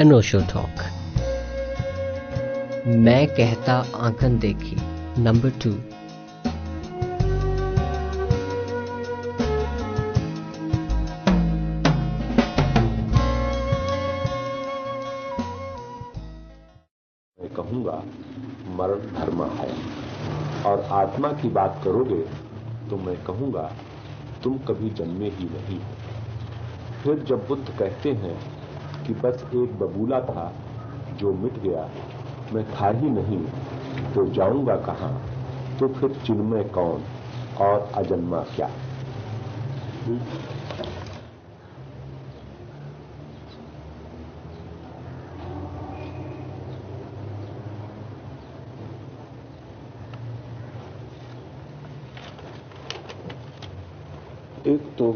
अनोशो talk मैं कहता आंखन देखी नंबर टू आत्मा की बात करोगे तो मैं कहूँगा, तुम कभी जन्मे ही नहीं हो। फिर जब बुद्ध कहते हैं कि बस एक बबूला था जो मिट गया, मैं था ही नहीं तो जाऊँगा कहा? तो फिर चिन्मय कौन और अजन्मा क्या एक तो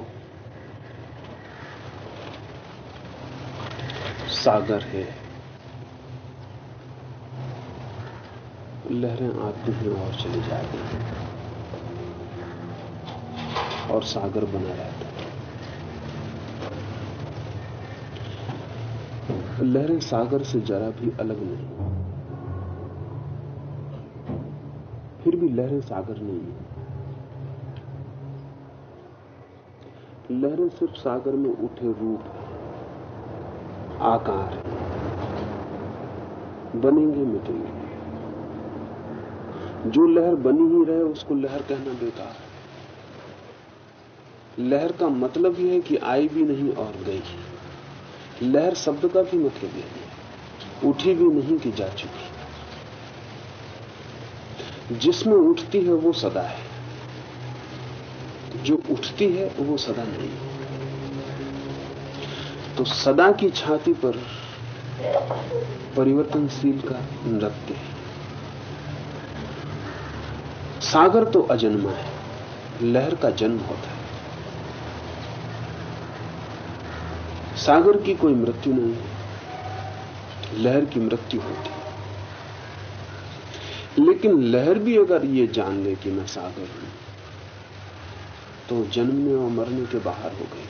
सागर है। लहरें आती हैं और चली जाती हैं। और सागर बना रहता है। लहरें सागर से जरा भी अलग नहीं। फिर भी लहरें सागर नहीं है। लहरें सिर्फ़ सागर में उठे रूप है। आकार बनेंगे मिटेंगे। जो लहर बनी ही रहे, उसको लहर कहना बेकार है। लहर का मतलब यह है कि आई भी नहीं और गई लहर शब्द का भी मतलब यह है। उठी भी नहीं कि जा चुकी जिसमें उठती है, वो सदा है। जो उठती है, वो सदा नहीं तो सदा की छाती पर परिवर्तनशील का नृत्य है। सागर तो अजन्मा है, लहर का जन्म होता है। सागर की कोई मृत्यु नहीं है लहर की मृत्यु होती है। लेकिन लहर भी अगर ये जान ले कि मैं सागर हूँ तो जन्मने और मरने के बाहर हो गई।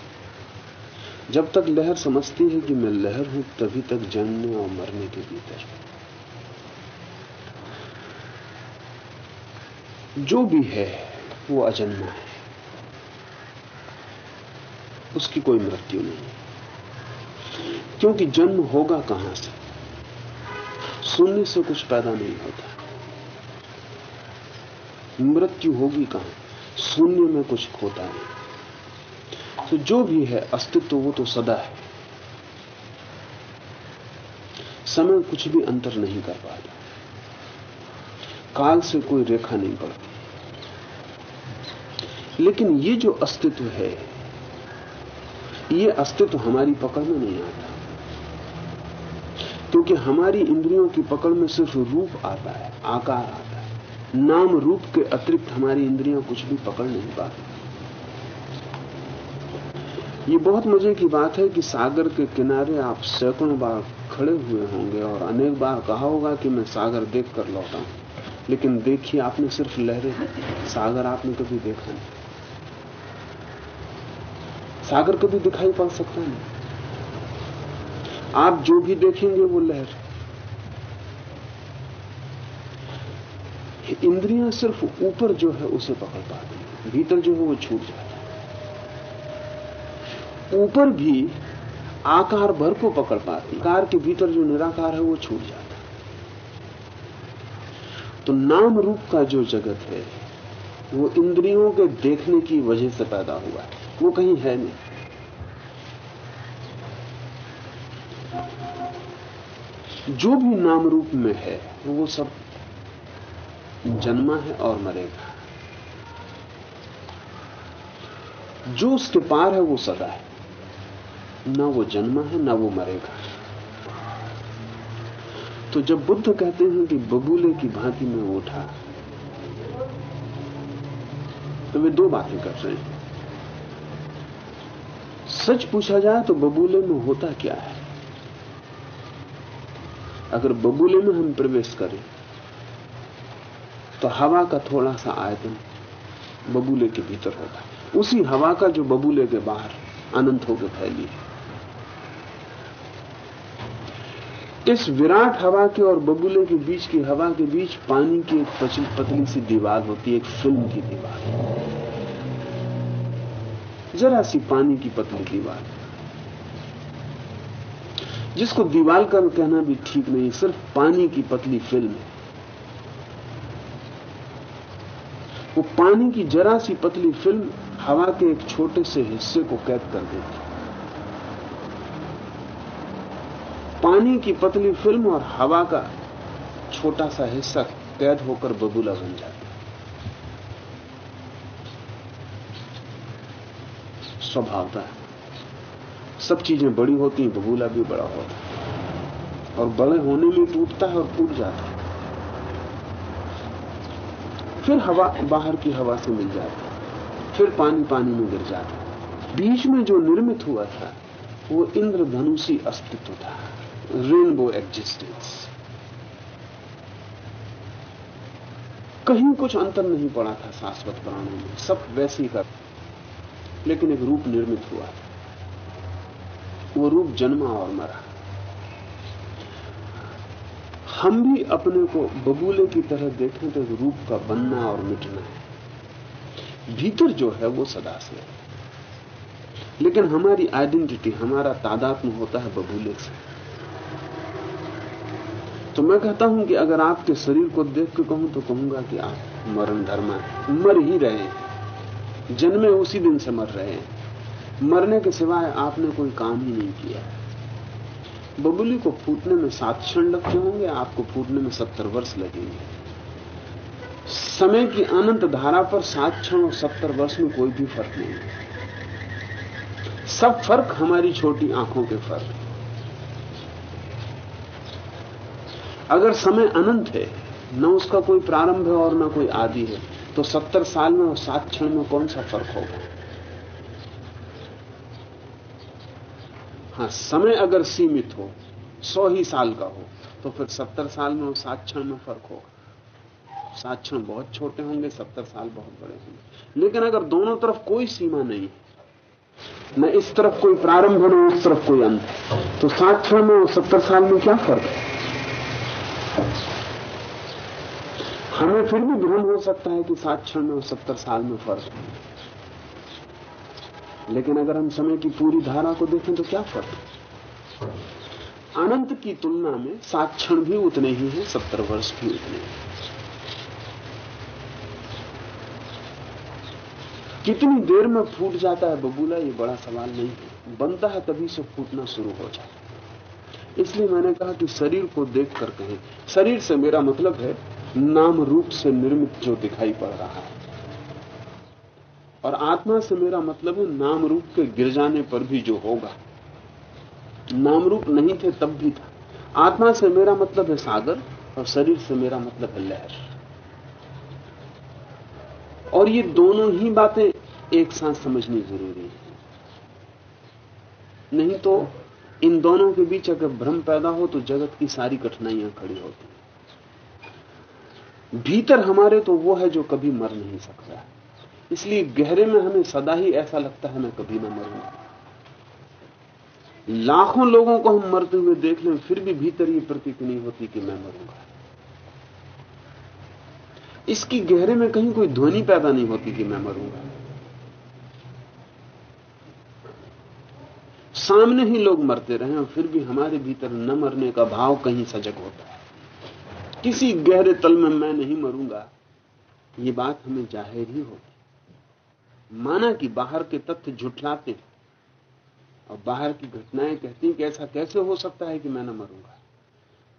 जब तक लहर समझती है कि मैं लहर हूँ, तभी तक जन्मने और मरने के भीतर। जो भी है, वो अजन्मा है। उसकी कोई मृत्यु नहीं। क्योंकि जन्म होगा कहाँ से? शून्य से कुछ पैदा नहीं होता। मृत्यु होगी कहाँ? शून्य में कुछ खोता नहीं। तो जो भी है, अस्तित्व वो तो सदा है। समय कुछ भी अंतर नहीं कर पाता। काल से कोई रेखा नहीं पड़ती। लेकिन ये जो अस्तित्व है, ये अस्तित्व हमारी पकड़ में नहीं आता। क्योंकि हमारी इंद्रियों की पकड़ में सिर्फ़ रूप आता है, आकार आता है। नाम रूप के अतिरिक्त हमारी इंद्रियाँ कुछ भी पकड़ नहीं पाती। ये बहुत मज़े की बात है कि सागर के किनारे आप सैकड़ों बार खड़े हुए होंगे और अनेक बार कहा होगा कि मैं सागर देख कर लौटा हूँ। लेकिन देखिए, आपने सिर्फ़ लहरें सागर आपने कभी देखा नहीं। सागर कभी दिखाई पड़ सकता नहीं। आप जो भी देखेंगे वो लहर। इंद्रियाँ सिर्फ़ ऊपर जो है उसे पकड़ पाती है, भीतर जो है वो छूट है। ऊपर भी आकार भर को पकड़ पाती। आकार के भीतर जो निराकार है, वो छूट जाता। तो नाम रूप का जो जगत है, वो इंद्रियों के देखने की वजह से पैदा हुआ है। वो कहीं है नहीं। जो भी नाम रूप में है, वो सब जन्मा है और मरेगा। जो उसके पार है, वो सदा है। ना वो जन्मा है, ना वो मरेगा। तो जब बुद्ध कहते हैं कि बबूले की भांति में उठा तो वे दो बातें कर रहे हैं। सच पूछा जाए तो बबूले में होता क्या है? अगर बबूले में हम प्रवेश करें तो हवा का थोड़ा सा आयतन बबूले के भीतर होता है। उसी हवा का जो बबूले के बाहर अनंत होकर फैली है। इस विराट हवा के और बबूले के बीच की हवा के बीच पानी की एक पतली सी दीवार होती है, एक फ़िल्म की दीवार। जरा सी पानी की पतली दीवार। जिसको दीवार कर कहना भी ठीक नहीं, सिर्फ़ पानी की पतली फ़िल्म है। वो पानी की जरा सी पतली फ़िल्म हवा के एक छोटे से हिस्से को कैद कर देती पानी की पतली फ़िल्म और हवा का छोटा सा हिस्सा कैद होकर बबूला बन जाता है। स्वभावता है। सब चीज़ें बड़ी होती हैं, बबूला भी बड़ा होता है। और बड़े होने में टूटता है और टूट जाता है। फिर हवा, बाहर की हवा से मिल जाता है। फिर पानी पानी में गिर जाता है। बीच में जो निर्मित हुआ था, वो इंद्रधनुषी अस्तित्व था। रेनबो एग्जिस्टेंस कहीं कुछ अंतर नहीं पड़ा था शाश्वत प्राणों में। सब वैसे ही लेकिन एक रूप निर्मित हुआ। वो रूप जन्मा और मरा। हम भी अपने को बबूले की तरह देखें तो रूप का बनना और मिटना है। भीतर जो है वो सदा से है। लेकिन हमारी आइडेंटिटी हमारा तादात्म होता है बबूले से। तो मैं कहता हूँ कि अगर आपके शरीर को देख के कहूँ तो कहूँगा कि आप मरण धर्म मर ही रहे हैं। जन्मे उसी दिन से मर रहे हैं। मरने के सिवाय आपने कोई काम ही नहीं किया। बबुली को फूटने में सात क्षण लगते होंगे, आपको फूटने में सत्तर वर्ष लगेंगे। समय की अनंत धारा पर सात क्षण और सत्तर वर्ष में कोई भी फ़र्क नहीं। सब फ़र्क हमारी छोटी आँखों के फ़र्क। है अगर समय अनंत है, न उसका कोई प्रारंभ है और न कोई आदि है तो सत्तर साल में और सात क्षण में कौन सा फ़र्क होगा? हाँ समय अगर सीमित हो, सौ ही साल का हो तो फिर सत्तर साल में और सात क्षण में फ़र्क होगा। सात क्षण बहुत छोटे होंगे, सत्तर साल बहुत बड़े होंगे। लेकिन अगर दोनों तरफ़ कोई सीमा नहीं है, न इस तरफ़ कोई प्रारंभ है न उस तरफ़ कोई अंत तो सात क्षण में और सत्तर साल में क्या फ़र्क है? हमें फिर भी भ्रम हो सकता है कि सात क्षण और सत्तर साल में फ़र्क लेकिन अगर हम समय की पूरी धारा को देखें तो क्या फ़र्क अनंत की तुलना में सात क्षण भी उतने ही हैं, सत्तर वर्ष भी उतने कितनी देर में फूट जाता है बबूला, ये बड़ा सवाल नहीं है। बनता है तभी से फूटना शुरू हो जाता है। इसलिए मैंने कहा कि शरीर को देखकर कहें। शरीर से मेरा मतलब है नाम रूप से निर्मित जो दिखाई पड़ रहा है। और आत्मा से मेरा मतलब है नाम रूप के गिर जाने पर भी जो होगा, नाम रूप नहीं थे तब भी था। आत्मा से मेरा मतलब है सागर और शरीर से मेरा मतलब है लहर। और ये दोनों ही बातें एक साथ समझनी ज़रूरी है। नहीं तो इन दोनों के बीच अगर भ्रम पैदा हो तो जगत की सारी कठिनाइयाँ खड़ी होती। भीतर हमारे तो वो है जो कभी मर नहीं सकता इसलिए गहरे में हमें सदा ही ऐसा लगता है, मैं कभी ना मरूँगा लाखों लोगों को हम मरते हुए देख लें, फिर भी भीतर ये प्रतीक नहीं होती कि मैं मरूँगा। इसकी गहरे में कहीं कोई ध्वनि पैदा नहीं होती कि मैं मरूँगा। सामने ही लोग मरते रहे और फिर भी हमारे भीतर न मरने का भाव कहीं सजग होता है। किसी गहरे तल में मैं नहीं मरूँगा। ये बात हमें ज़ाहिर ही होगी। माना कि बाहर के तथ्य झुठलाते और बाहर की घटनाएँ कहती हैं कि ऐसा कैसे हो सकता है कि मैं न मरूँगा।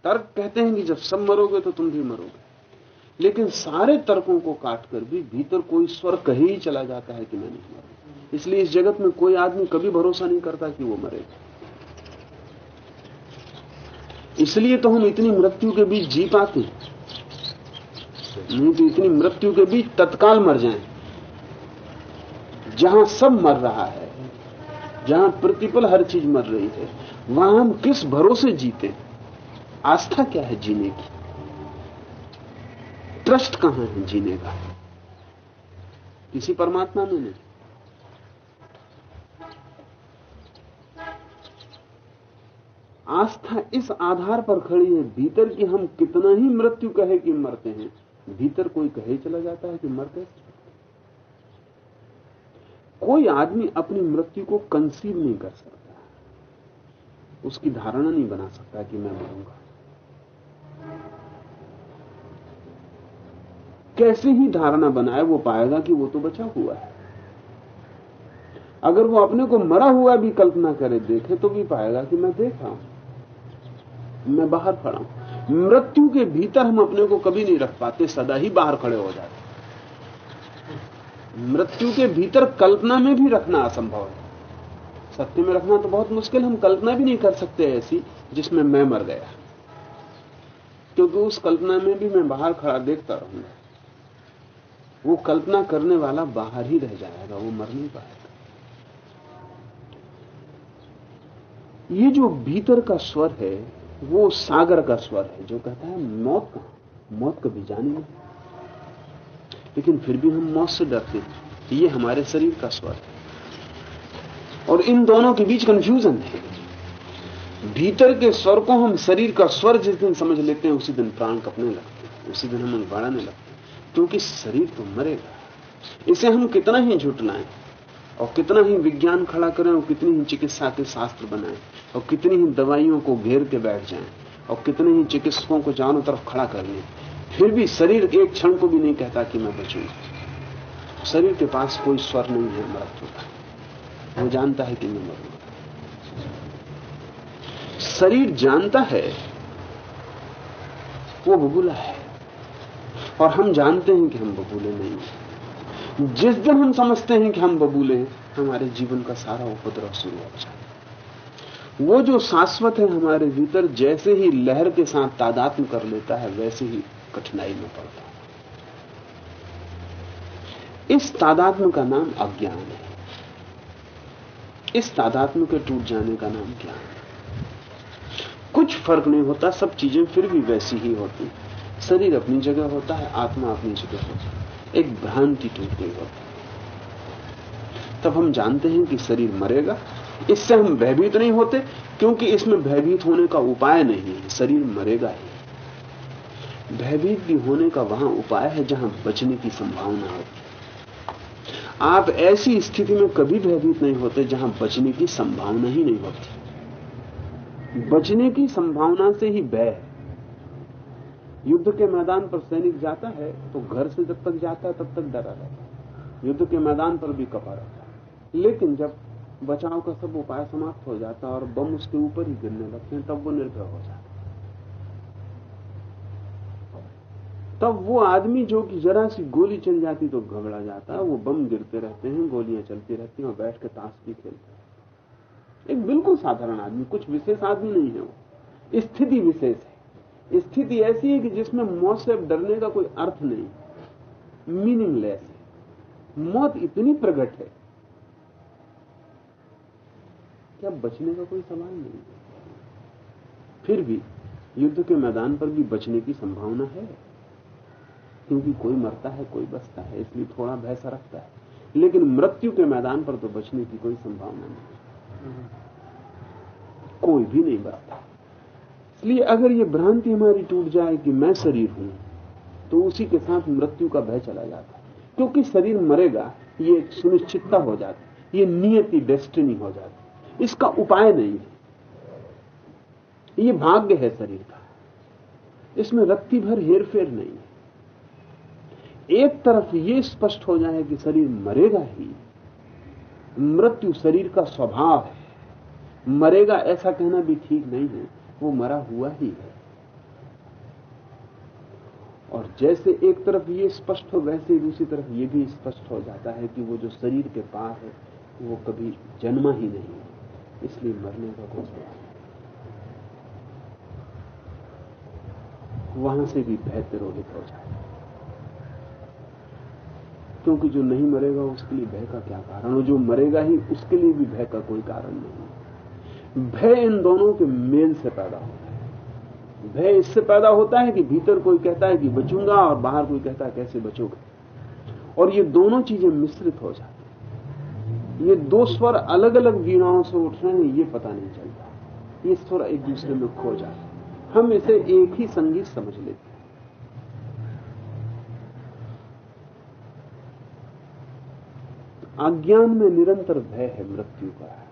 तर्क कहते हैं कि जब सब मरोगे तो तुम भी मरोगे। लेकिन सारे तर्कों को काटकर भी भीतर कोई स्वर कहे ही चला जाता है कि मैं नहीं मरूँगा। इसलिए इस जगत में कोई आदमी कभी भरोसा नहीं करता कि वो मरेगा। इसलिए तो हम इतनी मृत्यु के बीच जी पाते नहीं तो इतनी मृत्यु के बीच तत्काल मर जाएँ। जहाँ सब मर रहा है, जहाँ प्रतिपल हर चीज़ मर रही है, वहाँ हम किस भरोसे जीते? आस्था क्या है जीने की? ट्रस्ट कहाँ है जीने का? किसी परमात्मा में नहीं। आस्था इस आधार पर खड़ी है, भीतर की हम कितना ही मृत्यु कहे कि मरते हैं, भीतर कोई कहे चला जाता है कि मरते कोई आदमी अपनी मृत्यु को कंसीव नहीं कर सकता। उसकी धारणा नहीं बना सकता कि मैं मरूँगा। कैसे ही धारणा बनाए, वो पाएगा कि वो तो बचा हुआ है। अगर वो अपने को मरा हुआ भी कल्पना करे, देखे तो भी पाएगा कि मैं देख रहा हूँ। मैं बाहर खड़ा हूँ। मृत्यु के भीतर हम अपने को कभी नहीं रख पाते, सदा ही बाहर खड़े हो जाते मृत्यु के भीतर कल्पना में भी रखना असंभव है। सत्य में रखना तो बहुत मुश्किल हम कल्पना भी नहीं कर सकते ऐसी जिसमें मैं मर गया। क्योंकि उस कल्पना में भी मैं बाहर खड़ा देखता रहूँगा। वो कल्पना करने वाला बाहर ही रह जाएगा, वो मर नहीं पाएगा। ये जो भीतर का स्वर है वो सागर का स्वर है, जो कहता है, मौत का मौत कभी जानी नहीं। लेकिन फिर भी हम मौत से डरते हैं। ये हमारे शरीर का स्वर है। और इन दोनों के बीच कंफ्यूजन है। भीतर के स्वर को हम शरीर का स्वर जिस दिन समझ लेते हैं, उसी दिन प्राण कपने लगते हैं। उसी दिन हम बढ़ाने लगते हैं। क्योंकि शरीर तो मरेगा। इसे हम कितना ही झुटलाएँ और कितना ही विज्ञान खड़ा करें और कितनी ही चिकित्सा के शास्त्र बनाएँ और कितनी ही दवाइयों को घेर के बैठ जाएँ और कितने ही चिकित्सकों को चारों तरफ़ खड़ा कर लें। फिर भी शरीर एक क्षण को भी नहीं कहता कि मैं बचूँगा शरीर के पास कोई स्वर नहीं है मृत्यु का। वो जानता है कि मैं मरूँगा शरीर जानता है, वो बबूला है। और हम जानते हैं कि हम बबूले नहीं जिस दिन हम समझते हैं कि हम बबूले हैं, हमारे जीवन का सारा उपद्रव शुरू हो जाता वो जो शाश्वत है हमारे भीतर, जैसे ही लहर के साथ तादात्म कर लेता है, वैसे ही कठिनाई में पड़ता है। इस तादात्म का नाम अज्ञान है। इस तादात्म के टूट जाने का नाम ज्ञान है। कुछ फ़र्क नहीं होता, सब चीज़ें फिर भी वैसी ही होती। शरीर अपनी जगह होता है, आत्मा अपनी जगह होता है। एक भ्रांति टूट गई होती तब हम जानते हैं कि शरीर मरेगा। इससे हम भयभीत नहीं होते, क्योंकि इसमें भयभीत होने का उपाय नहीं है। शरीर मरेगा ही। भयभीत भी होने का वहाँ उपाय है जहाँ बचने की संभावना होती आप ऐसी स्थिति में कभी भयभीत नहीं होते जहाँ बचने की संभावना ही नहीं होती। बचने की संभावना से ही भय है। युद्ध के मैदान पर सैनिक जाता है तो घर से जब तक जाता है, तब तक डरा रहता है। युद्ध के मैदान पर भी कपा रहता है। लेकिन जब बचाव का सब उपाय समाप्त हो जाता है और बम उसके ऊपर ही गिरने लगते हैं, तब वो निर्भय हो जाता है। तब वो आदमी जो कि जरा सी गोली चल जाती तो घबरा जाता है, वो बम गिरते रहते हैं, गोलियाँ चलती रहती हैं और बैठ के ताश भी खेलते हैं। एक बिल्कुल साधारण आदमी, कुछ विशेष आदमी नहीं है वो। स्थिति विशेष है। स्थिति ऐसी है कि जिसमें मौत से डरने का कोई अर्थ नहीं। मीनिंगलेस है। मौत इतनी प्रकट है। क्या बचने का कोई सवाल नहीं? फिर भी युद्ध के मैदान पर भी बचने की संभावना है। क्योंकि कोई मरता है कोई बचता है इसलिए थोड़ा भय सा रखता है। लेकिन मृत्यु के मैदान पर तो बचने की कोई संभावना नहीं। कोई भी नहीं बचता इसलिए अगर ये भ्रांति हमारी टूट जाए कि मैं शरीर हूँ तो उसी के साथ मृत्यु का भय चला जाता है। क्योंकि शरीर मरेगा, ये एक सुनिश्चितता हो जाती ये नियति डेस्टिनी हो जाती इसका उपाय नहीं है। ये भाग्य है शरीर का। इसमें रत्ती भर हेरफेर नहीं है। एक तरफ़ ये स्पष्ट हो जाए कि शरीर मरेगा ही। मृत्यु शरीर का स्वभाव है। मरेगा ऐसा कहना भी ठीक नहीं है। वो मरा हुआ ही है। और जैसे एक तरफ़ ये स्पष्ट हो, वैसे ही दूसरी तरफ़ ये भी स्पष्ट हो जाता है कि वो जो शरीर के पार है, वो कभी जन्मा ही नहीं इसलिए मरने का कोई सवाल वहाँ से भी भय तिरोहित हो जाए। क्योंकि जो नहीं मरेगा, उसके लिए भय का क्या कारण? और जो मरेगा ही, उसके लिए भी भय का कोई कारण नहीं। भय इन दोनों के मेल से पैदा होता है। भय इससे पैदा होता है कि भीतर कोई कहता है कि बचूँगा और बाहर कोई कहता है कैसे बचोगे। और ये दोनों चीज़ें मिश्रित हो जाती ये दो स्वर अलग अलग वीणाओं से उठ रहे हैं, ये पता नहीं चलता। ये स्वर एक दूसरे में खो जाते हम इसे एक ही संगीत समझ लेते हैं। अज्ञान में निरंतर भय है मृत्यु का।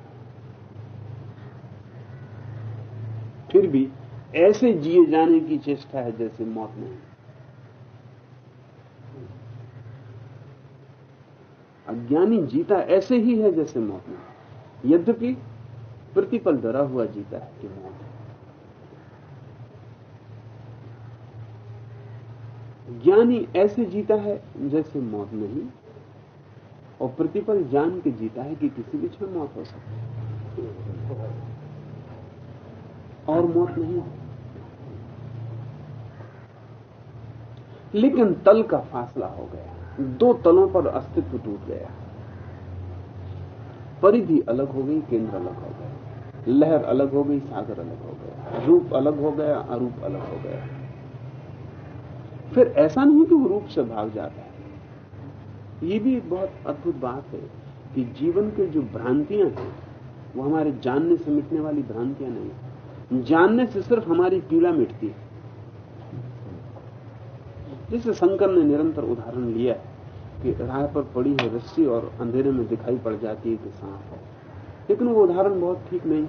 फिर भी ऐसे जिए जाने की चेष्टा है जैसे मौत नहीं अज्ञानी जीता ऐसे ही है जैसे मौत नहीं यद्यपि प्रतिपल डरा हुआ जीता है कि मौत है ज्ञानी ऐसे जीता है जैसे मौत नहीं और प्रतिपल जान के जीता है कि किसी भी क्षण मौत हो सकती है और मौत नहीं लेकिन तल का फासला हो गया। दो तलों पर अस्तित्व टूट गया। परिधि अलग हो गई, केंद्र अलग हो गया लहर अलग हो गई, सागर अलग हो गया। रूप अलग हो गया, अरूप अलग हो गया। फिर ऐसा नहीं कि वो रूप से भाग जाता है। ये भी एक बहुत अद्भुत बात है कि जीवन के जो भ्रांतियाँ हैं, वो हमारे जानने से मिटने वाली भ्रांतियाँ नहीं जानने से सिर्फ़ हमारी पीड़ा मिटती है। जिसे शंकर ने निरंतर उदाहरण लिया कि राह पर पड़ी है रस्सी और अंधेरे में दिखाई पड़ जाती है कि सांप है। लेकिन वो उदाहरण बहुत ठीक नहीं।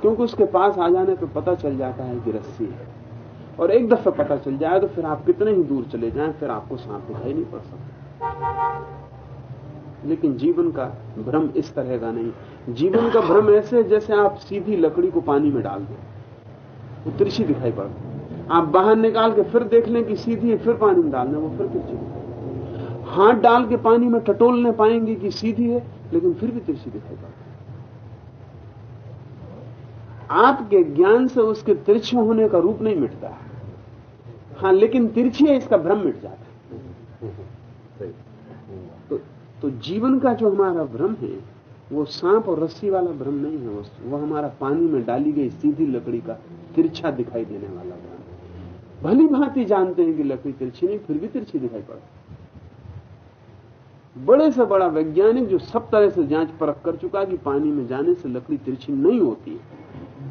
क्योंकि उसके पास आ जाने पर पता चल जाता है कि रस्सी है। और एक दफ़ा पता चल जाए तो फिर आप कितने ही दूर चले जाएँ, फिर आपको सांप दिखाई नहीं पड़ सकता। लेकिन जीवन का भ्रम इस तरह का नहीं। जीवन का भ्रम ऐसे है जैसे आप सीधी लकड़ी को पानी में डाल दें। वो तिरछी दिखाई पड़ती आप बाहर निकाल के फिर देख लें कि सीधी है, फिर पानी में डालना वो फिर तिरछी हाथ डाल के पानी में टटोलने पाएँगे कि सीधी है, लेकिन फिर भी तिरछी दिखाई पड़ती आपके ज्ञान से उसके तिरछे होने का रूप नहीं मिटता। हाँ लेकिन तिरछी है, इसका भ्रम मिट जाता है। तो, जीवन का जो हमारा भ्रम है वो सांप और रस्सी वाला भ्रम नहीं है वो, वो हमारा पानी में डाली गई सीधी लकड़ी का तिरछा दिखाई देने वाला भ्रम भली भांति जानते हैं कि लकड़ी तिरछी नहीं फिर भी तिरछी दिखाई पड़ती बड़े से बड़ा वैज्ञानिक जो सब तरह से जाँच परख कर चुका कि पानी में जाने से लकड़ी तिरछी नहीं होती है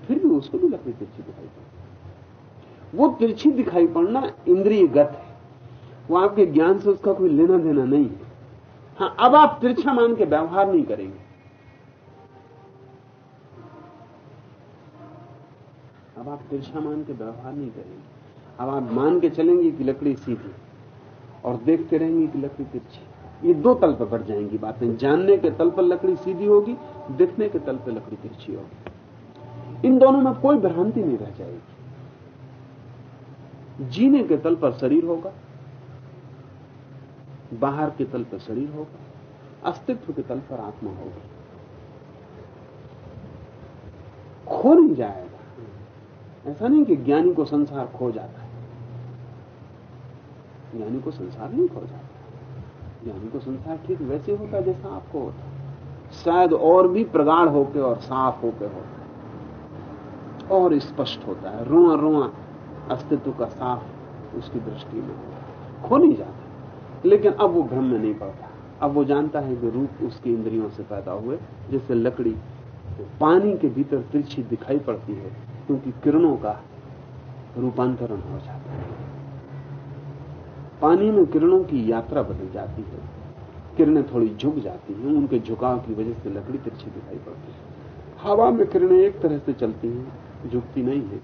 फिर भी उसको भी लकड़ी तिरछी दिखाई पड़ती वो तिरछी दिखाई पड़ना इंद्रिय गत है। वो आपके ज्ञान से उसका कोई लेना देना नहीं है। हाँ अब आप तिरछा मान के व्यवहार नहीं करेंगे। अब आप तिरछा मान के व्यवहार नहीं करेंगे। अब आप मान के चलेंगे कि लकड़ी सीधी और देखते रहेंगे कि लकड़ी तिरछी। ये दो तल पर बढ़ जाएँगी बातें। जानने के तल पर लकड़ी सीधी होगी, देखने के तल पर लकड़ी तिरछी होगी। इन दोनों में कोई भ्रांति नहीं रह जाएगी। जीने के तल पर शरीर होगा बाहर के तल पर शरीर होगा, अस्तित्व के तल पर आत्मा होगी। खो नहीं जाएगा। ऐसा नहीं कि ज्ञानी को संसार खो जाता है। ज्ञानी को संसार नहीं खो जाता। ज्ञानी को संसार ठीक वैसे होता है जैसा आपको होता शायद और भी प्रगाढ़ होके और साफ़ होके होता और स्पष्ट होता है। रुआ रुआ अस्तित्व का साफ़ उसकी दृष्टि में खो नहीं जाता। लेकिन अब वो भ्रम में नहीं पड़ता। अब वो जानता है कि रूप उसकी इंद्रियों से पैदा हुए जैसे लकड़ी पानी के भीतर तिरछी दिखाई पड़ती है, क्योंकि किरणों का रूपांतरण हो जाता है। पानी में किरणों की यात्रा बदल जाती है। किरणें थोड़ी झुक जाती हैं, उनके झुकाव की वजह से लकड़ी तिरछी दिखाई पड़ती है। हवा में किरणें एक तरह से चलती हैं, झुकती नहीं है,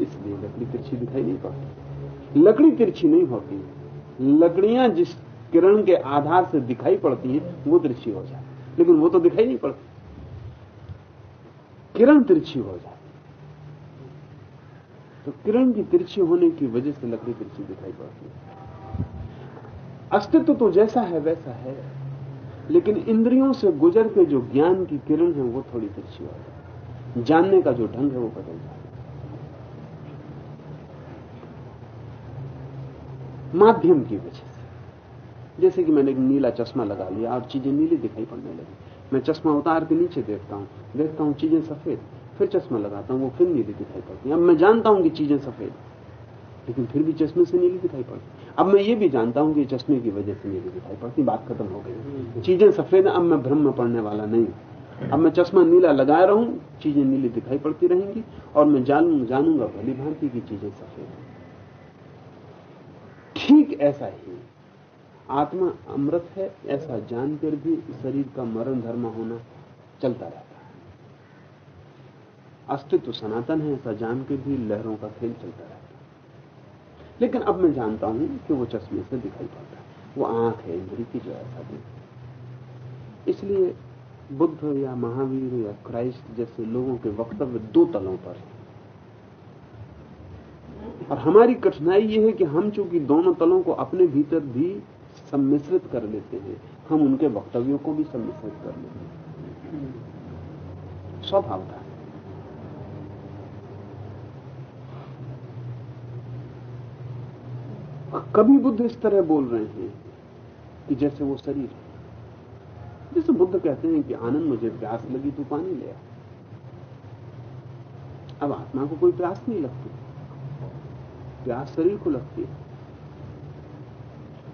इसलिए लकड़ी तिरछी दिखाई नहीं पड़ती। लकड़ी तिरछी नहीं होती लकड़ियाँ जिस किरण के आधार से दिखाई पड़ती हैं, वो तिरछी हो जाती लेकिन वो तो दिखाई नहीं पड़ती। किरण तिरछी हो जाती तो किरण की तिरछी होने की वजह से लकड़ी तिरछी दिखाई पड़ती है। अस्तित्व तो जैसा है, वैसा है। लेकिन इंद्रियों से गुजर के जो ज्ञान की किरण है, वो थोड़ी तिरछी हो जाती जानने का जो ढंग है, वो बदल जाता माध्यम की वजह से। जैसे कि मैंने एक नीला चश्मा लगा लिया और चीज़ें नीली दिखाई पड़ने लगी। मैं चश्मा उतार के नीचे देखता हूँ देखता हूँ चीज़ें सफ़ेद, फिर चश्मा लगाता हूँ, वो फिर नीली दिखाई पड़ती है। अब मैं जानता हूँ कि चीज़ें सफ़ेद लेकिन फिर भी चश्मे से नीली दिखाई पड़ती अब मैं ये भी जानता हूँ कि चश्मे की वजह से नीली दिखाई पड़ती बात खत्म हो गई। चीज़ें सफ़ेद अब मैं भ्रम में पड़ने वाला नहीं अब मैं चश्मा नीला लगाए रहूँ चीज़ें नीली दिखाई पड़ती रहेंगी और मैं जानू, जानूँगा भली भांति की चीज़ें सफ़ेद हैं। ठीक ऐसा ही आत्मा अमृत है, ऐसा जानकर भी शरीर का मरण धर्म होना चलता रहता है। अस्तित्व सनातन है, ऐसा जानकर भी लहरों का खेल चलता रहता है। लेकिन अब मैं जानता हूँ कि वो चश्मे से दिखाई पड़ता है। वो आँख है, इंद्री की जो ऐसा देख इसलिए बुद्ध या महावीर या क्राइस्ट जैसे लोगों के वक्तव्य दो तलों पर है। और हमारी कठिनाई ये है कि हम चूँकि दोनों तलों को अपने भीतर भी सम्मिश्रित कर लेते हैं, हम उनके वक्तव्यों को भी सम्मिश्रित कर लेते हैं। स्वभाव था। कभी बुद्ध इस तरह बोल रहे हैं कि जैसे वो शरीर है। जैसे बुद्ध कहते हैं कि, आनंद, मुझे प्यास लगी तो पानी ले अब आत्मा को कोई प्यास नहीं लगती। प्यास शरीर को लगती है।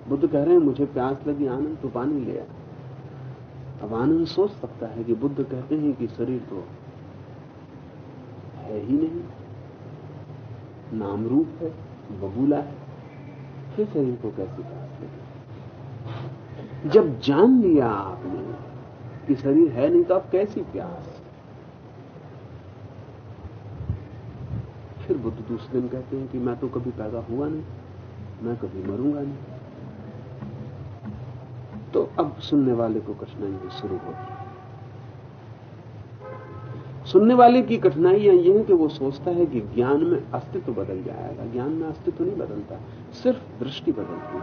बुद्ध कह रहे हैं, मुझे प्यास लगी, आनंद तो पानी ले आ अब आनंद सोच सकता है कि बुद्ध कहते हैं कि शरीर तो है ही नहीं। नाम रूप है, बबूला है। फिर शरीर को कैसी प्यास लगी? जब जान लिया आपने कि शरीर है नहीं तो आप कैसी प्यास? फिर बुद्ध दूसरे दिन कहते हैं कि मैं तो कभी पैदा हुआ नहीं, मैं कभी मरूँगा नहीं। तो अब सुनने वाले को कठिनाई शुरू होगी सुनने वाले की कठिनाइयाँ यह है कि वो सोचता है कि ज्ञान में अस्तित्व बदल जाएगा, ज्ञान में अस्तित्व नहीं बदलता, सिर्फ़ दृष्टि बदलती है।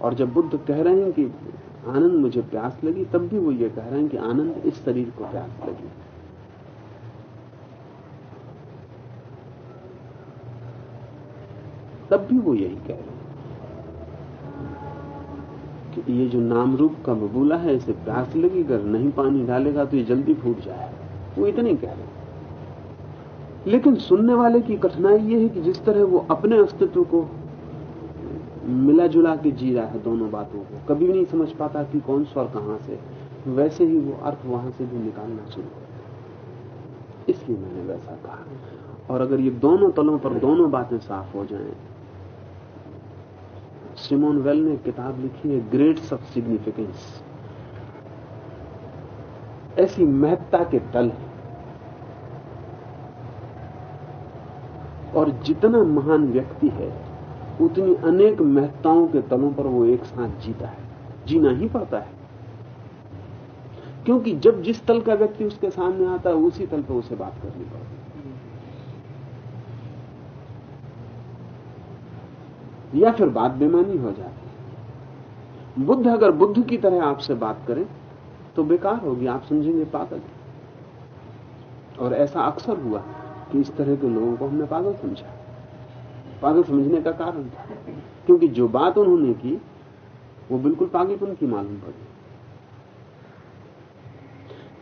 और जब बुद्ध कह रहे हैं कि आनंद मुझे प्यास लगी, तब भी वो ये कह रहे हैं कि आनंद इस शरीर को प्यास लगी। तब भी वो यही कह रहे हैं कि ये जो नाम रूप का बबूला है, इसे प्यास लगी, अगर नहीं पानी डालेगा तो ये जल्दी फूट जाए। वो इतने कह रहे लेकिन सुनने वाले की कठिनाई ये है कि जिस तरह वो अपने अस्तित्व को मिला जुला के जी रहा है दोनों बातों को, कभी नहीं समझ पाता कि कौन स्वर कहाँ से। वैसे ही वो अर्थ वहाँ से भी निकालना शुरू कर इसलिए मैंने वैसा कहा। और अगर ये दोनों तलों पर दोनों बातें साफ़ हो जाएँ सिमोन वेल ने किताब लिखी है ग्रेट्स ऑफ़ सिग्निफिकेंस ऐसी महत्ता के तल और जितना महान व्यक्ति है, उतनी अनेक महत्ताओं के तलों पर वो एक साथ जीता है। जीना ही पड़ता है। क्योंकि जब जिस तल का व्यक्ति उसके सामने आता है, उसी तल पर उसे बात करनी पड़ती है। या फिर बात बेमानी हो जाती है। बुद्ध अगर बुद्ध की तरह आपसे बात करें तो बेकार होगी, आप समझेंगे पागल। और ऐसा अक्सर हुआ कि इस तरह के लोगों को हमने पागल समझा। पागल समझने का कारण था, क्योंकि जो बात उन्होंने की, वो बिल्कुल पागलपन की मालूम पड़ी।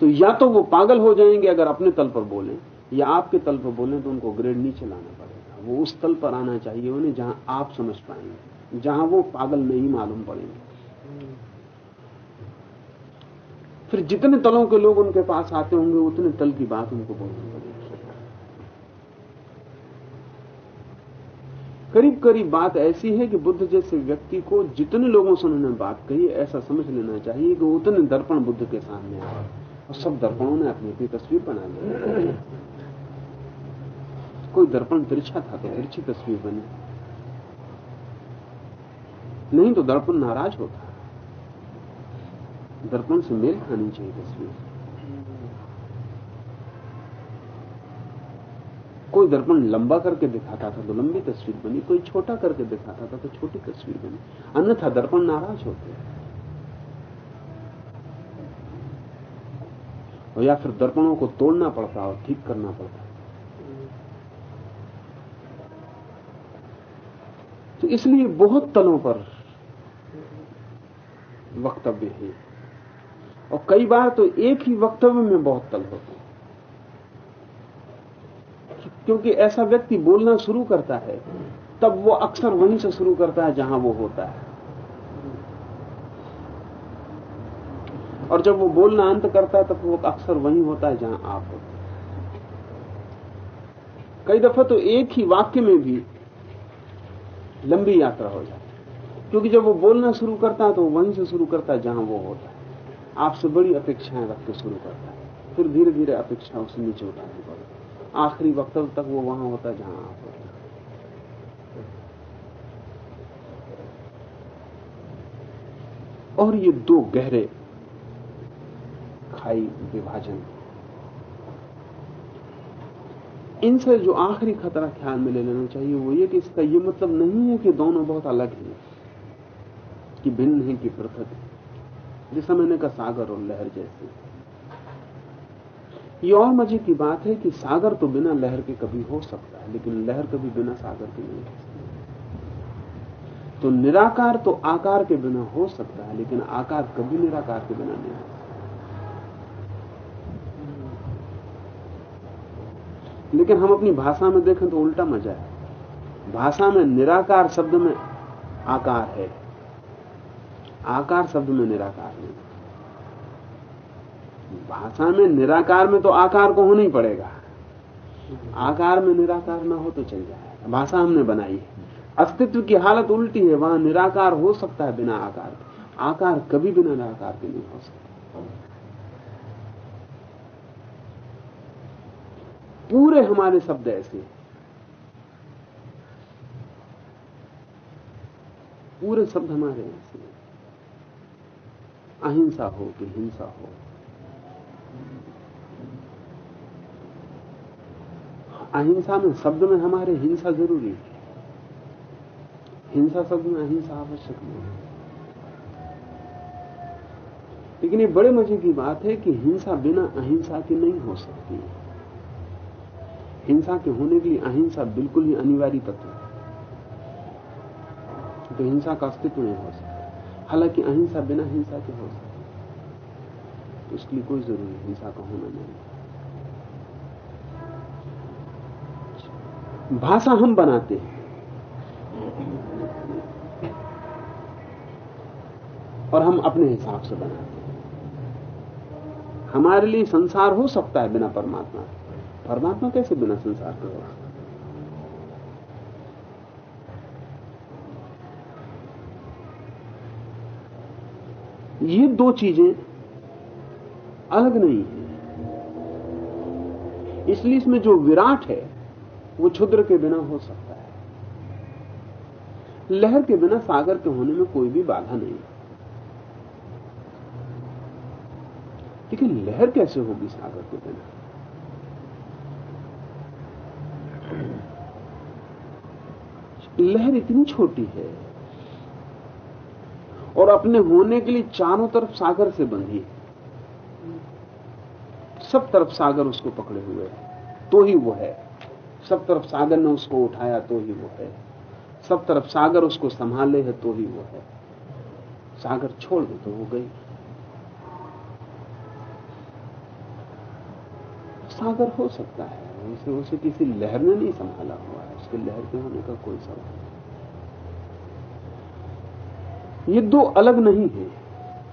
तो या तो वो पागल हो जाएँगे अगर अपने तल पर बोले, या आपके तल पर बोले तो उनको ग्रेड नीचे लाना पड़ेगा। वो उस तल पर आना चाहिए उन्हें जहाँ आप समझ पाएँगे, जहाँ वो पागल नहीं मालूम पड़ेंगे। फिर जितने तलों के लोग उनके पास आते होंगे, उतने तल की बात उनको बोलनी पड़ेगी करीब करीब बात ऐसी है कि बुद्ध जैसे व्यक्ति को जितने लोगों से उन्होंने बात कही, ऐसा समझ लेना चाहिए कि उतने दर्पण बुद्ध के सामने आए। और सब दर्पणों ने अपनी अपनी तस्वीर बना ली। कोई दर्पण तिरछा था तो तिरछी तस्वीर बनी। नहीं तो दर्पण नाराज़ होता। दर्पण से मेल खानी चाहिए तस्वीर। कोई दर्पण लंबा करके दिखाता था तो लंबी तस्वीर बनी। कोई छोटा करके दिखाता था तो छोटी तस्वीर बनी। अन्यथा दर्पण नाराज़ होते। और या फिर दर्पणों को तोड़ना पड़ता और ठीक करना पड़ता। तो इसलिए बहुत तलों पर वक्तव्य है। और कई बार तो एक ही वक्तव्य में बहुत तल होते हैं। क्योंकि ऐसा व्यक्ति बोलना शुरू करता है, तब वो अक्सर वहीं से शुरू करता है जहाँ वो होता है। और जब वो बोलना अंत करता है, तब वो अक्सर वहीं होता है जहाँ आप होते हैं। कई दफ़ा तो एक ही वाक्य में भी लंबी यात्रा हो जाती क्योंकि जब वो बोलना शुरू करता है तो वहीं से शुरू करता है, जहाँ वो होता है। आपसे बड़ी अपेक्षाएँ रख के शुरू करता है। फिर धीरे धीरे अपेक्षा उसे नीचे उतारनी पड़ती आखिरी वक्तव्य तक वो वहाँ होता है, जहाँ आप होते और ये दो गहरे खाई विभाजन इनसे जो आखिरी खतरा ख्याल में ले लेना चाहिए, वो ये कि इसका ये मतलब नहीं है कि दोनों बहुत अलग हैं, कि भिन्न है, कि पृथक है। जैसा मैंने कहा सागर और लहर जैसे। ये और मज़े की बात है कि सागर तो बिना लहर के कभी हो सकता है, लेकिन लहर कभी बिना सागर के नहीं हो तो निराकार तो आकार के बिना हो सकता है, लेकिन आकार कभी निराकार के बिना नहीं हो सकता। लेकिन हम अपनी भाषा में देखें तो उल्टा मज़ा है। भाषा में निराकार शब्द में आकार है। आकार शब्द में निराकार नहीं। भाषा में निराकार में तो आकार को होना ही पड़ेगा। आकार में निराकार ना हो तो चल जाए। भाषा हमने बनाई है। अस्तित्व की हालत उल्टी है, वहाँ निराकार हो सकता है बिना आकार के। आकार कभी बिना निराकार के नहीं हो सकता। पूरे हमारे शब्द ऐसे पूरे शब्द हमारे ऐसे अहिंसा हो कि हिंसा हो। अहिंसा में शब्द में हमारे हिंसा ज़रूरी है। हिंसा शब्द में अहिंसा आवश्यक नहीं है। लेकिन ये बड़े मज़े की बात है कि हिंसा बिना अहिंसा की नहीं हो सकती। हिंसा के होने के लिए अहिंसा बिल्कुल ही अनिवार्य तत्व है। तो हिंसा का अस्तित्व नहीं हो सकता। हालाँकि अहिंसा बिना हिंसा के हो सकती तो इसके लिए कोई ज़रूरी हिंसा का होना नहीं। भाषा हम बनाते हैं। और हम अपने हिसाब से बनाते हैं। हमारे लिए संसार हो सकता है बिना परमात्मा के। परमात्मा कैसे बिना संसार के हो? सकता ये दो चीज़ें अलग नहीं है। इसलिए इसमें जो विराट है, वो क्षुद्र के बिना हो सकता है। लहर के बिना सागर के होने में कोई भी बाधा नहीं। लेकिन लहर कैसे होगी सागर के बिना? लहर इतनी छोटी है और अपने होने के लिए चारों तरफ़ सागर से बंधी है। सब तरफ़ सागर उसको पकड़े हुए है। तो ही वो है। सब तरफ़ सागर ने उसको उठाया तो ही वो है। सब तरफ़ सागर उसको संभाले है तो ही वो है। सागर छोड़ दे तो वो गई। सागर हो सकता है। उसे उसे किसी लहर ने नहीं संभाला हुआ है। उसके लहर के होने का कोई सवाल नहीं। ये दो अलग नहीं है,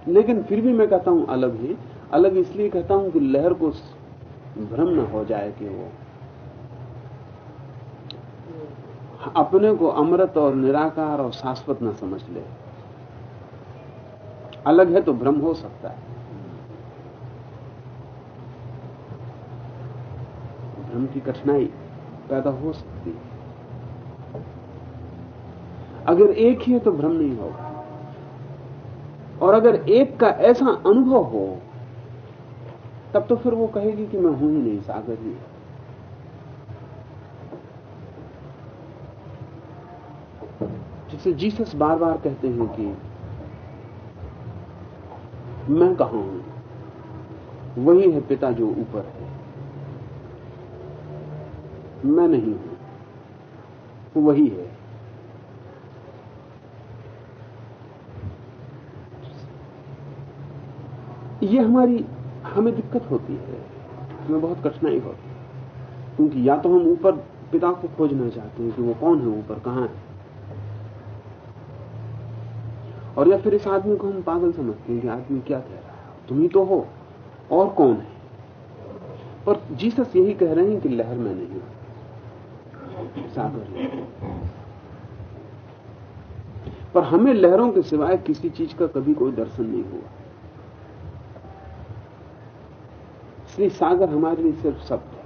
लेकिन फिर भी मैं कहता हूँ अलग है। अलग इसलिए कहता हूँ कि लहर को भ्रम न हो जाए कि वो अपने को अमृत और निराकार और शाश्वत न समझ ले। अलग है तो भ्रम हो सकता है। भ्रम की कठिनाई पैदा हो सकती है। अगर एक ही है तो भ्रम नहीं होगा। और अगर एक का ऐसा अनुभव हो, तब तो फिर वो कहेगी कि मैं हूँ ही नहीं, सागर ही जिसे जीसस बार बार कहते हैं कि मैं कहा हूँ, वही है पिता जो ऊपर है। मैं नहीं हूँ। वही है। ये हमारी, हमें दिक्कत होती है। हमें बहुत कठिनाई होती है। क्योंकि या तो हम ऊपर पिता को खोजना चाहते हैं कि वो कौन है, ऊपर कहाँ है। और या फिर इस आदमी को हम पागल समझते हैं कि आदमी क्या कह रहा है। तुम ही तो हो, और कौन है। और जीसस यही कह रहे हैं कि लहर में नहीं हूँ सागर नहीं पर हमें लहरों के सिवाय किसी चीज़ का कभी कोई दर्शन नहीं हुआ। श्री सागर हमारे लिए सिर्फ़ शब्द है।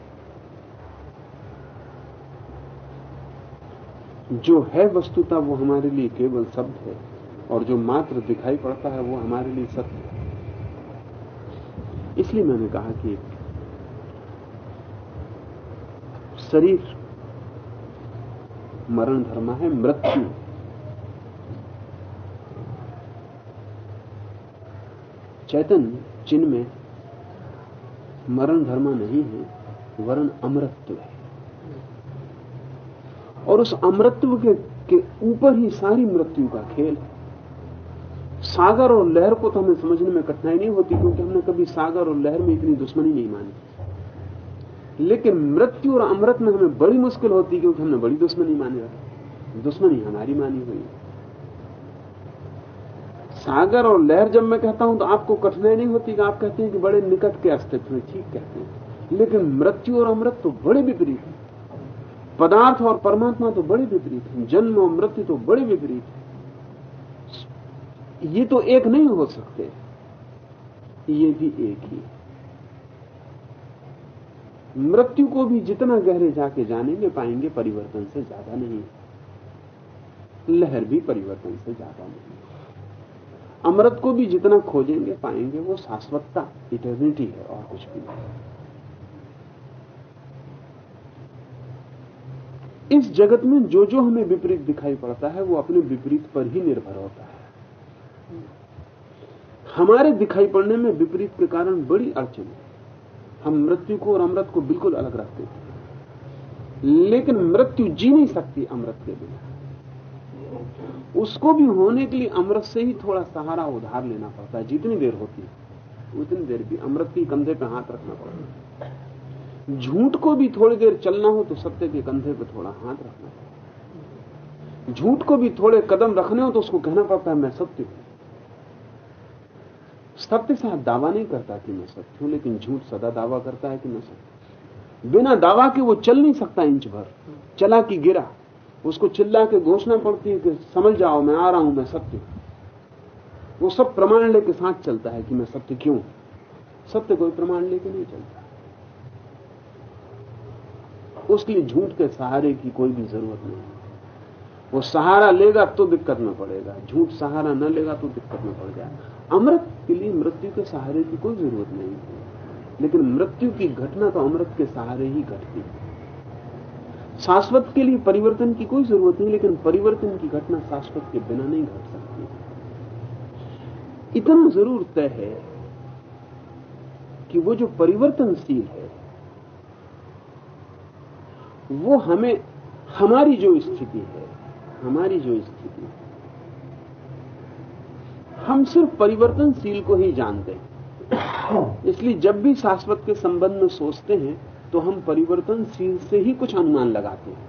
जो है वस्तुता, वो हमारे लिए केवल शब्द है, और जो मात्र दिखाई पड़ता है, वो हमारे लिए सत्य है। इसलिए मैंने कहा कि शरीर मरण धर्म है मृत्यु। चैतन्य चिन्ह में मरण धर्म नहीं है वरण अमृत्व है। और उस अमृत्व के, के ऊपर ही सारी मृत्यु का खेल है। सागर और लहर को तो हमें समझने में कठिनाई नहीं होती क्योंकि हमने कभी सागर और लहर में इतनी दुश्मनी नहीं मानी। लेकिन मृत्यु और अमृत में हमें बड़ी मुश्किल होती क्योंकि हमने बड़ी दुश्मनी मानी रखी। दुश्मनी हमारी मानी हुई। सागर और लहर जब मैं कहता हूँ तो आपको कठिनाई नहीं होती कि आप कहते हैं कि बड़े निकट के अस्तित्व में ठीक कहते हैं। लेकिन मृत्यु और अमृत तो बड़े विपरीत है। पदार्थ और परमात्मा तो बड़े विपरीत है। जन्म और मृत्यु तो बड़े विपरीत है। ये तो एक नहीं हो सकते। ये भी एक ही। मृत्यु को भी जितना गहरे जाके जानेंगे, पाएँगे परिवर्तन से ज़्यादा नहीं। लहर भी परिवर्तन से ज़्यादा नहीं। अमृत को भी जितना खोजेंगे, पाएँगे वो शाश्वतता इटर्निटी है और कुछ भी नहीं। इस जगत में जो जो हमें विपरीत दिखाई पड़ता है, वो अपने विपरीत पर ही निर्भर होता है। हमारे दिखाई पड़ने में विपरीत के कारण बड़ी अड़चन है। हम मृत्यु को और अमृत को बिल्कुल अलग रखते थे। लेकिन मृत्यु जी नहीं सकती अमृत के बिना। उसको भी होने के लिए अमृत से ही थोड़ा सहारा उधार लेना पड़ता है। जितनी देर होती है, उतनी देर भी अमृत के कंधे पर हाथ रखना पड़ता है। झूठ को भी थोड़ी देर चलना हो तो सत्य के कंधे पर थोड़ा हाथ रखना पड़ता झूठ को भी थोड़े कदम रखने हो तो उसको कहना पड़ता है, मैं सत्य हूँ। सत्य साथ दावा नहीं करता कि मैं सत्य हूँ, लेकिन झूठ सदा दावा करता है कि मैं सत्य बिना दावा के वो चल नहीं सकता इंच भर। चला कि गिरा। उसको चिल्ला के घोषणा पड़ती है कि समझ जाओ, मैं आ रहा हूँ, मैं सत्य वो सब प्रमाण लेके साथ चलता है कि मैं सत्य क्यों सत्य कोई प्रमाण लेके नहीं चलता। उसके लिए झूठ के सहारे की कोई भी ज़रूरत नहीं। वो सहारा लेगा तो दिक्कत में पड़ेगा। झूठ सहारा न लेगा तो दिक्कत में पड़ जाएगा। अमृत के लिए मृत्यु के सहारे की कोई ज़रूरत नहीं है। लेकिन मृत्यु की घटना तो अमृत के सहारे ही घटती है। शाश्वत के लिए परिवर्तन की कोई ज़रूरत नहीं, लेकिन परिवर्तन की घटना शाश्वत के बिना नहीं घट सकती। इतना ज़रूर तय है कि वो जो परिवर्तनशील है, वो हमें, हमारी जो स्थिति है, हमारी जो स्थिति हम सिर्फ़ परिवर्तनशील को ही जानते हैं। इसलिए जब भी शाश्वत के संबंध में सोचते हैं तो हम परिवर्तनशील से ही कुछ अनुमान लगाते हैं।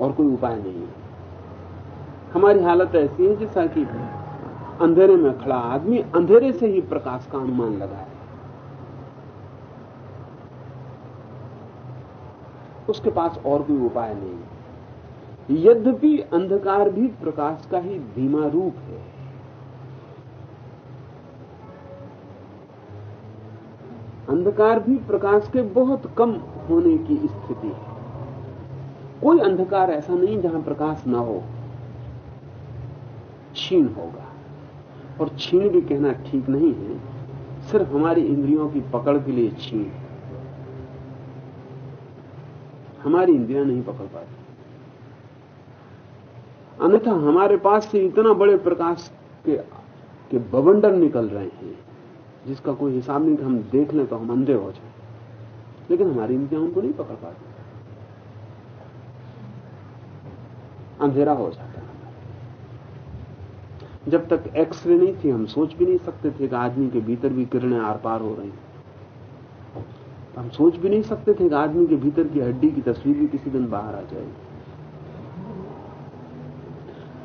और कोई उपाय नहीं है। हमारी हालत ऐसी है जैसा कि अंधेरे में खड़ा आदमी अंधेरे से ही प्रकाश का अनुमान लगाए। उसके पास और कोई उपाय नहीं है। यद्यपि अंधकार भी प्रकाश का ही धीमा रूप है। अंधकार भी प्रकाश के बहुत कम होने की स्थिति है। कोई अंधकार ऐसा नहीं जहाँ प्रकाश ना हो। छीन होगा। और छीन भी कहना ठीक नहीं है। सिर्फ़ हमारी इंद्रियों की पकड़ के लिए छीन हमारी इंद्रियाँ नहीं पकड़ पाती। अन्यथा हमारे पास से इतना बड़े प्रकाश के, के बवंडर निकल रहे हैं जिसका कोई हिसाब नहीं कि हम देख लें तो हम अंधे हो जाए। लेकिन हमारी इंद्रियाँ उनको नहीं पकड़ पाती। अंधेरा हो जाता है। जब तक एक्सरे नहीं थी हम सोच भी नहीं सकते थे कि आदमी के भीतर भी किरणें आर पार हो रही हम सोच भी नहीं सकते थे कि आदमी के भीतर की हड्डी की तस्वीर भी किसी दिन बाहर आ जाएगी।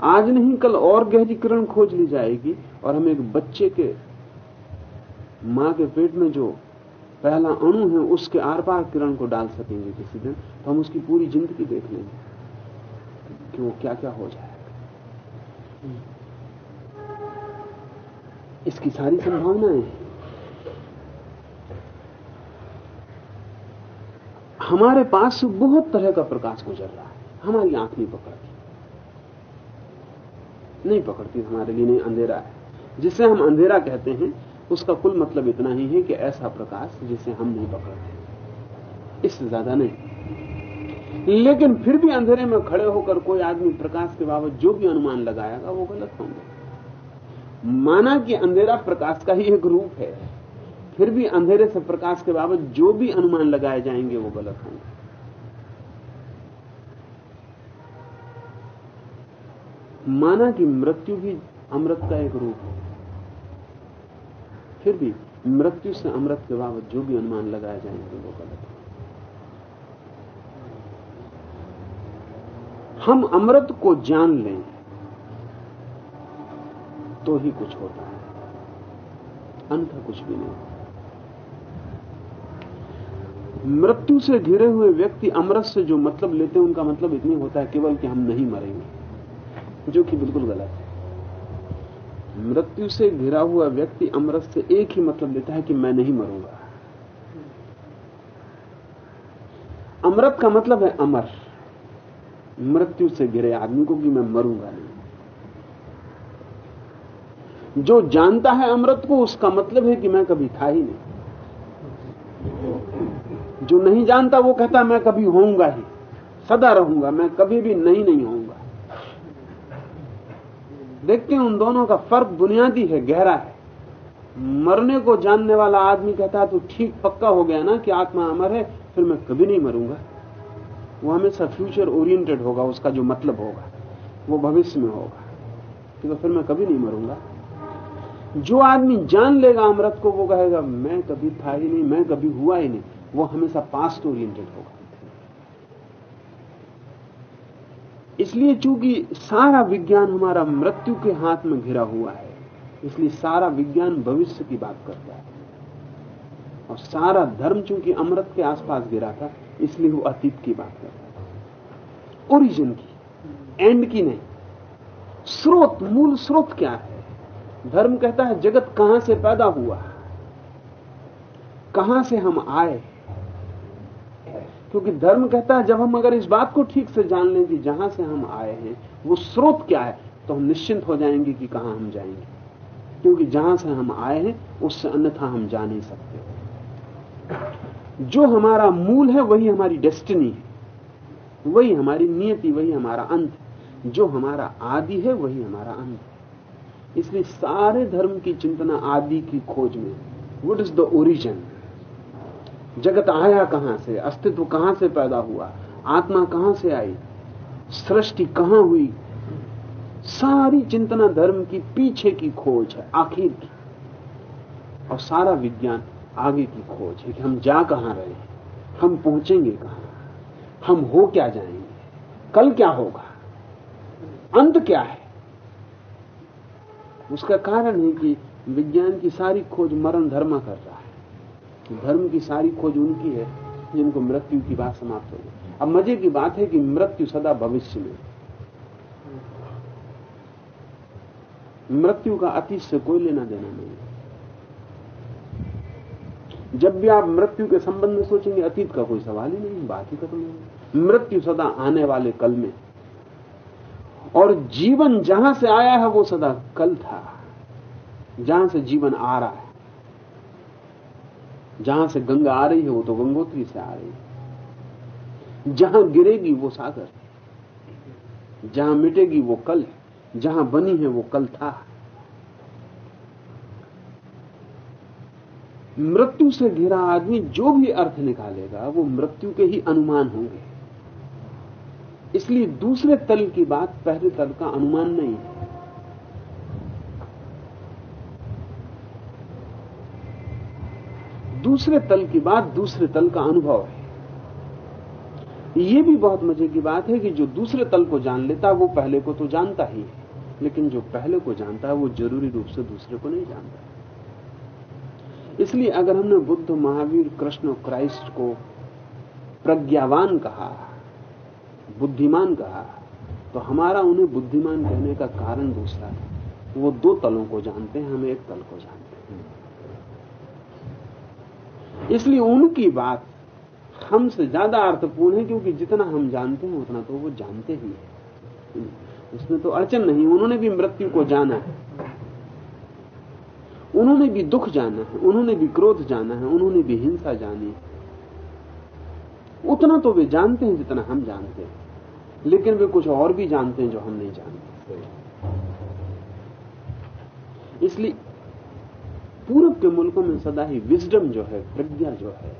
आज नहीं, कल और गहरी किरण खोज ली जाएगी और हम एक बच्चे के माँ के पेट में जो पहला अणु है, उसके आर पार किरण को डाल सकेंगे किसी दिन तो हम उसकी पूरी ज़िंदगी देख लेंगे कि वो क्या क्या हो जाएगा। इसकी सारी संभावनाएँ हमारे पास बहुत तरह का प्रकाश गुजर रहा है। हमारी आँख नहीं पकड़ती नहीं पकड़ती, हमारे लिए नहीं, अंधेरा है। जिसे हम अंधेरा कहते हैं, उसका कुल मतलब इतना ही है कि ऐसा प्रकाश जिसे हम नहीं पकड़ते। इससे ज़्यादा नहीं। लेकिन फिर भी अंधेरे में खड़े होकर कोई आदमी प्रकाश के बाबत जो भी अनुमान लगाएगा, वो गलत होंगे। माना कि अंधेरा प्रकाश का ही एक रूप है, फिर भी अंधेरे से प्रकाश के बाबत जो भी अनुमान लगाए जाएँगे, वो गलत होंगे। माना कि मृत्यु भी अमृत का एक रूप है। फिर भी मृत्यु से अमृत के बाबत जो भी अनुमान लगाए जाएँगे, वो गलत है। हम अमृत को जान लें तो ही कुछ होता है। अन्यथा कुछ भी नहीं। मृत्यु से घिरे हुए व्यक्ति अमृत से जो मतलब लेते हैं, उनका मतलब इतनी होता है केवल कि हम नहीं मरेंगे। जो कि बिल्कुल गलत है। मृत्यु से घिरा हुआ व्यक्ति अमृत से एक ही मतलब लेता है कि मैं नहीं मरूँगा। अमृत का मतलब है अमर। मृत्यु से घिरे आदमी को कि मैं मरूँगा नहीं। जो जानता है अमृत को, उसका मतलब है कि मैं कभी था ही नहीं। जो नहीं जानता, वो कहता मैं कभी होऊँगा ही। सदा रहूँगा, मैं कभी भी नहीं नहीं होऊँगा। देखते हैं उन दोनों का फ़र्क बुनियादी है, गहरा है। मरने को जानने वाला आदमी कहता है तो ठीक पक्का हो गया ना कि आत्मा अमर है, फिर मैं कभी नहीं मरूँगा। वो हमेशा फ्यूचर ओरिएंटेड होगा, उसका जो मतलब होगा, वो भविष्य में होगा। तो फिर मैं कभी नहीं मरूँगा। जो आदमी जान लेगा अमृत को, वो कहेगा, मैं कभी था ही नहीं, मैं कभी हुआ ही नहीं। वो हमेशा पास्ट ओरिएंटेड होगा। इसलिए चूँकि सारा विज्ञान हमारा मृत्यु के हाथ में घिरा हुआ है, इसलिए सारा विज्ञान भविष्य की बात करता है। और सारा धर्म चूँकि अमृत के आसपास गिरा था, इसलिए वो अतीत की बात करता है। ओरिजिन की एंड की नहीं। स्रोत, मूल स्रोत क्या है? धर्म कहता है, जगत कहाँ से पैदा हुआ? कहाँ से हम आए? क्योंकि धर्म कहता है, जब हम अगर इस बात को ठीक से जान लें कि जहाँ से हम आए हैं, वो स्रोत क्या है तो हम निश्चिंत हो जाएँगे कि कहाँ हम जाएँगे। क्योंकि जहाँ से हम आए हैं, उससे अन्यथा हम जा नहीं सकते। जो हमारा मूल है, वही हमारी डेस्टिनी है। वही हमारी नियति, वही हमारा अंत जो हमारा आदि है, वही हमारा अंत इसलिए सारे धर्म की चिंतना आदि की खोज में वट इज़ द ओरिजिन जगत आया कहाँ से? अस्तित्व कहाँ से पैदा हुआ? आत्मा कहाँ से आई? सृष्टि कहाँ हुई? सारी चिंतना धर्म की पीछे की खोज है, आखिर की। और सारा विज्ञान आगे की खोज है कि हम जा कहाँ रहे हम पहुँचेंगे कहाँ? हम हो क्या जाएँगे? कल क्या होगा? अंत क्या है? उसका कारण है कि विज्ञान की सारी खोज मरण धर्म कर रहा है। धर्म की सारी खोज उनकी है, जिनको मृत्यु की बात समाप्त हो गई। अब मज़े की बात है कि मृत्यु सदा भविष्य में। मृत्यु का अतीत से कोई लेना देना नहीं जब भी आप मृत्यु के संबंध में सोचेंगे, अतीत का कोई सवाल ही नहीं, बात ही खत्म नहीं मृत्यु सदा आने वाले कल में। और जीवन जहाँ से आया है, वो सदा कल था। जहाँ से जीवन आ रहा है। जहाँ से गंगा आ रही है, वो तो गंगोत्री से आ रही है। जहाँ गिरेगी, वो सागर है। जहाँ मिटेगी, वो कल है। जहाँ बनी है, वो कल था। मृत्यु से घिरा आदमी जो भी अर्थ निकालेगा, वो मृत्यु के ही अनुमान होंगे। इसलिए दूसरे तल की बात पहले तल का अनुमान नहीं है। दूसरे तल की बात दूसरे तल का अनुभव है। ये भी बहुत मज़े की बात है कि जो दूसरे तल को जान लेता है वो पहले को तो जानता ही है। लेकिन जो पहले को जानता है वो ज़रूरी रूप से दूसरे को नहीं जानता। इसलिए अगर हमने बुद्ध, महावीर, कृष्ण क्राइस्ट को प्रज्ञावान कहा, बुद्धिमान कहा तो हमारा उन्हें बुद्धिमान कहने का कारण दूसरा है। वो दो तलों को जानते हैं, हम एक तल को जानते हैं। इसलिए उनकी बात हमसे ज़्यादा अर्थपूर्ण है, क्योंकि जितना हम जानते हैं, उतना तो वो जानते ही है। उसमें तो अड़चन नहीं, उन्होंने भी मृत्यु को जाना है। उन्होंने भी दुख जाना है, उन्होंने भी क्रोध जाना है, उन्होंने भी हिंसा जानी है। उतना तो वे जानते हैं जितना हम जानते हैं। लेकिन वे कुछ और भी जानते हैं जो हम नहीं जानते। इसलिए पूर्व के मुल्कों में सदा ही विजडम जो है, प्रज्ञा जो है,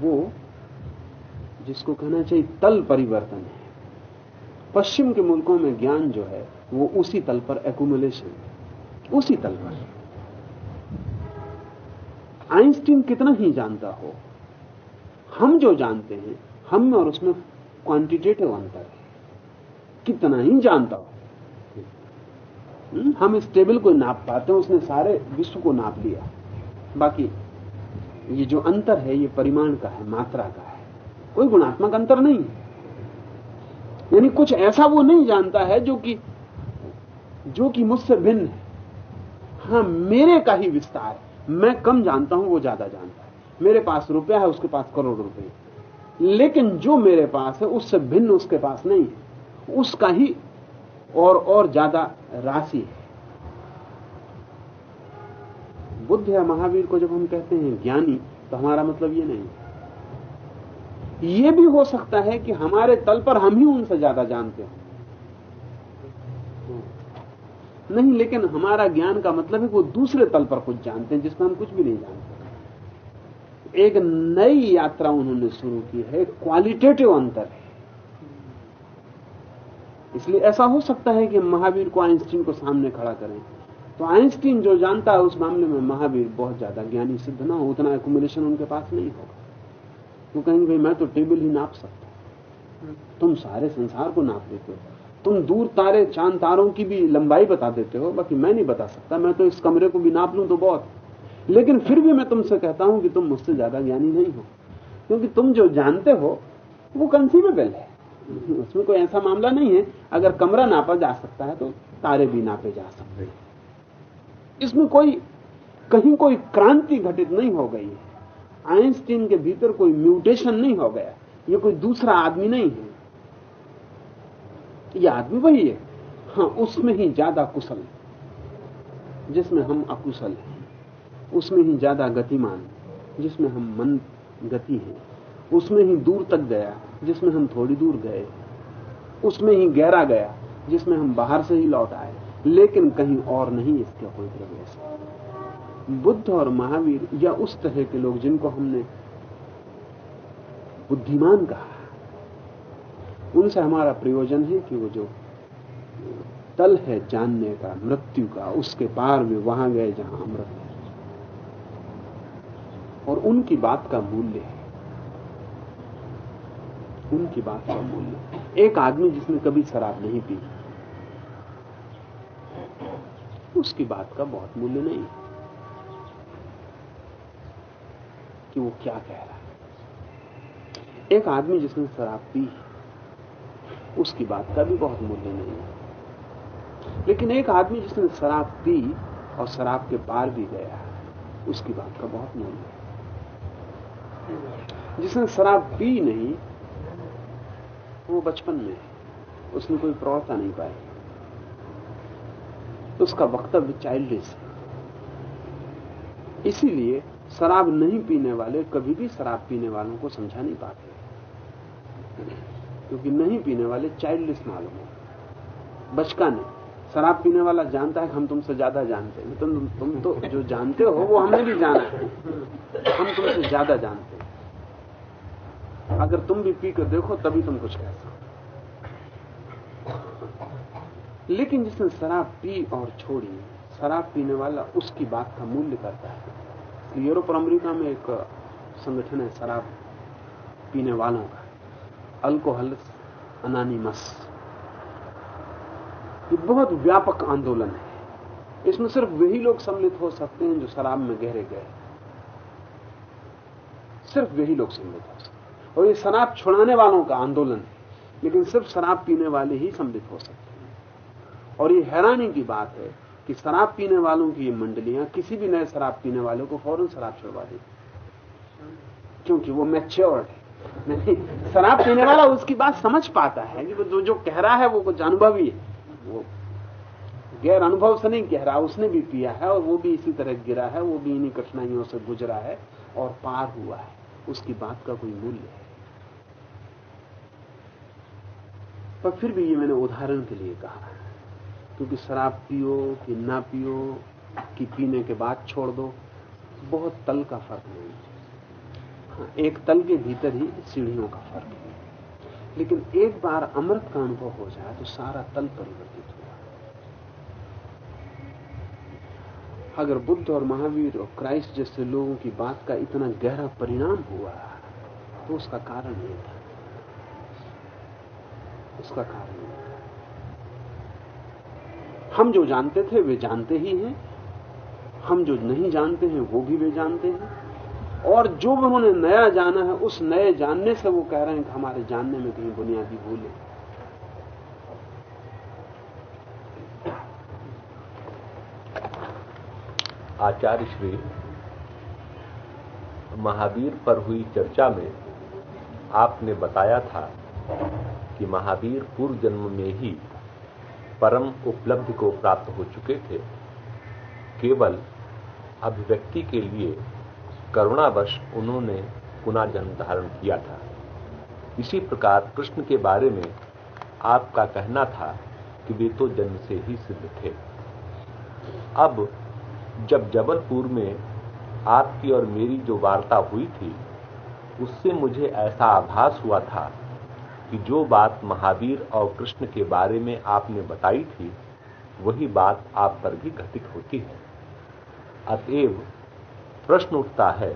वो जिसको कहना चाहिए तल परिवर्तन है। पश्चिम के मुल्कों में ज्ञान जो है, वो उसी तल पर एकुमुलेशन उसी तल पर आइंस्टीन कितना ही जानता हो, हम जो जानते हैं, हम और उसमें क्वांटिटेटिव अंतर है। कितना ही जानता हो। हम इस टेबल को नाप पाते हैं, उसने सारे विश्व को नाप लिया। बाकी ये जो अंतर है, ये परिमाण का है, मात्रा का है। कोई गुणात्मक अंतर नहीं है। यानी कुछ ऐसा वो नहीं जानता है जो कि जो कि मुझसे भिन्न है। हाँ, मेरे का ही विस्तार मैं कम जानता हूँ, वो ज़्यादा जानता है। मेरे पास रुपया है, उसके पास करोड़ रुपए। लेकिन जो मेरे पास है, उससे भिन्न उसके पास नहीं है। उसका ही और और ज़्यादा राशि है। बुद्ध या महावीर को जब हम कहते हैं ज्ञानी तो हमारा मतलब ये नहीं। ये भी हो सकता है कि हमारे तल पर हम ही उनसे ज़्यादा जानते हैं। नहीं, लेकिन हमारा ज्ञान का मतलब है वो दूसरे तल पर कुछ जानते हैं, जिसमें हम कुछ भी नहीं जानते। एक नई यात्रा उन्होंने शुरू की है क्वालिटेटिव अंतर है। इसलिए ऐसा हो सकता है कि महावीर को आइंस्टीन को सामने खड़ा करें। तो आइंस्टीन जो जानता है उस मामले में महावीर बहुत ज़्यादा ज्ञानी सिद्ध ना हो, उतना एकुमुलेशन उनके पास नहीं होगा। वो कहेंगे, भाई, मैं तो टेबल ही नाप सकता तुम सारे संसार को नाप देते हो। तुम दूर तारे, चाँद तारों की भी लंबाई बता देते हो, बाकी मैं नहीं बता सकता। मैं तो इस कमरे को भी नाप लूँ तो बहुत। लेकिन फिर भी मैं तुमसे कहता हूँ कि तुम मुझसे ज़्यादा ज्ञानी नहीं हो। क्योंकि तुम जो जानते हो, वो कंसीवेबल है। उसमें कोई ऐसा मामला नहीं है। अगर कमरा नापा जा सकता है तो तारे भी नापे जा सकते हैं। इसमें कोई, कहीं कोई क्रांति घटित नहीं हो गई है। आइंस्टीन के भीतर कोई म्यूटेशन नहीं हो गया। ये कोई दूसरा आदमी नहीं है। ये आदमी वही है। हाँ उसमें ही ज़्यादा कुशल है। जिसमें हम अकुशल हैं, उसमें ही ज़्यादा गतिमान जिसमें हम मन गति है। उसमें ही दूर तक गया, जिसमें हम थोड़ी दूर गए। उसमें ही गहरा गया, जिसमें हम बाहर से ही लौट आए। लेकिन कहीं और नहीं इसका कोई प्रवेश। बुद्ध और महावीर या उस तरह के लोग जिनको हमने बुद्धिमान कहा उनसे हमारा प्रयोजन है कि वो जो तल है जानने का, मृत्यु का, उसके पार में वहाँ गए जहाँ अमृत और उनकी बात का मूल्य है। उनकी बात का मूल्य एक आदमी जिसने कभी शराब नहीं पी, उसकी बात का बहुत मूल्य नहीं कि वो क्या कह रहा है। एक आदमी जिसने शराब पी, उसकी बात का भी बहुत मूल्य नहीं। है लेकिन एक आदमी जिसने शराब पी और शराब के पार भी गया, उसकी बात का बहुत मूल्य है। जिसने शराब पी नहीं वो बचपन में है उसने कोई प्रौढ़ता नहीं पाई उसका वक्तव्य चाइल्डिश है। इसीलिए शराब नहीं पीने वाले कभी भी शराब पीने वालों को समझा नहीं पाते। क्योंकि नहीं पीने वाले चाइल्डलेस मालूम हो। बचका ने शराब पीने वाला जानता है कि हम तुमसे ज़्यादा जानते हैं। तुम तुम तो जो जानते हो वो हमने भी जाना है। हम तुमसे ज़्यादा जानते हैं। अगर तुम भी पी कर देखो, तभी तुम कुछ कह सकते लेकिन जिसने शराब पी और छोड़ी, शराब पीने वाला उसकी बात का मूल्य करता है। यूरोप और अमेरिका में एक संगठन है शराब पीने वालों का। Alcohol anonymous. ये बहुत व्यापक आंदोलन है। इसमें सिर्फ़ वही लोग सम्मिलित हो सकते हैं जो शराब में गहरे गए। सिर्फ़ वही लोग सम्मिलित और ये शराब छुड़ाने वालों का आंदोलन है। लेकिन सिर्फ़ शराब पीने वाले ही सम्मिलित हो सकते हैं। और ये हैरानी की बात है कि शराब पीने वालों की ये मंडलियाँ किसी भी नए शराब पीने वाले को फ़ौरन शराब छुड़वा देती क्योंकि वो मैच्योर्ड है। शराब पीने वाला उसकी बात समझ पाता है कि वो जो कह रहा है वो कुछ अनुभवी है। वो गैर अनुभव से नहीं कह रहा, उसने भी पिया है और वो भी इसी तरह गिरा है, वो भी इन्हीं कठिनाइयों से गुजरा है और पार हुआ है। उसकी बात का कोई मूल्य। है पर फिर भी ये मैंने उदाहरण के लिए कहा क्योंकि शराब पियो कि ना पियो कि पीने के बाद छोड़ दो बहुत तल का फ़र्क नहीं। हाँ, एक तल के भीतर ही सीढ़ियों का फ़र्क है। लेकिन एक बार अमृत का अनुभव हो जाए तो सारा तल परिवर्तित हुआ अगर बुद्ध और महावीर और क्राइस्ट जैसे लोगों की बात का इतना गहरा परिणाम हुआ तो उसका कारण ये था। उसका कारण था। हम जो जानते थे, वे जानते ही हैं। हम जो नहीं जानते हैं, वो भी वे जानते हैं। और जो उन्होंने नया जाना है, उस नए जानने से वो कह रहे हैं कि हमारे जानने में कहीं बुनियादी भूल आचार्य श्री महावीर पर हुई चर्चा में आपने बताया था कि महावीर पूर्व जन्म में ही परम उपलब्धि को प्राप्त हो चुके थे। केवल अभिव्यक्ति के लिए करुणावश उन्होंने पुनः जन्म धारण किया था। इसी प्रकार कृष्ण के बारे में आपका कहना था कि वे तो जन्म से ही सिद्ध थे। अब जब जबलपुर में आपकी और मेरी जो वार्ता हुई थी, उससे मुझे ऐसा आभास हुआ था कि जो बात महावीर और कृष्ण के बारे में आपने बताई थी, वही बात आप पर भी घटित होती है। अतएव प्रश्न उठता है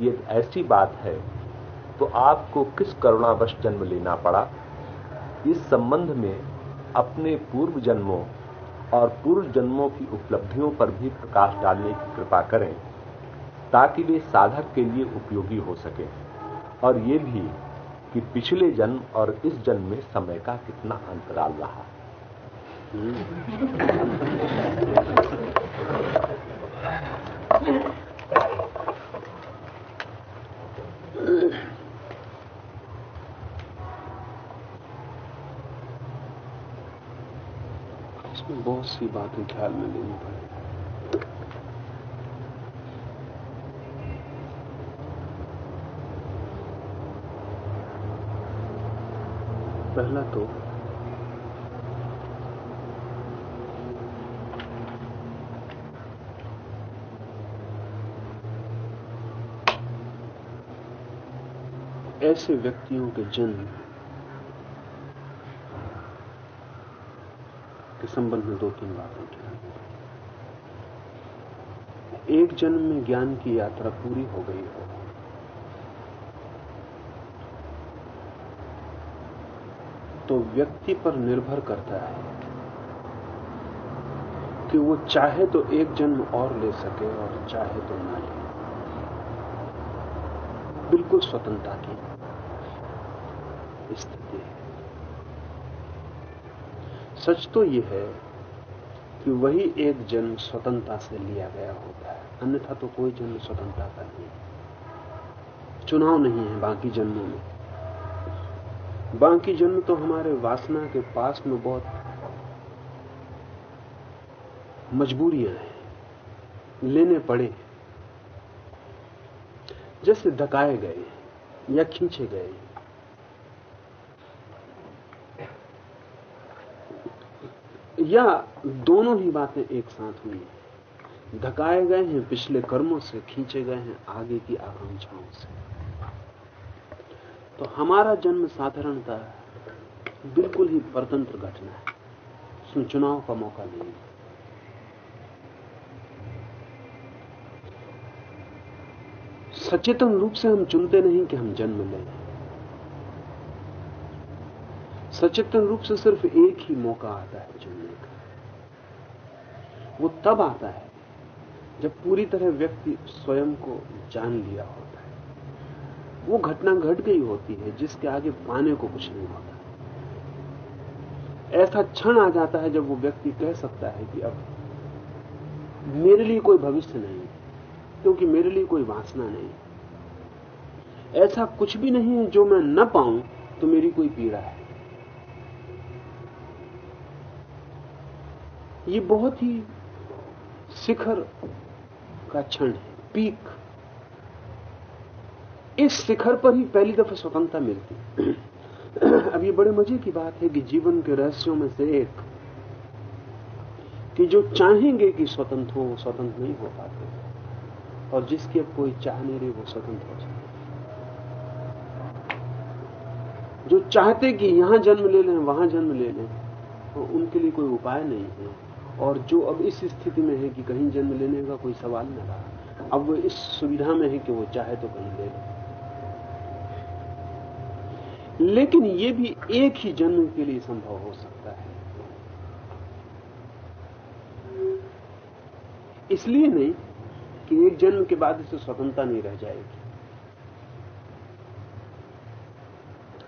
ये ऐसी बात है तो आपको किस करुणावश जन्म लेना पड़ा? इस संबंध में अपने पूर्व जन्मों और पूर्व जन्मों की उपलब्धियों पर भी प्रकाश डालने की कृपा करें, ताकि वे साधक के लिए उपयोगी हो सके। और ये भी कि पिछले जन्म और इस जन्म में समय का कितना अंतराल रहा। इसमें बहुत सी बातें ख्याल में लेनी पड़ेगी पहला तो ऐसे व्यक्तियों के जन्म संबंध में दो तीन बातें की एक जन्म में ज्ञान की यात्रा पूरी हो गई हो। तो व्यक्ति पर निर्भर करता है कि वो चाहे तो एक जन्म और ले सके और चाहे तो ना ले। बिल्कुल स्वतंत्रता की स्थिति है। सच तो यह है कि वही एक जन्म स्वतंत्रता से लिया गया होता है। अन्यथा तो कोई जन्म स्वतंत्रता का नहीं चुनाव नहीं है बाकी जन्मों में। बाकी जन्म तो हमारे वासना के पास में बहुत मजबूरियाँ हैं, लेने पड़े जैसे धकाए गए या खींचे गए या दोनों ही बातें एक साथ हुई है। धकाए गए हैं, पिछले कर्मों से खींचे गए हैं, आगे की आकांक्षाओं से। तो हमारा जन्म साधारणता बिल्कुल ही परतंत्र घटना है। उसमें चुनाव का मौका नहीं है। सचेतन रूप से हम चुनते नहीं कि हम जन्म लें। सचेतन रूप से सिर्फ़ एक ही मौका आता है चुनने का। वो तब आता है जब पूरी तरह व्यक्ति स्वयं को जान लिया होता है। वो घटना घट गई होती है जिसके आगे पाने को कुछ नहीं होता। ऐसा क्षण आ जाता है जब वो व्यक्ति कह सकता है कि अब मेरे लिए कोई भविष्य नहीं, क्योंकि मेरे लिए कोई वासना नहीं। ऐसा कुछ भी नहीं है जो मैं न पाऊँ तो मेरी कोई पीड़ा है। ये बहुत ही शिखर का क्षण है, पीक। इस शिखर पर ही पहली दफ़ा स्वतंत्रता मिलती अब ये बड़े मज़े की बात है कि जीवन के रहस्यों में से एक, कि जो चाहेंगे कि स्वतंत्र हो, वो स्वतंत्र नहीं हो पाते। और जिसकी अब कोई चाह नहीं रही, वो स्वतंत्र हो जाए जो चाहते कि यहाँ जन्म ले लें, वहाँ जन्म ले लें तो उनके लिए कोई उपाय नहीं है। और जो अब इस स्थिति में है कि कहीं जन्म लेने का कोई सवाल न रहा, अब वो इस सुविधा में है कि वो चाहे तो कहीं ले ले। लेकिन ये भी एक ही जन्म के लिए संभव हो सकता है। इसलिए नहीं कि एक जन्म के बाद इसे स्वतंत्रता नहीं रह जाएगी।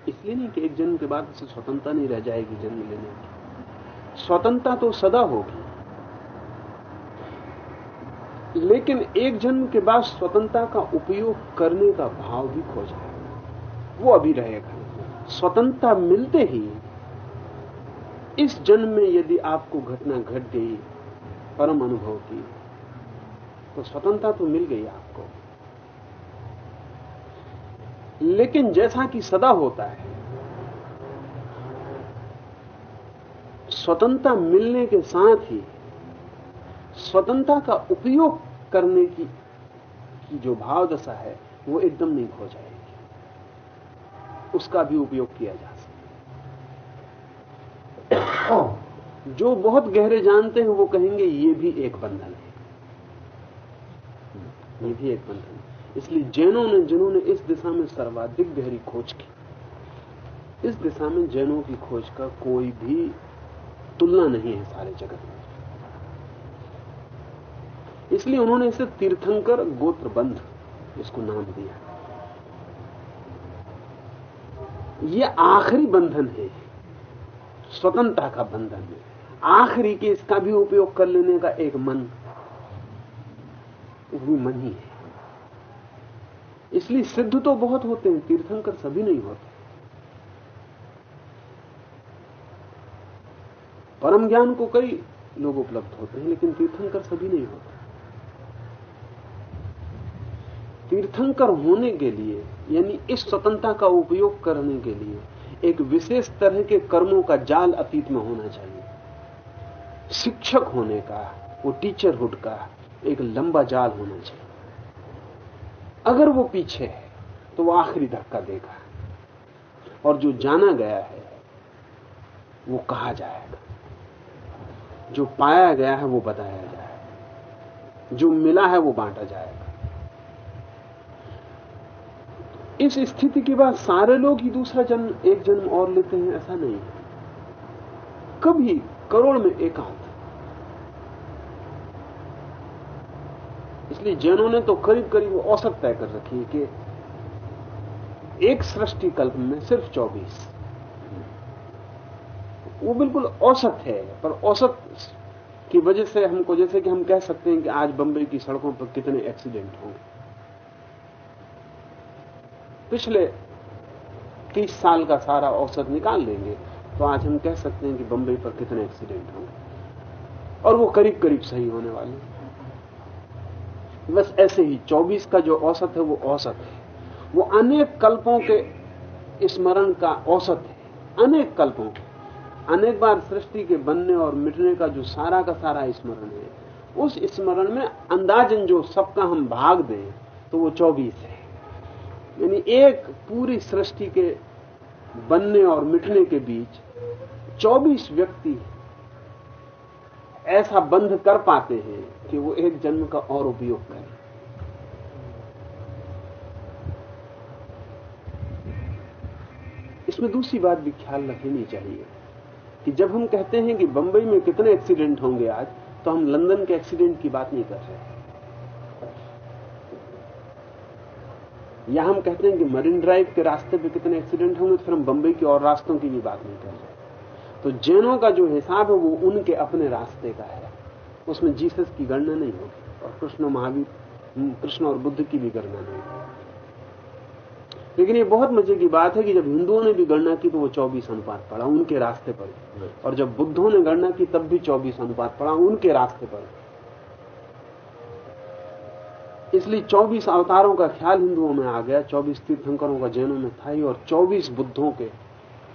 इसलिए नहीं कि एक जन्म के बाद इसे स्वतंत्रता नहीं रह जाएगी जन्म लेने की। स्वतंत्रता तो सदा होगी। लेकिन एक जन्म के बाद स्वतंत्रता का उपयोग करने का भाव भी खो जाएगा। वो अभी रहेगा। स्वतंत्रता मिलते ही इस जन्म में यदि आपको घटना घट गई, परम अनुभव की तो स्वतंत्रता तो मिल गई आपको। लेकिन जैसा कि सदा होता है स्वतंत्रता मिलने के साथ ही स्वतंत्रता का उपयोग करने की, की जो भाव दशा है वो एकदम नहीं खो जाएगी। उसका भी उपयोग किया जा सकता जो बहुत गहरे जानते हैं वो कहेंगे ये भी एक बंधन है। ये भी एक बंधन है। इसलिए जैनों ने जिन्होंने इस दिशा में सर्वाधिक गहरी खोज की। इस दिशा में जैनों की खोज का कोई भी तुलना नहीं है सारे जगत में। इसलिए उन्होंने इसे तीर्थंकर गोत्र बंध इसको नाम दिया। ये आखिरी बंधन है, स्वतंत्रता का बंधन है। आखिरी के इसका भी उपयोग कर लेने का एक मन, वो मन ही है। इसलिए सिद्ध तो बहुत होते हैं, तीर्थंकर सभी नहीं होते। परम ज्ञान को कई लोग उपलब्ध होते हैं, लेकिन तीर्थंकर सभी नहीं होते। तीर्थंकर होने के लिए, यानी इस स्वतंत्रता का उपयोग करने के लिए, एक विशेष तरह के कर्मों का जाल अतीत में होना चाहिए। शिक्षक होने का, वो टीचरहुड का, एक लंबा जाल होना चाहिए। अगर वो पीछे है तो वो आखिरी धक्का देगा। और जो जाना गया है, वो कहा जाएगा। जो पाया गया है वो बताया जाएगा जो मिला है वो बांटा जाएगा। इस स्थिति के बाद सारे लोग ही दूसरा जन्म, एक जन्म और लेते हैं, ऐसा नहीं कभी करोड़ में एकांत। इसलिए जैनों ने तो करीब करीब औसत तय कर रखी है कि एक सृष्टि कल्प में सिर्फ़ 24 वो बिल्कुल औसत है, पर औसत की वजह से हमको, जैसे कि हम कह सकते हैं कि आज बंबई की सड़कों पर कितने एक्सीडेंट होंगे पिछले 30 साल का सारा औसत निकाल लेंगे तो आज हम कह सकते हैं कि बंबई पर कितने एक्सीडेंट होंगे और वो करीब करीब सही होने वाले बस ऐसे ही 24 का जो औसत है, वो औसत है। वो अनेक कल्पों के स्मरण का औसत है। अनेक कल्पों के। अनेक बार सृष्टि के बनने और मिटने का जो सारा का सारा स्मरण है, उस स्मरण में अंदाजन जो सबका हम भाग दें तो वो चौबीस है। यानी एक पूरी सृष्टि के बनने और मिटने के बीच चौबीस व्यक्ति ऐसा बंध कर पाते हैं कि वो एक जन्म का और उपयोग करें। इसमें दूसरी बात भी ख्याल रखनी चाहिए। कि जब हम कहते हैं कि बंबई में कितने एक्सीडेंट होंगे आज तो हम लंदन के एक्सीडेंट की बात नहीं कर रहे या हम कहते हैं कि मरीन ड्राइव के रास्ते पे कितने एक्सीडेंट होंगे तो फिर हम बंबई के और रास्तों की भी बात नहीं कर रहे तो जैनों का जो हिसाब है, वो उनके अपने रास्ते का है। उसमें जीसस की गणना नहीं होगी, और कृष्ण महावीर कृष्ण और बुद्ध की भी गणना नहीं होगी। लेकिन ये बहुत मज़े की बात है कि जब हिंदुओं ने भी गणना की तो वो चौबीस अनुपात पड़ा उनके रास्ते पर। और जब बुद्धों ने गणना की तब भी चौबीस अनुपात पड़ा उनके रास्ते पर। इसलिए 24 अवतारों का ख्याल हिंदुओं में आ गया 24 तीर्थंकरों का जैनों में था ही और 24 बुद्धों के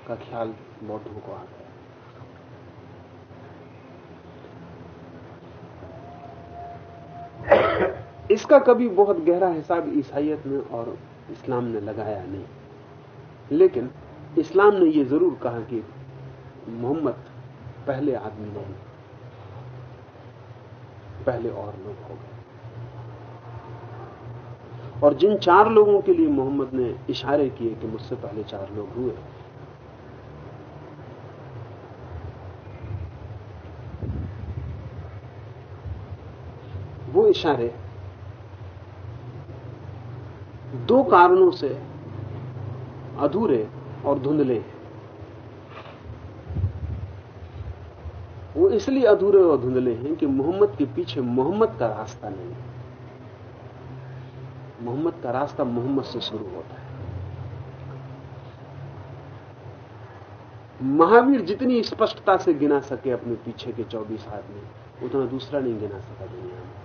का ख्याल बौद्धों को आ गया। इसका कभी बहुत गहरा हिसाब ईसाइयत में और इस्लाम ने लगाया नहीं। लेकिन इस्लाम ने यह ज़रूर कहा कि मोहम्मद पहले आदमी नहीं, पहले और लोग हो गए। और जिन चार लोगों के लिए मोहम्मद ने इशारे किए कि मुझसे पहले चार लोग हुए, वो इशारे दो कारणों से अधूरे और धुंधले हैं। वो इसलिए अधूरे और धुंधले हैं कि मोहम्मद के पीछे मोहम्मद का रास्ता नहीं है। मोहम्मद का रास्ता मोहम्मद से शुरू होता है। महावीर जितनी स्पष्टता से गिना सके अपने पीछे के 24 आदमी, उतना दूसरा नहीं गिना सका दुनिया में।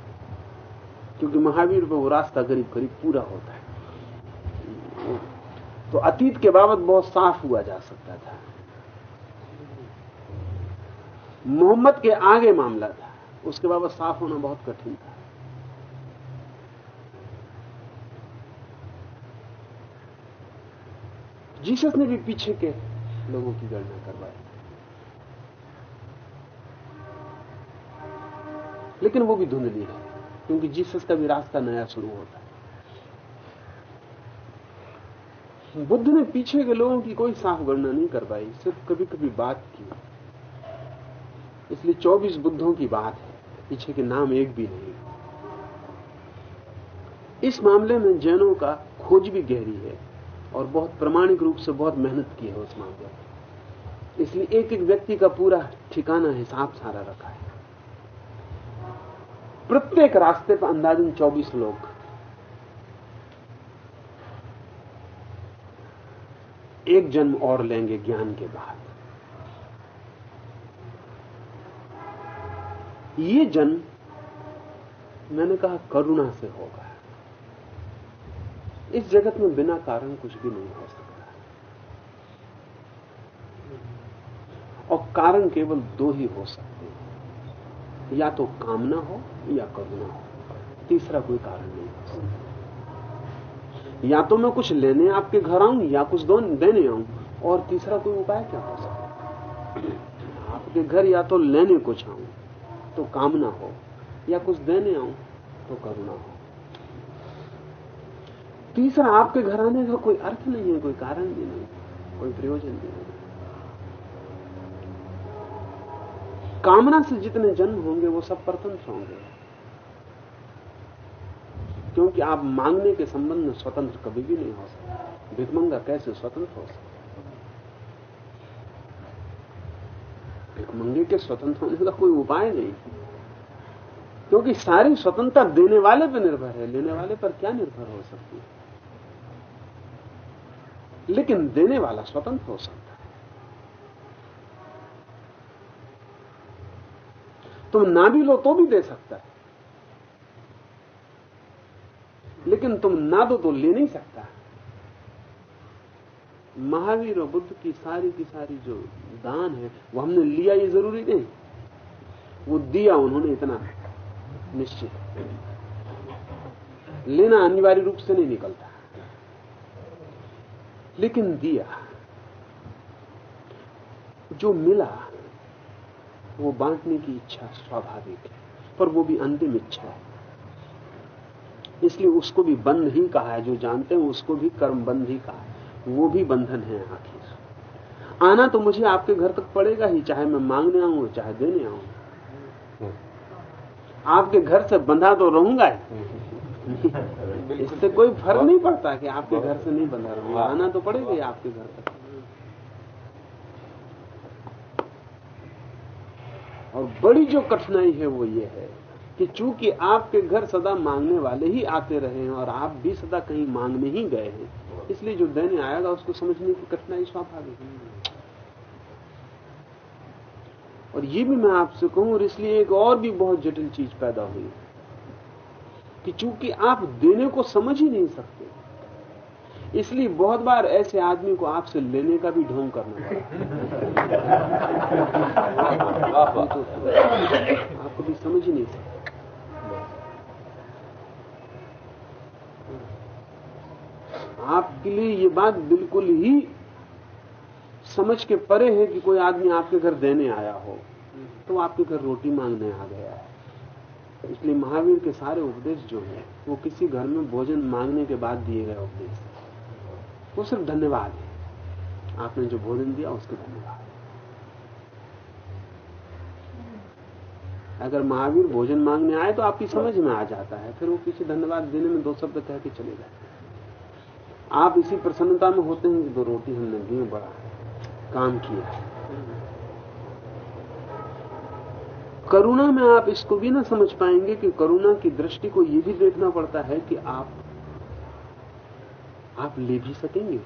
क्योंकि महावीर पर वो रास्ता करीब करीब पूरा होता है। तो अतीत के बाबत बहुत साफ़ हुआ जा सकता था। मोहम्मद के आगे मामला था। उसके बाबत साफ़ होना बहुत कठिन था। जीसस ने भी पीछे के लोगों की गणना करवाई। लेकिन वो भी धुंधली है, क्योंकि जीसस का भी रास्ता नया शुरू होता है। बुद्ध ने पीछे के लोगों की कोई साफ़ गणना नहीं कर पाई, सिर्फ़ कभी कभी बात की। इसलिए 24 बुद्धों की बात है, पीछे के नाम एक भी नहीं। इस मामले में जैनों का खोज भी गहरी है और बहुत प्रमाणिक रूप से बहुत मेहनत की है उस मामले में। इसलिए एक एक व्यक्ति का पूरा ठिकाना हिसाब सारा रखा है। प्रत्येक रास्ते पर अंदाजन 24 लोग एक जन्म और लेंगे ज्ञान के बाद। ये जन्म मैंने कहा करुणा से होगा। इस जगत में बिना कारण कुछ भी नहीं हो सकता। और कारण केवल दो ही हो सकते हैं। या तो कामना हो या करुणा हो। तीसरा कोई कारण नहीं हो सकता। या तो मैं कुछ लेने आपके घर आऊँ, या कुछ देने आऊँ। और तीसरा कोई उपाय क्या हो सकता आपके घर या तो लेने कुछ आऊँ तो कामना हो, या कुछ देने आऊँ तो करुणा हो। तीसरा, आपके घर आने का कोई अर्थ नहीं है, कोई कारण भी नहीं, कोई प्रयोजन भी नहीं। कामना से जितने जन्म होंगे, वो सब परतंत्र होंगे। क्योंकि आप मांगने के संबंध में स्वतंत्र कभी भी नहीं हो सकते। भिकमंगा कैसे स्वतंत्र हो सकता भिकमंगे के स्वतंत्र होने का कोई उपाय नहीं। क्योंकि सारी स्वतंत्रता देने वाले पर निर्भर है, लेने वाले पर क्या निर्भर हो सकती है? लेकिन देने वाला स्वतंत्र हो सकता है। तुम ना भी लो तो भी दे सकता है। लेकिन तुम ना दो तो ले नहीं सकता। महावीर और बुद्ध की सारी की सारी जो दान है, वो हमने लिया ये ज़रूरी नहीं। वो दिया उन्होंने इतना निश्चित। लेना अनिवार्य रूप से नहीं निकलता। लेकिन दिया, जो मिला, वो बांटने की इच्छा स्वाभाविक है, पर वो भी अंतिम इच्छा है। इसलिए उसको भी बंध ही कहा है जो जानते हैं उसको भी कर्म बंध ही कहा है। वो भी बंधन है आखिर आना तो मुझे आपके घर तक पड़ेगा ही चाहे मैं मांगने आऊँ चाहे देने आऊँ। आपके घर से बंधा तो रहूँगा ही। इससे कोई फ़र्क नहीं पड़ता कि आपके घर से नहीं बंधा रहूँगा। आना तो पड़ेगा ही आपके घर तक। और बड़ी जो कठिनाई है वो ये है कि चूँकि आपके घर सदा मांगने वाले ही आते रहे हैं और आप भी सदा कहीं मांगने ही गए हैं इसलिए जो देने आएगा उसको समझने की कठिनाई स्वाभाविक है। और ये भी मैं आपसे कहूँ और इसलिए एक और भी बहुत जटिल चीज़ पैदा हुई कि चूँकि आप देने को समझ ही नहीं सकते इसलिए बहुत बार ऐसे आदमी को आपसे लेने का भी ढोंग करना पड़ता आप कभी समझ ही नहीं सकते। आपके लिए ये बात बिल्कुल ही समझ के परे है कि कोई आदमी आपके घर देने आया हो तो आपके घर रोटी मांगने आ गया है। इसलिए महावीर के सारे उपदेश जो है, वो किसी घर में भोजन मांगने के बाद दिए गए उपदेश वो सिर्फ़ धन्यवाद है। आपने जो भोजन दिया, उसके धन्यवाद अगर महावीर भोजन मांगने आए तो आपकी समझ में आ जाता है। फिर वो पीछे धन्यवाद देने में दो शब्द कह के चले जाते हैं। आप इसी प्रसन्नता में होते हैं कि दो रोटी हमने दी बड़ा काम किया करुणा में आप इसको भी ना समझ पाएँगे कि करुणा की दृष्टि को यह भी देखना पड़ता है कि आप आप ले भी सकेंगे।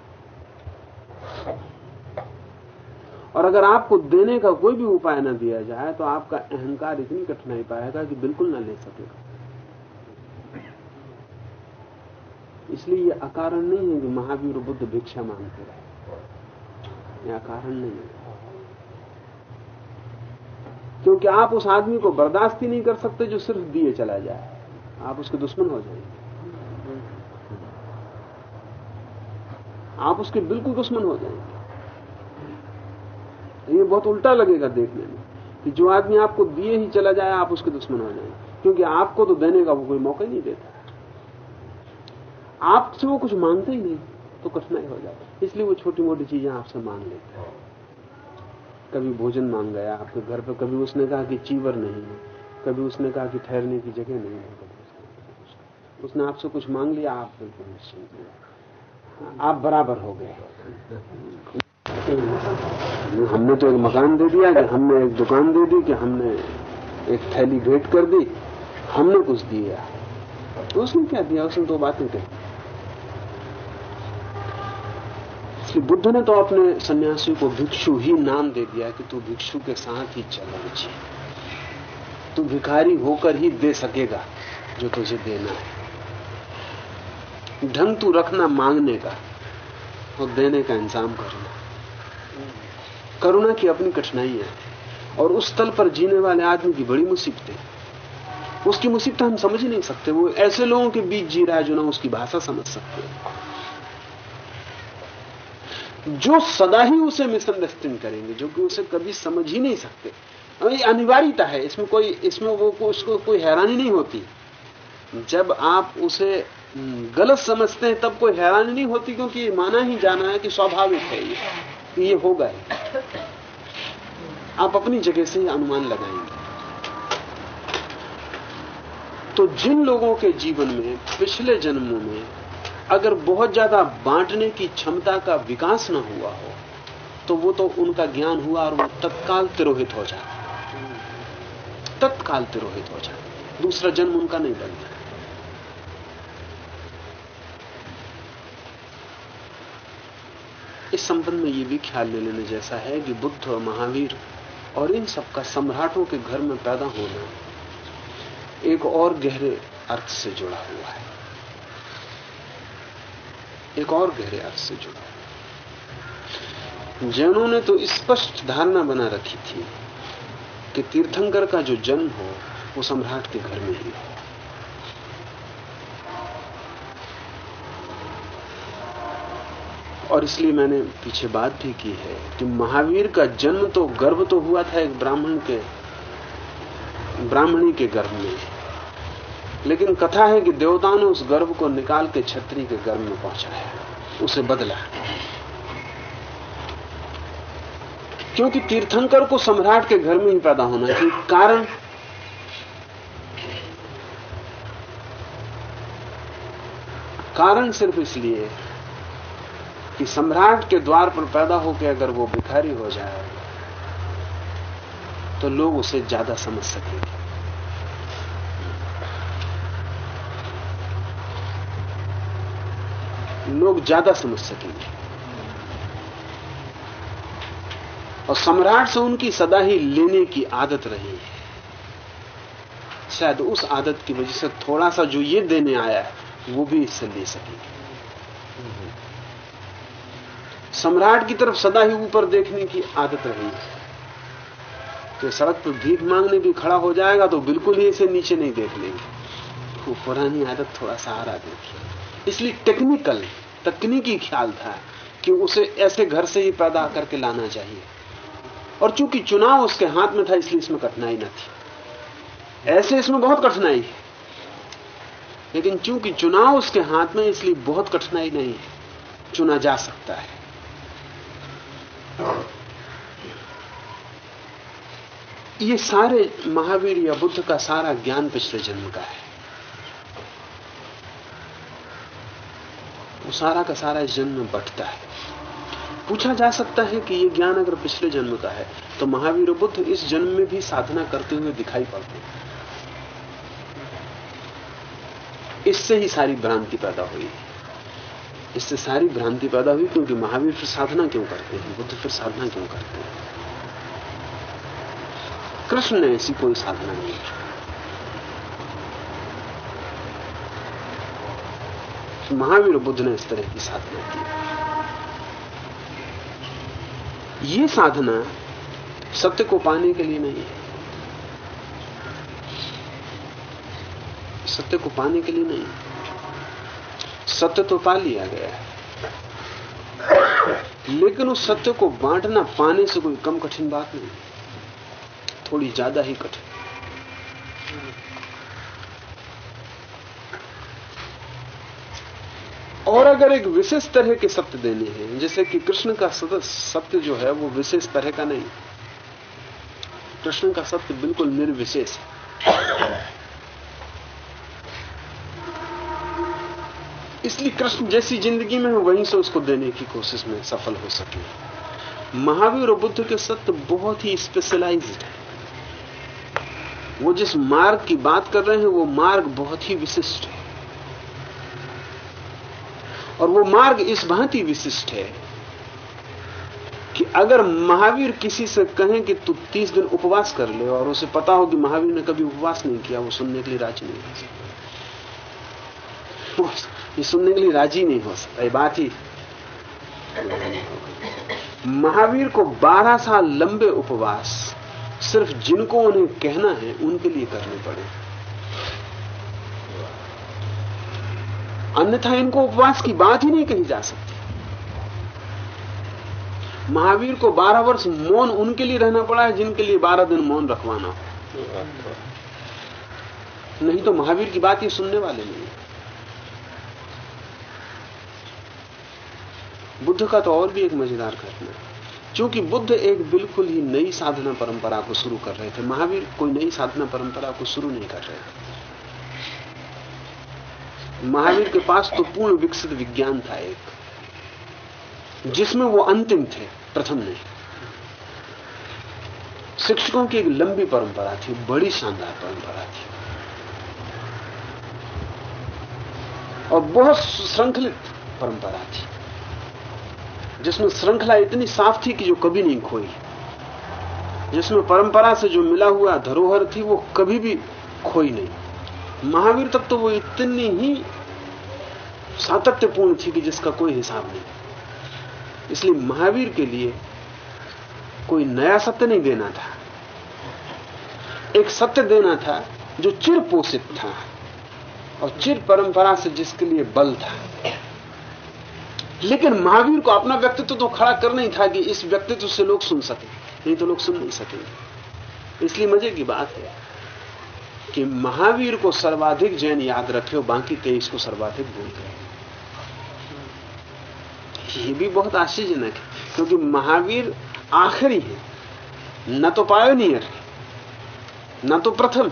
और अगर आपको देने का कोई भी उपाय ना दिया जाए तो आपका अहंकार इतनी कठिनाई पाएगा कि बिल्कुल ना ले सकेगा। इसलिए यह अकारण नहीं है कि महावीर बुद्ध भिक्षा मांगते रहे। यह अकारण नहीं है। क्योंकि आप उस आदमी को बर्दाश्त ही नहीं कर सकते जो सिर्फ़ दिए चला जाए। आप उसके दुश्मन हो जाएँगे। आप उसके बिल्कुल दुश्मन हो जाएँगे। ये बहुत उल्टा लगेगा देखने में कि जो आदमी आपको दिए ही चला जाए, आप उसके दुश्मन हो जाएँगे। क्योंकि आपको तो देने का वो कोई मौका ही नहीं देता। आपसे वो कुछ मांगते ही नहीं तो कठिनाई हो जाती इसलिए वो छोटी मोटी चीज़ें आपसे मांग लेते हैं। कभी भोजन मांग गया, आपके घर पर कभी उसने कहा कि चीवर नहीं है, कभी उसने कहा कि ठहरने की जगह नहीं है उसने आपसे कुछ मांग लिया, आप बिल्कुल निश्चिंत आप बराबर हो गए। हमने तो एक मकान दे दिया कि हमने एक दुकान दे दी कि हमने एक थैली भेंट कर दी। हमने कुछ दिया। तो उसने क्या दिया? उसने दो बातें कही। इसलिए बुद्ध ने तो अपने सन्यासी को भिक्षु ही नाम दे दिया कि तू भिक्षु के साथ ही चलना चाहिए तू भिखारी होकर ही दे सकेगा जो तुझे देना है। ढंग तू रखना मांगने का और देने का इंतज़ाम करना। करुणा की अपनी कठिनाइयाँ और उस तल पर जीने वाले आदमी की बड़ी मुसीबतें। उसकी मुसीबत हम समझ ही नहीं सकते। वो ऐसे लोगों के बीच जी रहा है जो ना उसकी भाषा समझ सकते। जो सदा ही उसे मिसअंडरस्टैंड करेंगे जो कि उसे कभी समझ ही नहीं सकते। अनिवार्यता है इसमें कोई इसमें वो को, उसको कोई हैरानी नहीं होती। जब आप उसे गलत समझते हैं तब कोई हैरानी नहीं होती क्योंकि ये माना ही जाना है कि स्वाभाविक है ये कि ये होगा ही। आप अपनी जगह से ही अनुमान लगाएँगे। तो जिन लोगों के जीवन में पिछले जन्मों में अगर बहुत ज़्यादा बांटने की क्षमता का विकास न हुआ हो तो वो तो उनका ज्ञान हुआ और वो तत्काल तिरोहित हो जाए तत्काल तिरोहित हो जाए दूसरा जन्म उनका नहीं बनता। इस संबंध में यह भी ख्याल ले लेने जैसा है कि बुद्ध और महावीर और इन सबका सम्राटों के घर में पैदा होना एक और गहरे अर्थ से जुड़ा हुआ है। एक और गहरे अर्थ से जुड़ा जैनों ने तो स्पष्ट धारणा बना रखी थी कि तीर्थंकर का जो जन्म हो, वो सम्राट के घर में ही हो। और इसलिए मैंने पीछे बात भी की है कि महावीर का जन्म तो गर्भ तो हुआ था एक ब्राह्मण के, ब्राह्मणी के गर्भ में। लेकिन कथा है कि देवताओं ने उस गर्भ को निकाल के छत्री के गर्भ में पहुँचाया उसे बदला। क्योंकि तीर्थंकर को सम्राट के घर में ही पैदा होना चाहिए कारण? कारण सिर्फ़ इसलिए कि सम्राट के द्वार पर पैदा होकर अगर वो भिखारी हो जाए तो लोग उसे ज़्यादा समझ सकेंगे। लोग ज़्यादा समझ सकेंगे। और सम्राट से उनकी सदा ही लेने की आदत रही है। शायद उस आदत की वजह से थोड़ा सा जो ये देने आया है, वो भी इससे ले सकेंगे। सम्राट की तरफ़ सदा ही ऊपर देखने की आदत रही है। तो सड़क पर भीख मांगने भी खड़ा हो जाएगा तो बिल्कुल ही इसे नीचे नहीं देख लेंगे। वो पुरानी आदत थोड़ा सा सहारा देखिए इसलिए टेक्निकल तकनीकी ख्याल था कि उसे ऐसे घर से ही पैदा करके लाना चाहिए। और चूँकि चुनाव उसके हाथ में था, इसलिए इसमें कठिनाई न थी। ऐसे इसमें बहुत कठिनाई है। लेकिन चूँकि चुनाव उसके हाथ में इसलिए बहुत कठिनाई नहीं है। चुना जा सकता है। ये सारे महावीर या बुद्ध का सारा ज्ञान पिछले जन्म का है। वो सारा का सारा इस जन्म में बटता है। पूछा जा सकता है कि ये ज्ञान अगर पिछले जन्म का है तो महावीर बुद्ध इस जन्म में भी साधना करते हुए दिखाई पड़ते हैं। इससे ही सारी भ्रांति पैदा हुई। इससे सारी भ्रांति पैदा हुई क्योंकि महावीर फिर साधना क्यों करते हैं? बुद्ध फिर साधना क्यों करते हैं? कृष्ण ने ऐसी कोई साधना नहीं की। महावीर बुद्ध ने इस तरह की साधना की। ये साधना सत्य को पाने के लिए नहीं है। सत्य को पाने के लिए नहीं। सत्य तो पा लिया गया है। लेकिन उस सत्य को बांटना, पाने से कोई कम कठिन बात नहीं। थोड़ी ज़्यादा ही कठिन। और अगर एक विशेष तरह के सत्य देने हैं, जैसे कि कृष्ण का सदस्य सत्य जो है वो विशेष तरह का नहीं। कृष्ण का सत्य बिल्कुल निर्विशेष है। इसलिए कृष्ण जैसी ज़िंदगी में है, वहीं से उसको देने की कोशिश में सफल हो सके। महावीर और बुद्ध के सत्य बहुत ही स्पेशलाइज्ड है। वो जिस मार्ग की बात कर रहे हैं, वो मार्ग बहुत ही विशिष्ट है। और वो मार्ग इस भांति विशिष्ट है कि अगर महावीर किसी से कहें कि तू तीस दिन उपवास कर ले और उसे पता हो कि महावीर ने कभी उपवास नहीं किया, वो सुनने के लिए राज़ी नहीं हो सकता। ये सुनने के लिए राज़ी नहीं हो सकता, ये बात ही। महावीर को 12 साल लंबे उपवास सिर्फ़ जिनको उन्हें कहना है, उनके लिए करने पड़े। अन्यथा इनको उपवास की बात ही नहीं कही जा सकती। महावीर को 12 वर्ष मौन उनके लिए रहना पड़ा है, जिनके लिए 12 दिन मौन रखवाना। हो नहीं तो महावीर की बात ये सुनने वाले नहीं बुद्ध का तो और भी एक मज़ेदार घटना है। क्योंकि बुद्ध एक बिल्कुल ही नई साधना परंपरा को शुरू कर रहे थे, महावीर कोई नई साधना परंपरा को शुरू नहीं कर रहे थे। महावीर के पास तो पूर्ण विकसित विज्ञान था एक, जिसमें वो अंतिम थे, प्रथम नहीं। शिक्षकों की एक लंबी परंपरा थी, बड़ी शानदार परंपरा थी। और बहुत श्रृंखलित परंपरा थी, जिसमें श्रृंखला इतनी साफ़ थी कि जो कभी नहीं खोई। जिसमें परंपरा से जो मिला हुआ धरोहर थी, वो कभी भी खोई नहीं। महावीर तक तो वो इतनी ही सातत्यपूर्ण थी कि जिसका कोई हिसाब नहीं। इसलिए महावीर के लिए कोई नया सत्य नहीं देना था। एक सत्य देना था जो चिर पोषित था और चिर परंपरा से जिसके लिए बल था। लेकिन महावीर को अपना व्यक्तित्व तो खड़ा करना ही था कि इस व्यक्तित्व से लोग सुन सके, नहीं तो लोग सुन नहीं सकेंगे। इसलिए मज़े की बात है। कि महावीर को सर्वाधिक जैन याद रखे हो बाकी तेईस को सर्वाधिक भूल गए ये भी बहुत आश्चर्यजनक है, क्योंकि महावीर आखिरी है। न तो पायोनियर है न तो प्रथम,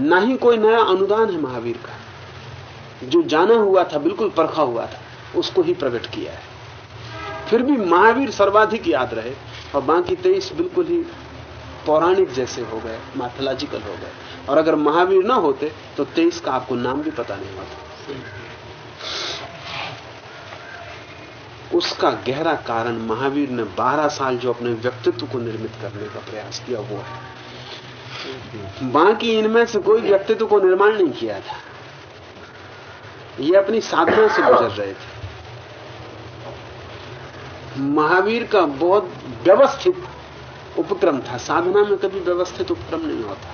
न ही कोई नया अनुदान है महावीर का। जो जाना हुआ था, बिल्कुल परखा हुआ था, उसको ही प्रकट किया है। फिर भी महावीर सर्वाधिक याद रहे, और बाकी तेईस बिल्कुल ही पौराणिक जैसे हो गए मैथोलॉजिकल हो गए। और अगर महावीर ना होते तो तेईस का आपको नाम भी पता नहीं होता। उसका गहरा कारण महावीर ने 12 साल जो अपने व्यक्तित्व को निर्मित करने का प्रयास किया, वो है। बाकी इनमें से कोई व्यक्तित्व को निर्माण नहीं किया था। ये अपनी साधना से गुजर रहे थे। महावीर का बहुत व्यवस्थित उपक्रम था। साधना में कभी व्यवस्थित उपक्रम नहीं होता।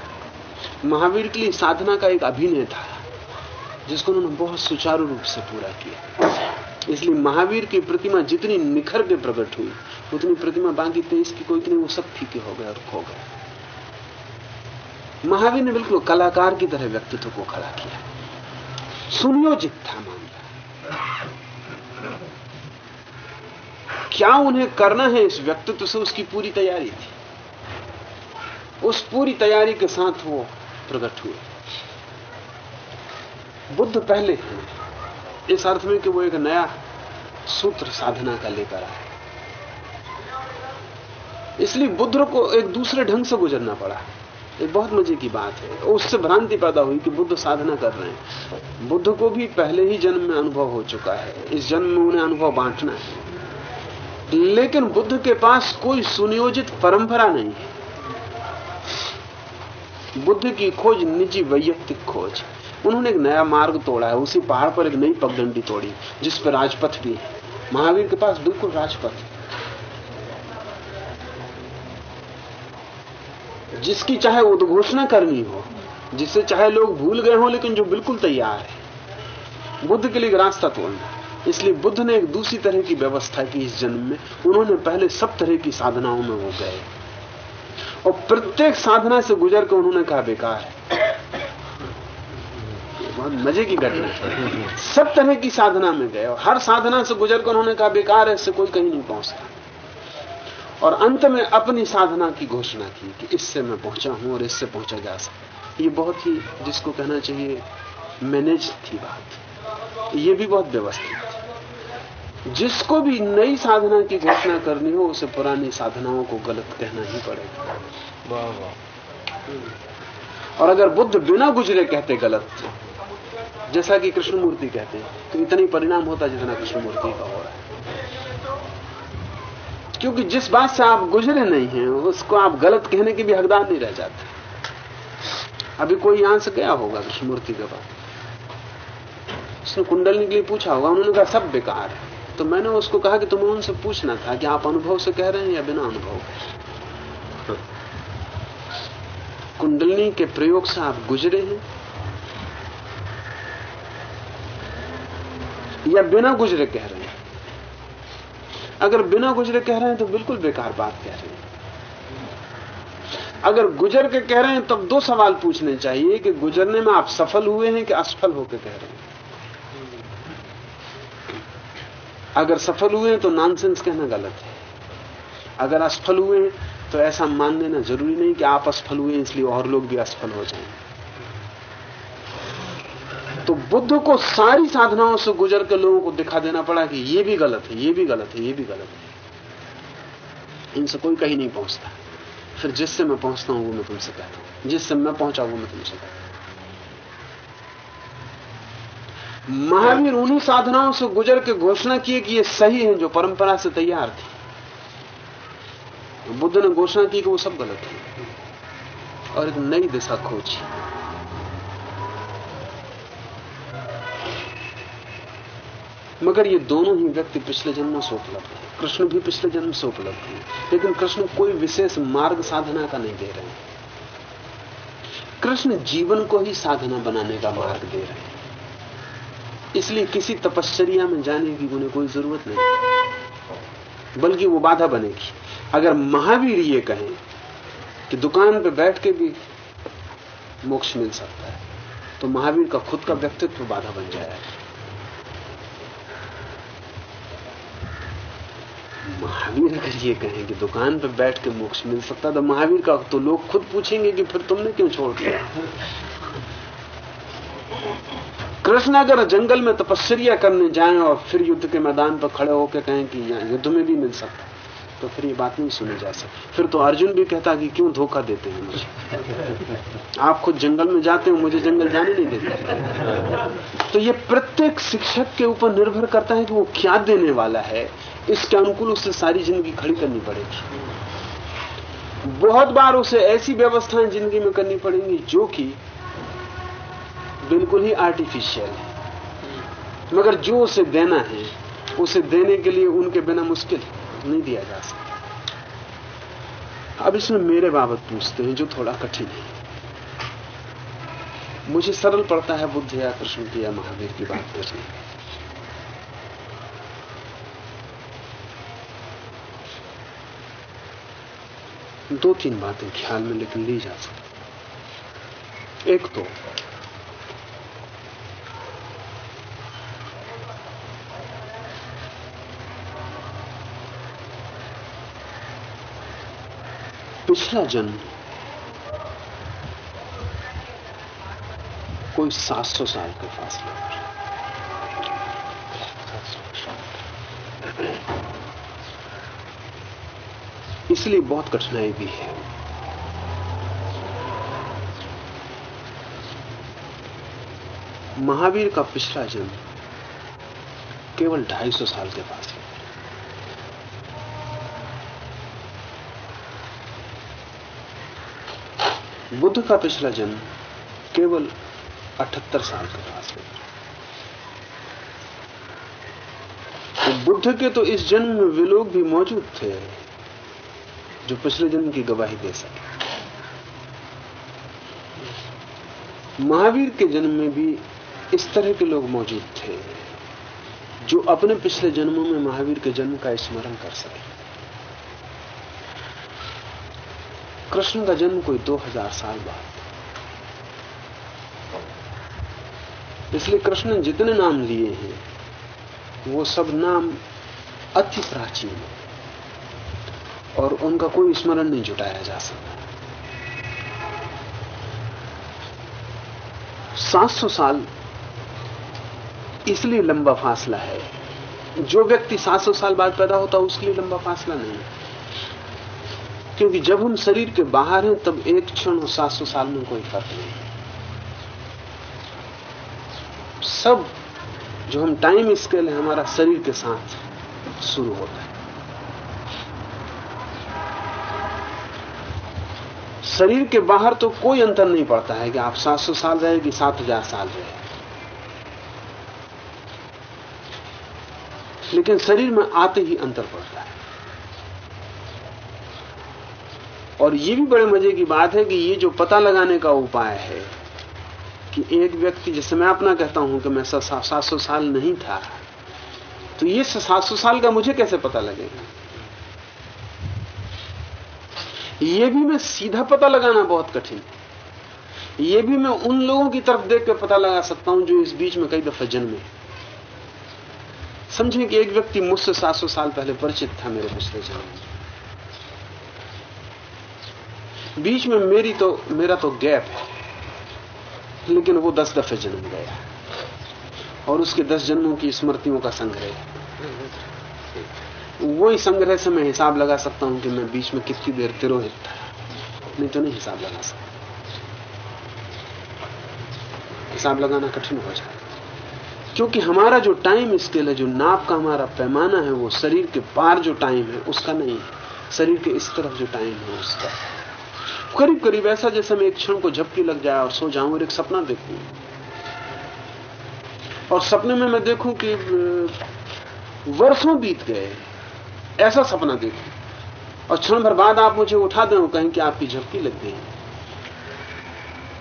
महावीर के लिए साधना का एक अभिनय था, जिसको उन्होंने बहुत सुचारू रूप से पूरा किया। इसलिए महावीर की प्रतिमा जितनी निखर के प्रकट हुई, उतनी प्रतिमा बाकी तेईस की कोई नहीं, वो सब फीके हो गए और खो गए। महावीर ने बिल्कुल कलाकार की तरह व्यक्तित्व को खड़ा किया। सुनियोजित था मामला। क्या उन्हें करना है इस व्यक्तित्व से उसकी पूरी तैयारी थी? उस पूरी तैयारी के साथ वो प्रकट हुए। बुद्ध पहले इस अर्थ में कि वो एक नया सूत्र साधना का लेकर आए। इसलिए बुद्ध को एक दूसरे ढंग से गुजरना पड़ा। एक बहुत मज़े की बात है। उससे भ्रांति पैदा हुई कि बुद्ध साधना कर रहे हैं। बुद्ध को भी पहले ही जन्म में अनुभव हो चुका है। इस जन्म में उन्हें अनुभव बांटना है। लेकिन बुद्ध के पास कोई सुनियोजित परंपरा नहीं है। बुद्ध की खोज, निजी वैयक्तिक खोज। उन्होंने एक नया मार्ग तोड़ा है, उसी पहाड़ पर एक नई पगडंडी तोड़ी, जिस पर राजपथ भी है। महावीर के पास बिल्कुल राजपथ। जिसकी चाहे उद्घोषणा करनी हो, जिससे चाहे लोग भूल गए हो, लेकिन जो बिल्कुल तैयार है। बुद्ध के लिए रास्ता तोड़ना। इसलिए बुद्ध ने एक दूसरी तरह की व्यवस्था की इस जन्म में। उन्होंने पहले सब तरह की साधनाओं में वो गए। और प्रत्येक साधना से गुजर कर उन्होंने कहा, बेकार है। बहुत मज़े की घटना सब तरह की साधना में गए और हर साधना से गुजर कर उन्होंने कहा, बेकार है, इससे कोई कहीं नहीं पहुँचता और अंत में अपनी साधना की घोषणा की कि इससे मैं पहुँचा हूँ और इससे पहुँचा जा सकता ये बहुत ही, जिसको कहना चाहिए मैनेज थी बात। ये भी बहुत व्यवस्थित जिसको भी नई साधना की घोषणा करनी हो उसे पुरानी साधनाओं को गलत कहना ही पड़ेगा। वाह वाह। और अगर बुद्ध बिना गुजरे कहते गलत जैसा कि कृष्णमूर्ति कहते हैं तो इतना ही परिणाम होता जितना कृष्णमूर्ति का हो रहा है क्योंकि जिस बात से आप गुजरे नहीं हैं उसको आप गलत कहने के भी हकदार नहीं रह जाते। अभी कोई यहाँ से गया होगा कृष्णमूर्ति के पास? उसने कुंडलनी के लिए पूछा होगा उन्होंने कहा सब बेकार है। तो मैंने उसको कहा कि तुम्हें उनसे पूछना था कि आप अनुभव से कह रहे हैं या बिना अनुभव कुंडलनी के प्रयोग से आप गुजरे हैं? या बिना गुजरे कह रहे हैं? अगर बिना गुजरे कह रहे हैं तो बिल्कुल बेकार बात कह रहे हैं। अगर गुजर के कह रहे हैं, तब दो सवाल पूछने चाहिए कि गुजरने में आप सफल हुए हैं कि असफल होकर कह रहे हैं? अगर सफल हुए हैं तो नॉनसेंस कहना गलत है। अगर असफल हुए हैं तो ऐसा मान लेना ज़रूरी नहीं कि आप असफल हुए इसलिए और लोग भी असफल हो जाएँगे तो बुद्ध को सारी साधनाओं से गुजर के लोगों को दिखा देना पड़ा कि ये भी गलत है, ये भी गलत है, ये भी गलत है। इनसे कोई कहीं नहीं पहुँचता। फिर जिससे मैं पहुँचता हूँ, वो मैं तुमसे कहता हूँ। जिससे मैं पहुँचा, वो मैं तुमसे कहता हूँ। महावीर उन्हीं साधनाओं से गुजर के घोषणा किए कि ये सही है जो परंपरा से तैयार थी। बुद्ध ने घोषणा की कि वो सब गलत है और एक नई दिशा खोजी। मगर ये दोनों ही व्यक्ति पिछले जन्मों से उपलब्ध है। कृष्ण भी पिछले जन्म से उपलब्ध है। लेकिन कृष्ण कोई विशेष मार्ग साधना का नहीं दे रहे हैं। कृष्ण जीवन को ही साधना बनाने का मार्ग दे रहे हैं। इसलिए किसी तपश्चर्या में जाने की उन्हें कोई ज़रूरत नहीं। बल्कि वो बाधा बनेगी। अगर महावीर ये कहें कि दुकान पे बैठ के भी मोक्ष मिल सकता है तो महावीर का खुद का व्यक्तित्व बाधा बन जाएगा। महावीर अगर ये कहें कि दुकान पर बैठ के मोक्ष मिल सकता तो महावीर का तो लोग खुद पूछेंगे कि फिर तुमने क्यों छोड़ दिया? कृष्ण अगर जंगल में तपस्या करने जाएँ और फिर युद्ध के मैदान पर खड़े होकर कहें कि यहाँ युद्ध में भी मिल सकता तो फिर ये बात नहीं सुनी जा सकती। फिर तो अर्जुन भी कहता कि क्यों धोखा देते हैं मुझे? आप खुद जंगल में जाते हो, मुझे जंगल जाने नहीं देते। तो ये प्रत्येक शिक्षक के ऊपर निर्भर करता है कि वो क्या देने वाला है। इसके अनुकूल उसे सारी ज़िंदगी खड़ी करनी पड़ेगी। बहुत बार उसे ऐसी व्यवस्थाएँ ज़िंदगी में करनी पड़ेंगी जो कि बिल्कुल ही आर्टिफिशियल है। मगर जो उसे देना है, उसे देने के लिए उनके बिना मुश्किल नहीं दिया जा सकता। अब इसमें मेरे बाबत पूछते हैं, जो थोड़ा कठिन है। मुझे सरल पड़ता है बुद्ध या कृष्ण की या महावीर की बात करने दो तीन बातें ख्याल में लेकिन ली जा सकती एक तो पिछला जन्म कोई 700 साल के फासले पर इसलिए बहुत कठिनाई भी है। महावीर का पिछला जन्म केवल 250 साल के फासले बुद्ध का पिछला जन्म केवल 78 साल के पास है। तो बुद्ध के तो इस जन्म में वे लोग भी मौजूद थे जो पिछले जन्म की गवाही दे सके। महावीर के जन्म में भी इस तरह के लोग मौजूद थे जो अपने पिछले जन्मों में महावीर के जन्म का स्मरण कर सके। कृष्ण का जन्म कोई 2000 साल बाद। इसलिए कृष्ण ने जितने नाम लिए हैं, वो सब नाम अति प्राचीन है। और उनका कोई स्मरण नहीं जुटाया जा सकता। 700 साल इसलिए लंबा फासला है। जो व्यक्ति 700 साल बाद पैदा होता है, उसके लिए लंबा फासला नहीं है। क्योंकि जब हम शरीर के बाहर हैं, तब एक क्षण और सात सौ साल में कोई फ़र्क नहीं सब जो हम टाइम स्केल है, हमारा शरीर के साथ शुरू होता है। शरीर के बाहर तो कोई अंतर नहीं पड़ता है कि आप 700 साल रहे कि 7000 साल रहे लेकिन शरीर में आते ही अंतर पड़ता है। और ये भी बड़े मज़े की बात है कि ये जो पता लगाने का उपाय है कि एक व्यक्ति, जैसे मैं अपना कहता हूँ कि मैं सात सौ साल नहीं था तो ये सात सौ साल का मुझे कैसे पता लगेगा? ये भी मैं सीधा पता लगाना बहुत कठिन है। ये भी मैं उन लोगों की तरफ़ देख कर पता लगा सकता हूँ जो इस बीच में कई दफे जन्मे। समझें कि एक व्यक्ति मुझसे 700 साल पहले परिचित था मेरे पिछले जन्म में। बीच में मेरी तो मेरा तो गैप है। लेकिन वो दस दफे जन्म गया और उसके दस जन्मों की स्मृतियों का संग्रह वही संग्रह से मैं हिसाब लगा सकता हूँ कि मैं बीच में कितनी देर तिरोहित था। नहीं तो नहीं हिसाब लगा सकता। हिसाब लगाना कठिन हो जाए क्योंकि हमारा जो टाइम स्केल है जो नाप का हमारा पैमाना है, वो शरीर के पार जो टाइम है, उसका नहीं है। शरीर के इस तरफ़ जो टाइम है, उसका करीब करीब ऐसा जैसे मैं एक क्षण को झपकी लग जाए और सो जाऊँ और एक सपना देखूँ। और सपने में मैं देखूँ कि वर्षों बीत गए, ऐसा सपना देखूँ। और क्षण भर बाद आप मुझे उठा दें कहें कि आपकी झपकी लग गई।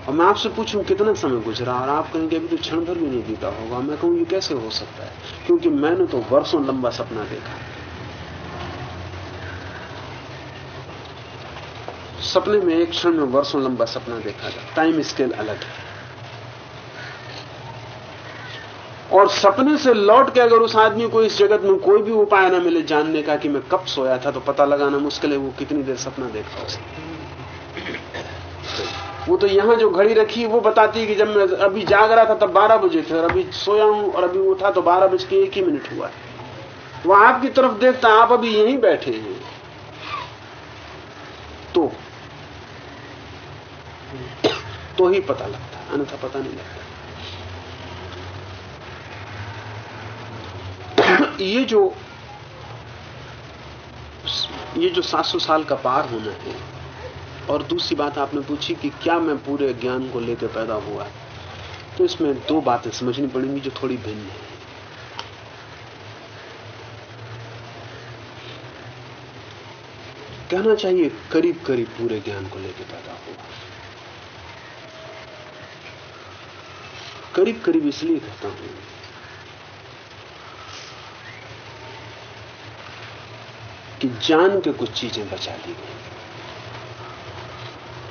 और मैं आपसे पूछूँ, कितना समय गुजरा? और आप कहेंगे, अभी तो क्षण भर भी नहीं बीता होगा। मैं कहूँ, ये कैसे हो सकता है? क्योंकि मैंने तो वर्षों लंबा सपना देखा। सपने में एक क्षण में वर्षों लंबा सपना देखा था। टाइम स्केल अलग है। और सपने से लौट के अगर उस आदमी को इस जगत में कोई भी उपाय ना मिले जानने का कि मैं कब सोया था तो पता लगाना मुश्किल है वो कितनी देर सपना देखा उसने वो तो यहाँ जो घड़ी रखी वो बताती है कि जब मैं अभी जाग रहा था तब बारह बजे थे और अभी सोया हूँ और अभी उठा तो बारह बज के एक ही मिनट हुआ है। वो आपकी तरफ़ देखता आप अभी यहीं बैठे हैं। तो तो ही पता लगता है, अन्यथा पता नहीं लगता ये जो ये जो 700 साल का पार होना है, और दूसरी बात आपने पूछी कि क्या मैं पूरे ज्ञान को लेकर पैदा हुआ तो इसमें दो बातें समझनी पड़ेंगी जो थोड़ी भिन्न है। कहना चाहिए करीब करीब पूरे ज्ञान को लेकर पैदा हुआ करीब करीब इसलिए कहता हूँ। कि जान के कुछ चीज़ें बचा दी गई।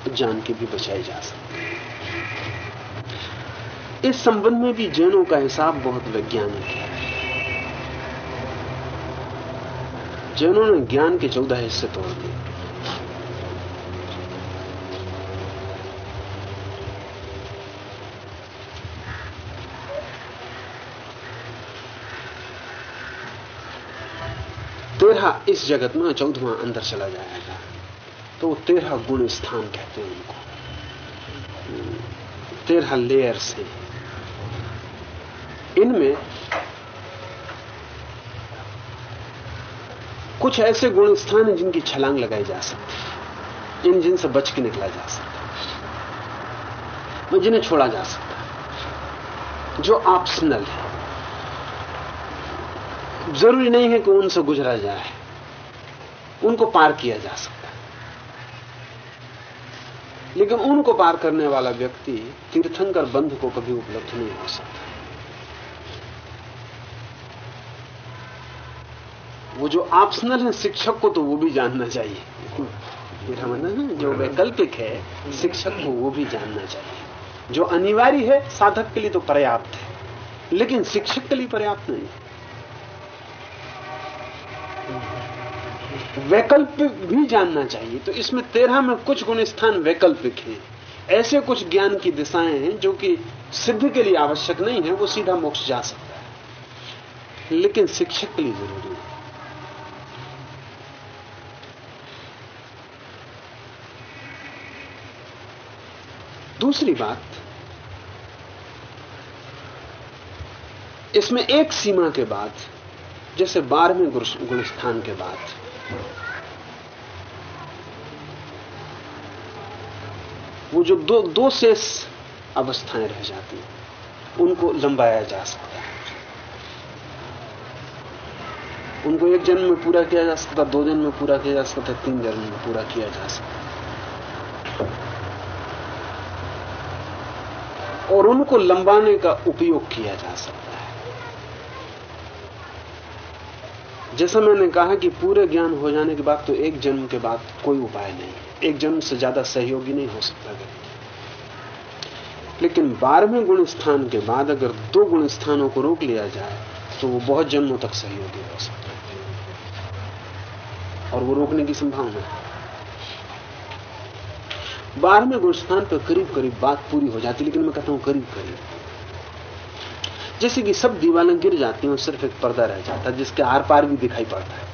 तो जान के भी बचाई जा सकती इस संबंध में भी जैनों का हिसाब बहुत वैज्ञानिक है। जैनों ने ज्ञान के चौदह हिस्से तोड़ दिए तेरह इस जगत में चौदहवा अंदर चला जाएगा। तो तेरह गुण स्थान कहते हैं उनको। तेरह लेयर्स हैं इनमें कुछ ऐसे गुण स्थान हैं जिनकी छलांग लगाई जा सकती है। इन जिनसे बच के निकला जा सकता है। जिन्हें छोड़ा जा सकता है। जो ऑप्शनल है। ज़रूरी नहीं है कि उनसे गुजरा जाए। उनको पार किया जा सकता है। लेकिन उनको पार करने वाला व्यक्ति तीर्थंकर बंध को कभी उपलब्ध नहीं हो सकता। वो जो ऑप्शनल है, शिक्षक को तो वो भी जानना चाहिए। मेरा मानना है जो वैकल्पिक है, शिक्षक को वो भी जानना चाहिए। जो अनिवार्य है, साधक के लिए तो पर्याप्त है। लेकिन शिक्षक के लिए पर्याप्त नहीं वैकल्पिक भी जानना चाहिए। तो इसमें तेरह में कुछ गुण स्थान वैकल्पिक हैं। ऐसे कुछ ज्ञान की दिशाएँ हैं जो कि सिद्ध के लिए आवश्यक नहीं है, वो सीधा मोक्ष जा सकता है। लेकिन शिक्षक के लिए ज़रूरी है। दूसरी बात, इसमें एक सीमा के बाद, जैसे बारहवें गुणस्थान के बाद वो जो दो दो शेष अवस्थाएँ रह जाती हैं, उनको लंबाया जा सकता है। उनको एक जन्म में पूरा किया जा सकता, दो जन्म में पूरा किया जा सकता, तीन जन्म में पूरा किया जा सकता। और उनको लंबाने का उपयोग किया जा सकता है जैसा मैंने कहा कि पूरे ज्ञान हो जाने के बाद तो एक जन्म के बाद कोई उपाय नहीं एक जन्म से ज़्यादा सहयोगी नहीं हो सकता व्यक्ति लेकिन बारहवें गुण स्थान के बाद अगर दो गुण स्थानों को रोक लिया जाए तो वो बहुत जन्मों तक सहयोगी हो सकता है। और वो रोकने की संभावना है। बारहवें गुण स्थान पर करीब करीब बात पूरी हो जाती, लेकिन मैं कहता हूँ करीब करीब जैसे कि सब दीवालें गिर जाती हैं सिर्फ़ एक पर्दा रह जाता है, जिसके आर पार भी दिखाई पड़ता है,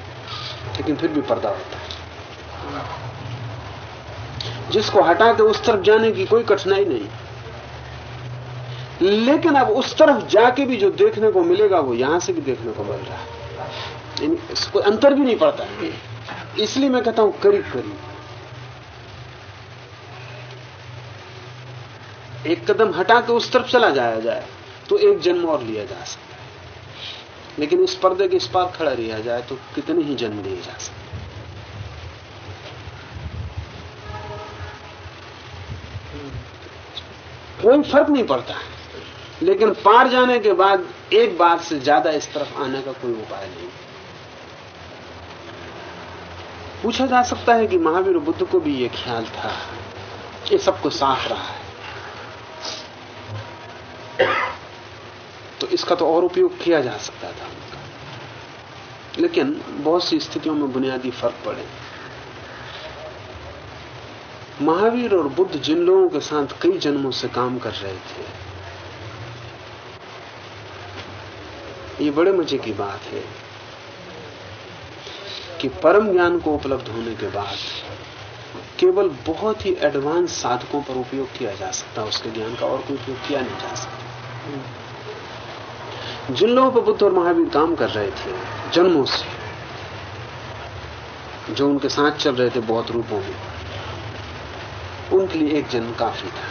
लेकिन फिर भी पर्दा होता है। जिसको हटा के उस तरफ़ जाने की कोई कठिनाई नहीं। लेकिन अब उस तरफ़ जाके भी जो देखने को मिलेगा, वो यहाँ से भी देखने को मिल रहा है। कोई अंतर भी नहीं पड़ता इसलिए मैं कहता हूँ, करीब करीब। एक कदम हटा के उस तरफ़ चला जाया जाए। तो एक जन्म और लिया जा सकता है। लेकिन इस पर्दे के इस पार खड़ा लिया जाए तो कितने ही जन्म लिए जा सकते कोई फ़र्क नहीं पड़ता। लेकिन पार जाने के बाद एक बार से ज़्यादा इस तरफ़ आने का कोई उपाय नहीं। पूछा जा सकता है कि महावीर बुद्ध को भी यह ख्याल था, ये सबको साफ़ रहा है। तो इसका तो और उपयोग किया जा सकता था। लेकिन बहुत सी स्थितियों में बुनियादी फ़र्क पड़े। महावीर और बुद्ध जिन लोगों के साथ कई जन्मों से काम कर रहे थे, ये बड़े मज़े की बात है कि परम ज्ञान को उपलब्ध होने के बाद केवल बहुत ही एडवांस साधकों पर उपयोग किया जा सकता है उसके ज्ञान का और कोई उपयोग किया नहीं जा सकता। जिन लोगों पर बुद्ध और महावीर काम कर रहे थे, जन्मों से, जो उनके साथ चल रहे थे बहुत रूपों में, उनके लिए एक जन्म काफ़ी था।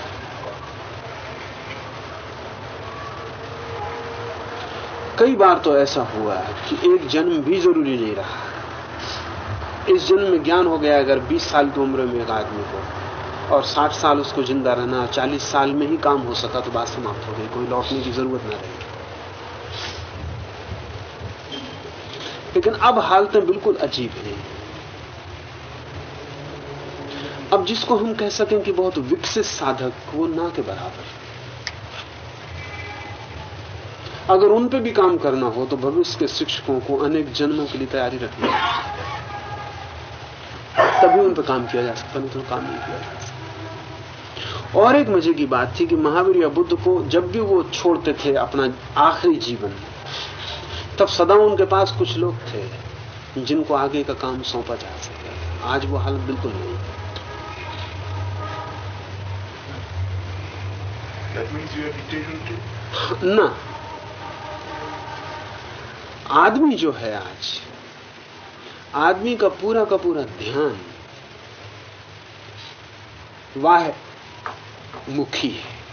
कई बार तो ऐसा हुआ कि एक जन्म भी ज़रूरी नहीं रहा। इस जन्म में ज्ञान हो गया अगर 20 साल की उम्र में एक आदमी को और 60 साल उसको ज़िंदा रहना 40 साल में ही काम हो सका तो बात समाप्त हो गई, कोई लौटने की ज़रूरत ना रही। लेकिन अब हालतें बिल्कुल अजीब हैं। अब जिसको हम कह सकें कि बहुत विकसित साधक, वो ना के बराबर। अगर उन पे भी काम करना हो तो भविष्य के शिक्षकों को अनेक जन्मों के लिए तैयारी रखनी तभी उन पर काम किया जा सकता, नहीं तो काम नहीं किया जा सकता। और एक मज़े की बात थी कि महावीर या बुद्ध को जब भी वो छोड़ते थे अपना आखिरी जीवन तब सदा उनके पास कुछ लोग थे जिनको आगे का काम सौंपा जा सकता आज वो हालत बिल्कुल नहीं है। ना। आदमी जो है आज आदमी का पूरा का पूरा ध्यान वाह मुखी है।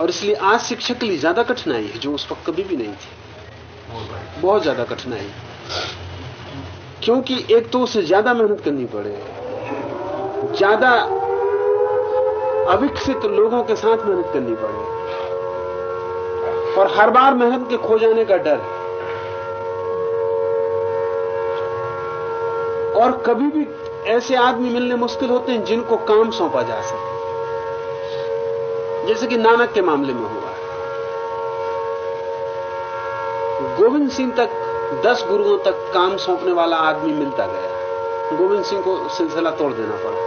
और इसलिए आज शिक्षक के लिए ज़्यादा कठिनाई है, जो उस वक्त कभी भी नहीं थी। बहुत ज़्यादा कठिनाई। क्योंकि एक तो उसे ज़्यादा मेहनत करनी पड़े। ज़्यादा अविकसित लोगों के साथ मेहनत करनी पड़े। और हर बार मेहनत के खो जाने का डर। और कभी भी ऐसे आदमी मिलने मुश्किल होते हैं जिनको काम सौंपा जा सके। जैसे कि नानक के मामले में हुआ गोविंद सिंह तक दस गुरुओं तक काम सौंपने वाला आदमी मिलता गया। गोविंद सिंह को सिलसिला तोड़ देना पड़ा।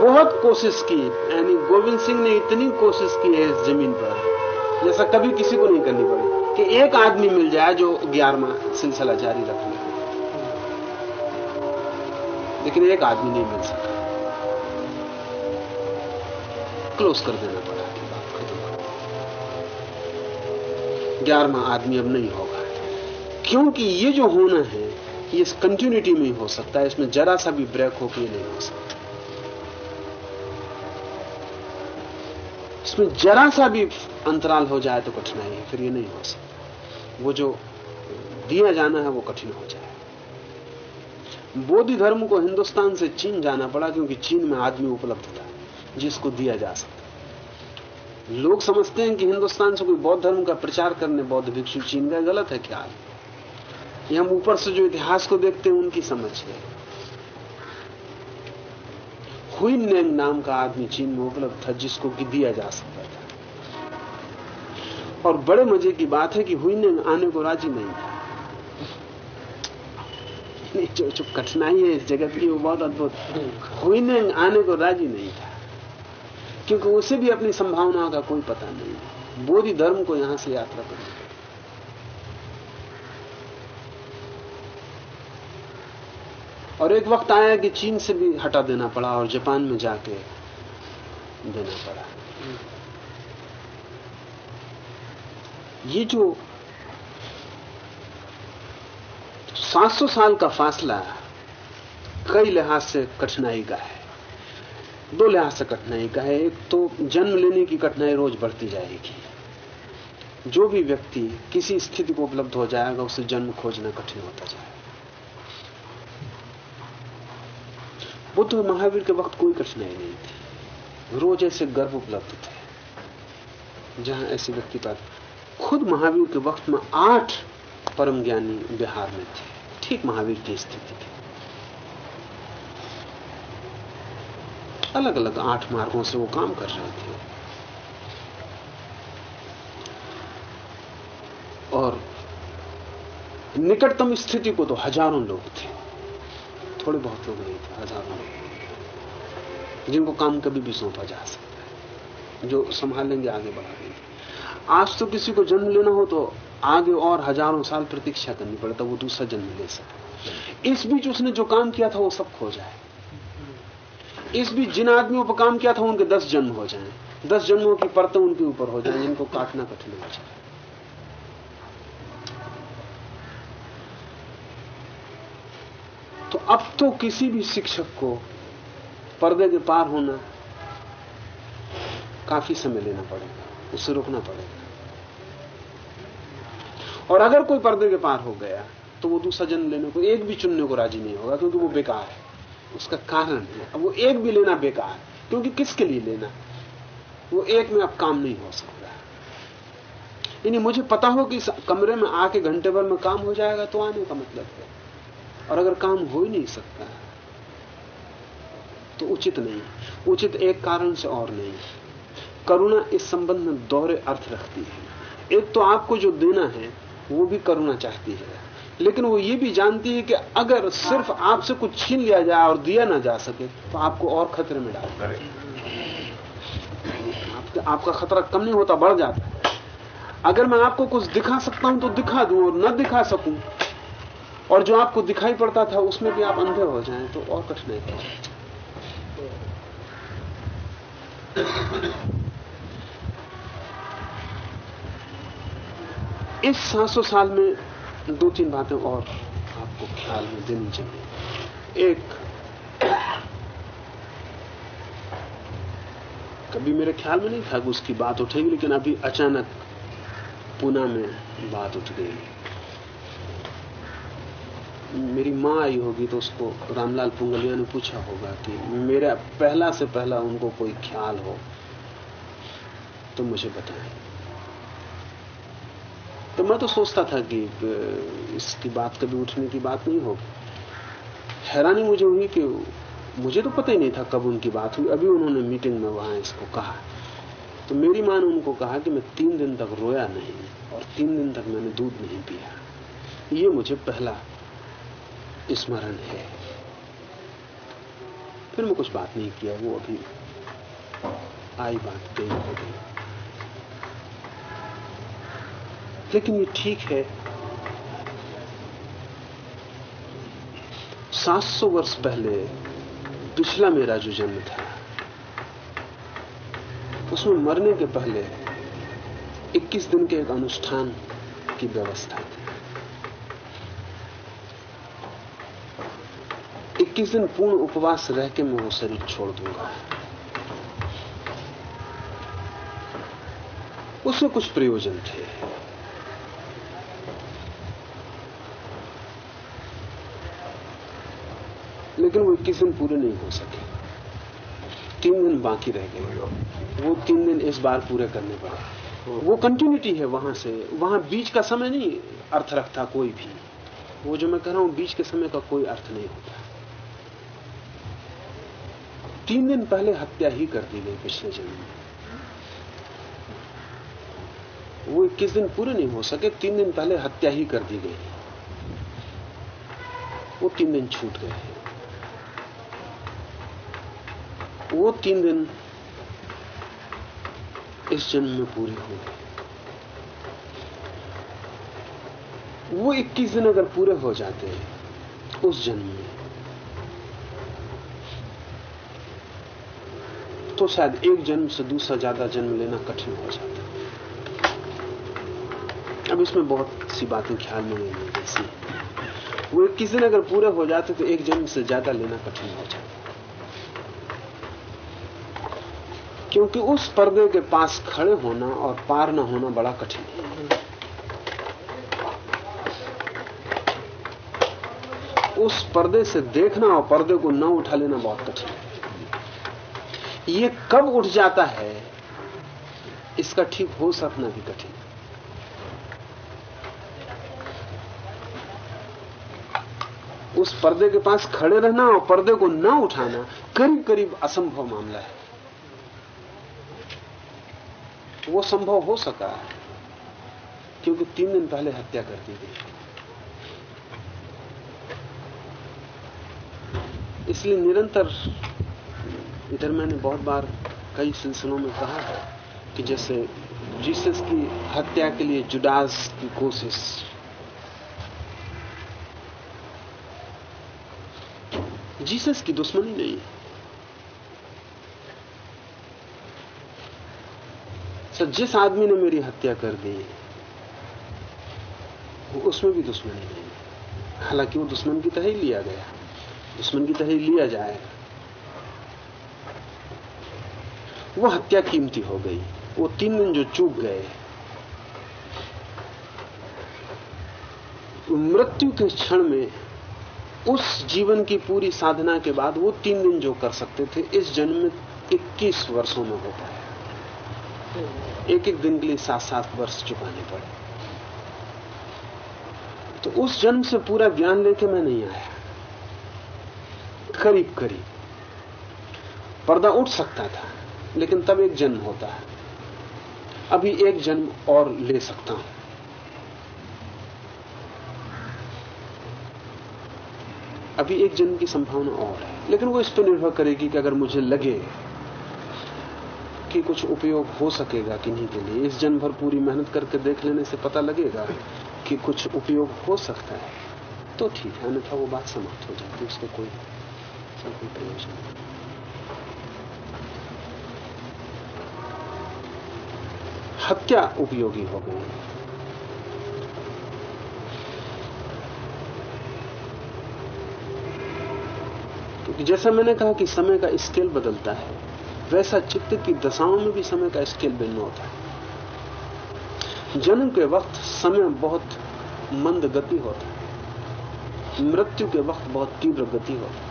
बहुत कोशिश की, यानी गोविंद सिंह ने इतनी कोशिश की है इस ज़मीन पर। जैसा कभी किसी को नहीं करनी पड़ी कि एक आदमी मिल जाए जो ग्यारहवा सिलसिला जारी रखने लेकिन एक आदमी नहीं मिल सका क्लोज कर देना ग्यारहवा आदमी अब नहीं होगा। क्योंकि ये जो होना है, ये इस कंटिन्यूटी में ही सकता है, इसमें जरा सा भी ब्रेक हो के नहीं हो सकता। इसमें जरा सा भी अंतराल हो जाए तो कठिनाई है, फिर ये नहीं हो सकता। वो जो दिया जाना है, वो कठिन हो जाए। बोधि धर्म को हिंदुस्तान से चीन जाना पड़ा, क्योंकि चीन में आदमी उपलब्ध था, जिसको दिया जा सकता लोग समझते हैं कि हिंदुस्तान से कोई बौद्ध धर्म का प्रचार करने बौद्ध भिक्षु चीन गए गलत है क्या? ये हम ऊपर से जो इतिहास को देखते हैं, उनकी समझ है। हुई नेंग नाम का आदमी चीन में उपलब्ध था, जिसको कि दिया जा सकता था। और बड़े मज़े की बात है कि हुई नेंग आने को राज़ी नहीं था। जो जो कठिनाई है इस जगत की, वो बहुत अद्भुत। हुई नेंग आने को राज़ी नहीं था। क्योंकि उसे भी अपनी संभावनाओं का कोई पता नहीं है। बोधि धर्म को यहाँ से यात्रा करनी और एक वक्त आया कि चीन से भी हटा देना पड़ा और जापान में जाके देना पड़ा। ये जो 700 साल का फासला कई लिहाज से कठिनाई का है। दो लिहाज से कठिनाई का है। एक तो जन्म लेने की कठिनाई रोज बढ़ती जाएगी। जो भी व्यक्ति किसी स्थिति को उपलब्ध हो जाएगा, उसे जन्म खोजना कठिन होता जाएगा। बुद्ध और महावीर के वक्त कोई कठिनाई नहीं थी। रोज ऐसे गर्भ उपलब्ध थे, जहाँ ऐसे व्यक्ति पर खुद महावीर के वक्त में आठ परम ज्ञानी बिहार में थे। ठीक महावीर की स्थिति थी। अलग अलग आठ मार्गों से वो काम कर रहे थे। और निकटतम स्थिति को तो हज़ारों लोग थे। थोड़े बहुत लोग नहीं थे, हज़ारों। लोग जिनको काम कभी भी सौंपा जा सकता है, जो संभालेंगे आगे बढ़ा देंगे। आज तो किसी को जन्म लेना हो तो आगे और हज़ारों साल प्रतीक्षा करनी पड़ता वो दूसरा जन्म ले सके इस बीच उसने जो काम किया था, वो सब खो जाए। इस बीच जिन आदमियों पर काम किया था, उनके दस जन्म हो जाए। दस जन्मों की परतें उनके ऊपर हो जाए, जिनको काटना कठिन हो जाए। तो अब तो किसी भी शिक्षक को पर्दे के पार होना काफ़ी समय लेना पड़ेगा उसे रुकना पड़ेगा। और अगर कोई पर्दे के पार हो गया तो वो दूसरा जन्म लेने को, एक भी चुनने को राज़ी नहीं होगा, क्योंकि वो बेकार है। उसका कारण है। अब वो एक भी लेना बेकार है क्योंकि किसके लिए लेना? वो एक में अब काम नहीं हो सकता। यानी मुझे पता हो कि कमरे में आके घंटे भर में काम हो जाएगा तो आने का मतलब है। और अगर काम हो ही नहीं सकता तो उचित नहीं। उचित एक कारण से और नहीं। करुणा इस संबंध में दोहरे अर्थ रखती है। एक तो आपको जो देना है, वो भी करुणा चाहती है। लेकिन वो ये भी जानती है कि अगर सिर्फ़ आपसे कुछ छीन लिया जाए और दिया ना जा सके तो आपको और खतरे में डाल आपका, आपका खतरा कम नहीं होता बढ़ जाता है। अगर मैं आपको कुछ दिखा सकता हूँ तो दिखा दूँ और न दिखा सकूँ और जो आपको दिखाई पड़ता था उसमें भी आप अंधे हो जाएँ तो और कठिनाई इस सात सौ साल में दो तीन बातें और आपको ख्याल में देनी चाहिए। एक, कभी मेरे ख्याल में नहीं था कि उसकी बात उठेगी, लेकिन अभी अचानक पुना में बात उठ गई। मेरी माँ आई होगी तो उसको रामलाल पुंगलिया ने पूछा होगा कि मेरा पहला से पहला उनको कोई ख्याल हो तो मुझे बताएँ। तो मैं तो सोचता था कि इसकी बात कभी उठने की बात नहीं होगी। हैरानी मुझे हुई कि मुझे तो पता ही नहीं था कब उनकी बात हुई। अभी उन्होंने मीटिंग में वहाँ इसको कहा। तो मेरी माँ ने उनको कहा कि मैं तीन दिन तक रोया नहीं और तीन दिन तक मैंने दूध नहीं पिया। ये मुझे पहला स्मरण है। फिर मैं कुछ बात नहीं किया। वो अभी आई बात गई हो गई। लेकिन ये ठीक है। 700 वर्ष पहले पिछला मेरा जो जन्म था, उसमें मरने के पहले 21 दिन के एक अनुष्ठान की व्यवस्था थी। 21 दिन पूर्ण उपवास रह के मैं वो शरीर छोड़ दूँगा। उसमें कुछ प्रयोजन थे। लेकिन वो इक्कीस दिन पूरे नहीं हो सके। तीन दिन बाकी रह गए। वो तीन दिन इस बार पूरे करने पड़े। वो कंटिन्यूटी है वहाँ से। वहाँ बीच का समय नहीं अर्थ रखता कोई भी। वो जो मैं कह रहा हूँ, बीच के समय का कोई अर्थ नहीं होता। तीन दिन पहले हत्या ही कर दी गई पिछले जन्म में। वो इक्कीस दिन पूरे नहीं हो सके, तीन दिन पहले हत्या ही कर दी गई। वो तीन दिन छूट गए। वो तीन दिन इस जन्म में पूरे हो वो 21 दिन अगर पूरे हो जाते हैं उस जन्म में तो शायद एक जन्म से दूसरा ज़्यादा जन्म लेना कठिन हो जाता। अब इसमें बहुत सी बातें ख्याल में नहीं जैसी वो इक्कीस दिन अगर पूरे हो जाते तो एक जन्म से ज़्यादा लेना कठिन हो जाता। क्योंकि उस पर्दे के पास खड़े होना और पार न होना बड़ा कठिन है। उस पर्दे से देखना और पर्दे को न उठा लेना बहुत कठिन है। ये कब उठ जाता है, इसका ठीक हो सकना भी कठिन उस पर्दे के पास खड़े रहना और पर्दे को न उठाना करीब करीब असंभव मामला है। वो संभव हो सका है, क्योंकि तीन दिन पहले हत्या कर दी गई। इसलिए निरंतर, इधर मैंने बहुत बार कई सिलसिलों में कहा है कि जैसे जीसस की हत्या के लिए जुडास की कोशिश। जीसस की दुश्मनी नहीं है। सर जिस आदमी ने मेरी हत्या कर दी उसमें भी दुश्मनी नहीं हालाँकि वो दुश्मन की तरह ही लिया गया। दुश्मन की तरह ही लिया जाएगा वो हत्या कीमती हो गई। वो तीन दिन जो चूक गए मृत्यु के क्षण में उस जीवन की पूरी साधना के बाद वो तीन दिन जो कर सकते थे, इस जन्म में 21 वर्षों में होता है। एक एक दिन के लिए सात सात वर्ष चुकाने पड़े। तो उस जन्म से पूरा ज्ञान लेके मैं नहीं आया। करीब करीब पर्दा उठ सकता था, लेकिन तब एक जन्म होता है। अभी एक जन्म और ले सकता हूँ। अभी एक जन्म की संभावना और है, लेकिन वो इस पर निर्भर करेगी कि अगर मुझे लगे कि कुछ उपयोग हो सकेगा किन्हीं के लिए? इस जन्म भर पूरी मेहनत करके देख लेने से पता लगेगा कि कुछ उपयोग हो सकता है। तो ठीक है, अन्यथा वो बात समाप्त हो जाती है, उसका कोई कोई प्रयोजन नहीं। हत्या उपयोगी हो गई। क्योंकि जैसा मैंने कहा कि समय का स्केल बदलता है। वैसा चित्त की दशाओं में भी समय का स्केल भिन्न होता है। जन्म के वक्त समय बहुत मंद गति होता है। मृत्यु के वक्त बहुत तीव्र गति होती है।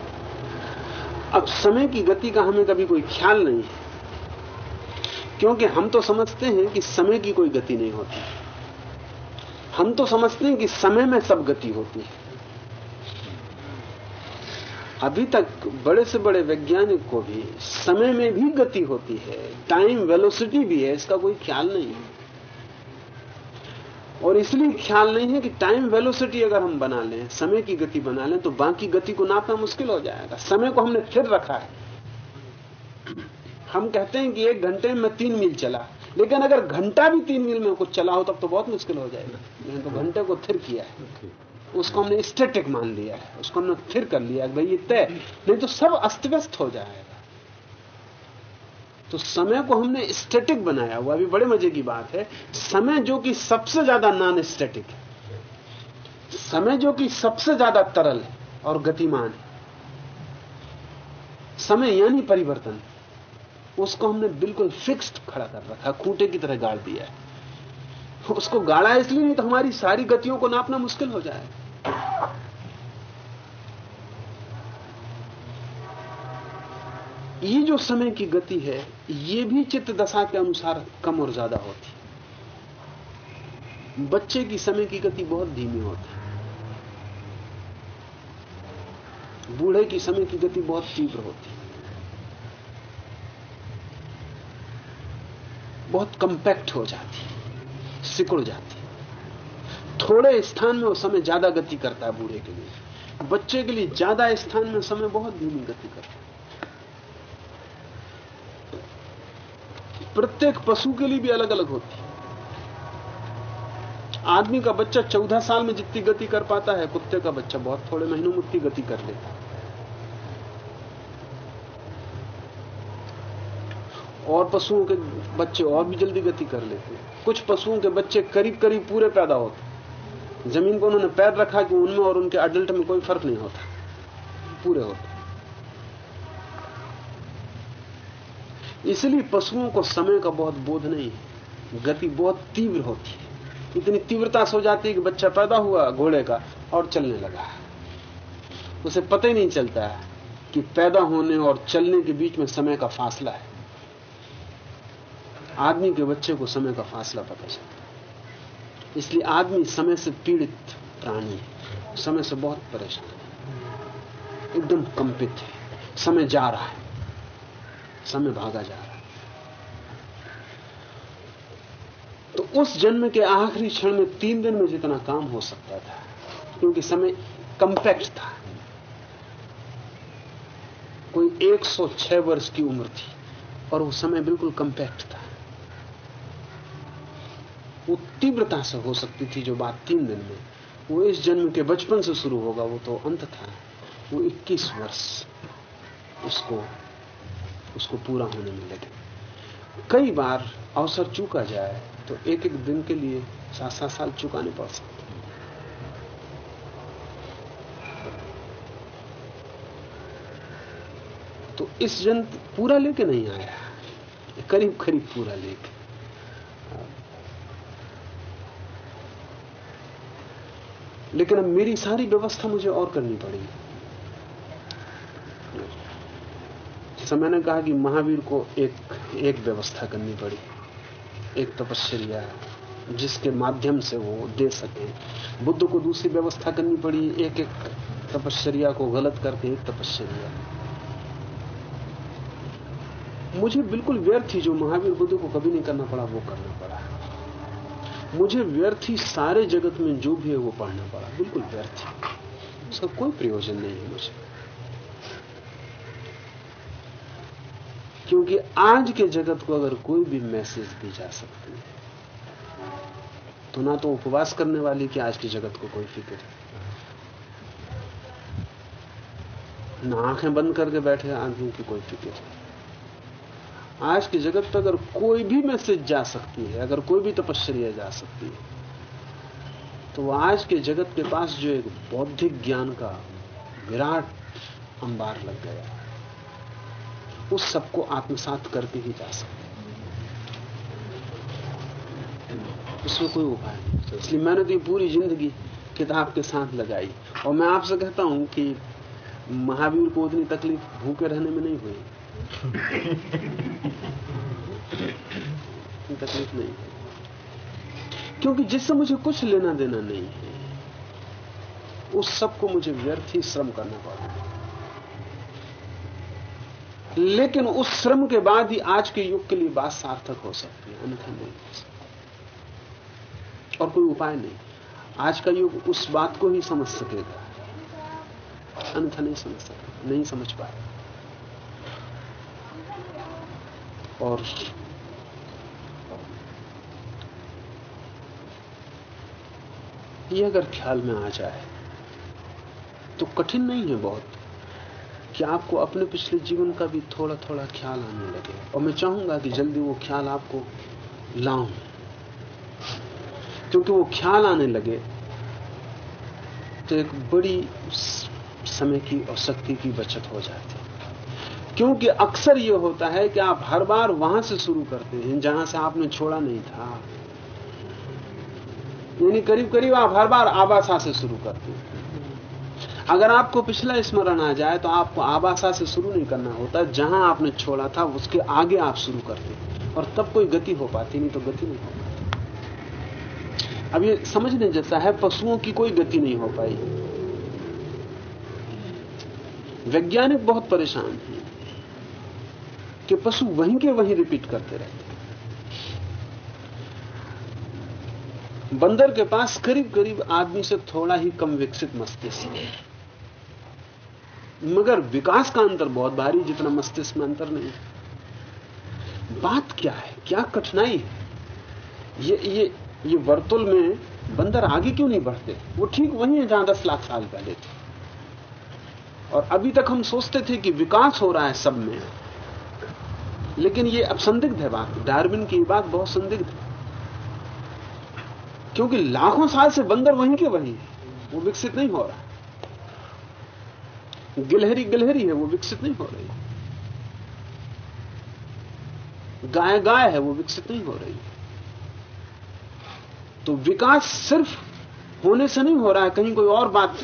अब समय की गति का हमें कभी कोई ख्याल नहीं है, क्योंकि हम तो समझते हैं कि समय की कोई गति नहीं होती। हम तो समझते हैं कि समय में सब गति होती है। अभी तक बड़े से बड़े वैज्ञानिक को भी समय में भी गति होती है टाइम वेलोसिटी भी है, इसका कोई ख्याल नहीं है। और इसलिए ख्याल नहीं है कि टाइम वेलोसिटी अगर हम बना लें, समय की गति बना लें तो बाकी गति को नापना मुश्किल हो जाएगा। समय को हमने फिर रखा है। हम कहते हैं कि एक घंटे में तीन मील चला। लेकिन अगर घंटा भी तीन मील में कुछ चला हो, तब तो बहुत मुश्किल हो जाएगा। तो घंटे को थिर किया है। उसको हमने स्टेटिक मान लिया है, उसको हमने फिर कर लिया भाई ये तय, नहीं तो सब अस्त व्यस्त हो जाएगा। तो समय को हमने स्टेटिक बनाया हुआ, अभी बड़े मज़े की बात है, समय जो कि सबसे ज़्यादा नॉन स्टेटिक है। समय जो कि सबसे ज़्यादा तरल है और गतिमान है। समय यानी परिवर्तन, उसको हमने बिल्कुल फिक्स्ड खड़ा कर रखा, खूंटे की तरह गाड़ दिया है। उसको गाड़ा इसलिए नहीं तो हमारी सारी गतियों को नापना मुश्किल हो जाए ये जो समय की गति है, ये भी चित्त दशा के अनुसार कम और ज़्यादा होती है। बच्चे की समय की गति बहुत धीमी होती है। बूढ़े की समय की गति बहुत तीव्र होती है। बहुत कंपैक्ट हो जाती है। सिकुड़ जाती है। थोड़े स्थान में वो समय ज़्यादा गति करता है बूढ़े के लिए। बच्चे के लिए ज़्यादा स्थान में समय बहुत धीमी गति करता है। प्रत्येक पशु के लिए भी अलग अलग होती है। आदमी का बच्चा चौदह साल में जितनी गति कर पाता है, कुत्ते का बच्चा बहुत थोड़े महीनों में उतनी गति कर लेता है। और पशुओं के बच्चे और भी जल्दी गति कर लेते हैं। कुछ पशुओं के बच्चे करीब करीब पूरे पैदा होते ज़मीन को उन्होंने पैर रखा कि उनमें और उनके अडल्ट में कोई फ़र्क नहीं होता। पूरे होते इसलिए पशुओं को समय का बहुत बोध नहीं है। गति बहुत तीव्र होती है। इतनी तीव्रता से हो जाती है कि बच्चा पैदा हुआ घोड़े का और चलने लगा। उसे पता ही नहीं चलता है कि पैदा होने और चलने के बीच में समय का फासला है। आदमी के बच्चे को समय का फासला पता चलता है। इसलिए आदमी समय से पीड़ित प्राणी है। समय से बहुत परेशान है। एकदम कंपित है। समय जा रहा है। समय भागा जा रहा तो उस जन्म के आखिरी क्षण में तीन दिन में जितना काम हो सकता था, क्योंकि समय कंपैक्ट था। कोई 106 वर्ष की उम्र थी और वो समय बिल्कुल कंपैक्ट था। वो तीव्रता से हो सकती थी जो बात तीन दिन में। वो इस जन्म के बचपन से शुरू होगा, वो तो अंत था। वो 21 वर्ष उसको उसको पूरा होने में लगे कई बार अवसर चूका जाए तो एक एक दिन के लिए सात सात साल चुकाने पड़ सकते तो इस जन पूरा लेके नहीं आया करीब करीब पूरा लेके। लेकिन अब मेरी सारी व्यवस्था मुझे और करनी पड़ी। जैसा मैंने कहा कि महावीर को एक एक व्यवस्था करनी पड़ी, एक तपश्चर्या जिसके माध्यम से वो दे सके। बुद्ध को दूसरी व्यवस्था करनी पड़ी, एक एक तपश्चर्या को गलत करके एक तपश्चर्या मुझे बिल्कुल व्यर्थ ही जो महावीर बुद्ध को कभी नहीं करना पड़ा, वो करना पड़ा। मुझे व्यर्थ ही सारे जगत में जो भी है वो पढ़ना पड़ा, बिल्कुल व्यर्थ ही। उसका कोई प्रयोजन नहीं है मुझे। क्योंकि आज के जगत को अगर कोई भी मैसेज दी जा सकती है तो ना तो उपवास करने वाली की आज की जगत को कोई फ़िक्र है। ना आँखें बंद करके बैठे आदमी की कोई फ़िक्र है। आज की जगत पर अगर कोई भी मैसेज जा सकती है, अगर कोई भी तपश्चर्या जा सकती है तो आज के जगत के पास जो एक बौद्धिक ज्ञान का विराट अंबार लग गया उस सबको आत्मसात करके ही जा सकते उसमें कोई उपाय नहीं इसलिए मैंने तो ये पूरी ज़िंदगी किताब के साथ लगाई। और मैं आपसे कहता हूँ कि महावीर को उतनी तकलीफ़ भूखे रहने में नहीं हुई। तकलीफ़ नहीं क्योंकि जिससे मुझे कुछ लेना देना नहीं है, उस सबको मुझे व्यर्थ ही श्रम करना पड़ा। लेकिन उस श्रम के बाद ही आज के युग के लिए बात सार्थक हो सकती है, अन्यथा नहीं हो सकती। और कोई उपाय नहीं। आज का युग उस बात को ही समझ सकेगा। अन्यथा नहीं समझ सकेगा नहीं समझ पाएगा। और ये अगर ख्याल में आ जाए तो कठिन नहीं है बहुत। कि आपको अपने पिछले जीवन का भी थोड़ा थोड़ा ख्याल आने लगे। और मैं चाहूँगा कि जल्दी वो ख्याल आपको लाऊं। क्योंकि वो ख्याल आने लगे तो एक बड़ी समय की और शक्ति की बचत हो जाती क्योंकि अक्सर यह होता है कि आप हर बार वहाँ से शुरू करते हैं, जहाँ से आपने छोड़ा नहीं था। यानी करीब करीब आप हर बार आबासा से शुरू करते हैं। अगर आपको पिछला स्मरण आ जाए तो आपको आबासा से शुरू नहीं करना होता। जहाँ आपने छोड़ा था, उसके आगे आप शुरू करते और तब कोई गति हो पाती, नहीं तो गति नहीं हो पाती। अब ये समझने जैसा है, पशुओं की कोई गति नहीं हो पाई। वैज्ञानिक बहुत परेशान हैं कि पशु वहीं के वहीं रिपीट करते रहते बंदर के पास करीब करीब आदमी से थोड़ा ही कम विकसित मस्तिष्क है। मगर विकास का अंतर बहुत भारी, जितना मस्तिष्क में अंतर नहीं बात क्या है? क्या कठिनाई है? ये ये ये वर्तुल में बंदर आगे क्यों नहीं बढ़ते? वो ठीक वही है जहाँ दस लाख साल पहले थे। और अभी तक हम सोचते थे कि विकास हो रहा है सब में। लेकिन ये अब संदिग्ध है बात। डार्विन की बात बहुत संदिग्ध है। क्योंकि लाखों साल से बंदर वहीं के वहीं है। वो विकसित नहीं हो रहा। गिलहरी गिलहरी है, वो विकसित नहीं हो रही। गाय गाय है, वो विकसित नहीं हो रही। तो विकास सिर्फ़ होने से नहीं हो रहा है, कहीं कोई और बात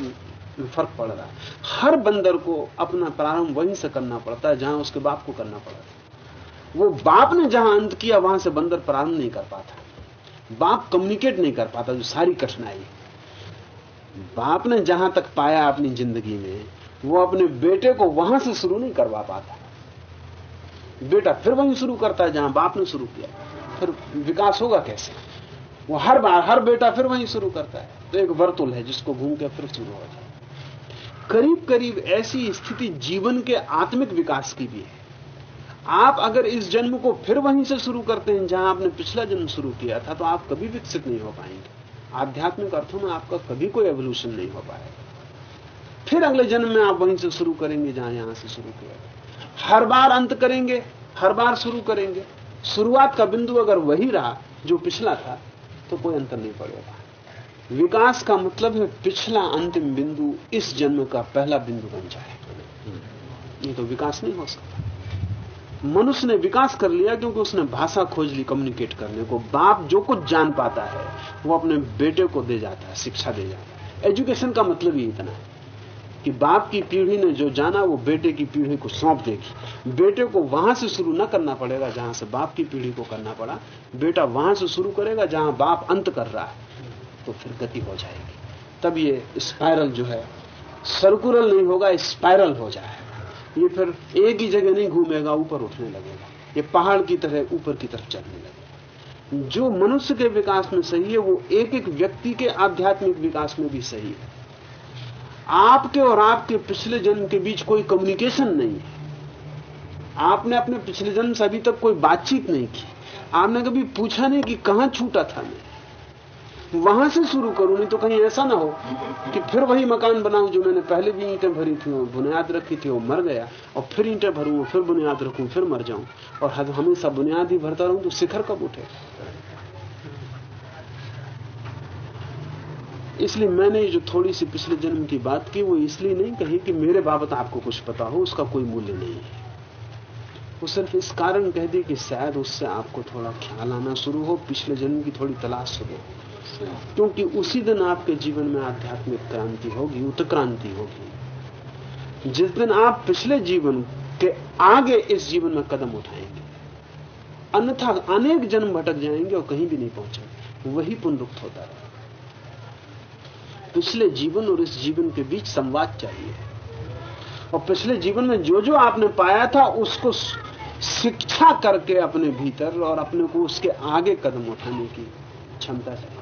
फ़र्क पड़ रहा है। हर बंदर को अपना प्रारंभ वहीं से करना पड़ता है, जहाँ उसके बाप को करना पड़ता है वो बाप ने जहाँ अंत किया, वहाँ से बंदर प्रारंभ नहीं कर पाता। बाप कम्युनिकेट नहीं कर पाता, जो सारी कठिनाई। बाप ने जहाँ तक पाया अपनी ज़िंदगी में वो अपने बेटे को वहाँ से शुरू नहीं करवा पाता। बेटा फिर वहीं शुरू करता है, जहाँ बाप ने शुरू किया। फिर विकास होगा कैसे? वो हर बार, हर बेटा फिर वहीं शुरू करता है। तो एक वर्तुल है जिसको घूम के फिर शुरू हो। जाए करीब करीब ऐसी स्थिति जीवन के आत्मिक विकास की भी है। आप अगर इस जन्म को फिर वहीं से शुरू करते हैं, जहाँ आपने पिछला जन्म शुरू किया था तो आप कभी विकसित नहीं हो पाएँगे। आध्यात्मिक अर्थों में आपका कभी कोई एवोल्यूशन नहीं हो पाएगा। फिर अगले जन्म में आप वहीं से शुरू करेंगे जहाँ यहाँ से शुरू किया हर बार अंत करेंगे, हर बार शुरू करेंगे। शुरुआत का बिंदु अगर वही रहा, जो पिछला था तो कोई अंतर नहीं पड़ेगा। विकास का मतलब है पिछला अंतिम बिंदु इस जन्म का पहला बिंदु बन जाए। ये तो विकास नहीं हो सकता। मनुष्य ने विकास कर लिया क्योंकि उसने भाषा खोज ली कम्युनिकेट करने को। बाप जो कुछ जान पाता है, वो अपने बेटे को दे जाता है, शिक्षा दे जाता है। एजुकेशन का मतलब ही इतना है। कि बाप की पीढ़ी ने जो जाना, वो बेटे की पीढ़ी को सौंप देगी। बेटे को वहाँ से शुरू न करना पड़ेगा जहाँ से बाप की पीढ़ी को करना पड़ा। बेटा वहाँ से शुरू करेगा जहाँ बाप अंत कर रहा है तो फिर गति हो जाएगी। तब ये स्पाइरल जो है सर्कुलर नहीं होगा स्पाइरल हो जाएगा। ये फिर एक ही जगह नहीं घूमेगा, ऊपर उठने लगेगा। ये पहाड़ की तरह ऊपर की तरफ़ चलने लगेगा। जो मनुष्य के विकास में सही है, वो एक एक व्यक्ति के आध्यात्मिक विकास में भी सही है। आपके और आपके पिछले जन्म के बीच कोई कम्युनिकेशन नहीं। है आपने अपने पिछले जन्म से अभी तक कोई बातचीत नहीं की। आपने कभी पूछा नहीं कि कहाँ छूटा था मैं? वहाँ से शुरू करूँ, नहीं तो कहीं ऐसा ना हो कि फिर वही मकान बनाऊँ जो मैंने पहले भी ईंटें भरी थी और बुनियाद रखी थी वो मर गया, और फिर ईंटें भरूं, फिर बुनियाद रखूँ, फिर मर जाऊँ। और हमेशा बुनियाद ही भरता रहूँ तो शिखर कब उठे इसलिए मैंने जो थोड़ी सी पिछले जन्म की बात की, वो इसलिए नहीं कही कि मेरे बाबत आपको कुछ पता हो, उसका कोई मूल्य नहीं है। वो सिर्फ़ इस कारण कह दी कि शायद उससे आपको थोड़ा ख्याल आना शुरू हो, पिछले जन्म की थोड़ी तलाश शुरू हो। क्योंकि उसी दिन आपके जीवन में आध्यात्मिक क्रांति होगी, उत्क्रांति होगी। जिस दिन आप पिछले जीवन के आगे इस जीवन में कदम उठाएँगे, अन्यथा अनेक जन्म भटक जाएँगे और कहीं भी नहीं पहुँचेंगे। वही पुनरुक्त होता है पिछले जीवन और इस जीवन के बीच संवाद चाहिए। और पिछले जीवन में जो जो आपने पाया था, उसको शिक्षा करके अपने भीतर और अपने को उसके आगे कदम उठाने की क्षमता चाहिए।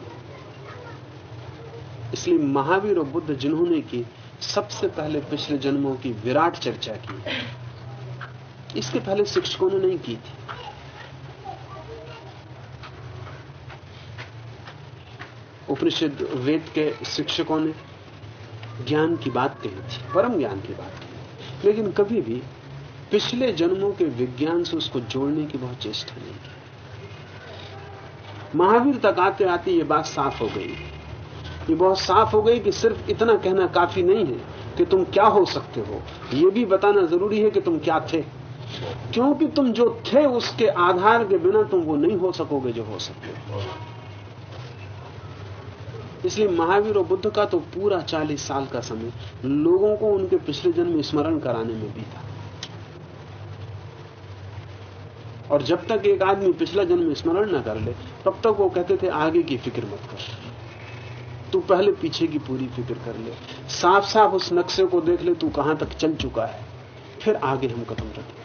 इसलिए महावीर और बुद्ध जिन्होंने की सबसे पहले पिछले जन्मों की विराट चर्चा की, इसके पहले शिक्षकों ने नहीं की थी। उपनिषद वेद के शिक्षकों ने ज्ञान की बात कही थी, परम ज्ञान की बात कही लेकिन कभी भी पिछले जन्मों के विज्ञान से उसको जोड़ने की बहुत चेष्टा नहीं की। महावीर तक आते आते ये बात साफ़ हो गई। ये बहुत साफ़ हो गई कि सिर्फ़ इतना कहना काफ़ी नहीं है कि तुम क्या हो सकते हो। ये भी बताना ज़रूरी है कि तुम क्या थे। क्योंकि तुम जो थे, उसके आधार के बिना तुम वो नहीं हो सकोगे जो हो सकते हो। इसलिए महावीर और बुद्ध का तो पूरा चालीस साल का समय लोगों को उनके पिछले जन्म स्मरण कराने में बीता और जब तक एक आदमी पिछला जन्म स्मरण न कर ले, तब तक वो कहते थे, आगे की फ़िक्र मत कर। तू पहले पीछे की पूरी फ़िक्र कर ले। साफ़ साफ़ उस नक्शे को देख ले, तू कहाँ तक चल चुका है। फिर आगे हम कदम रखें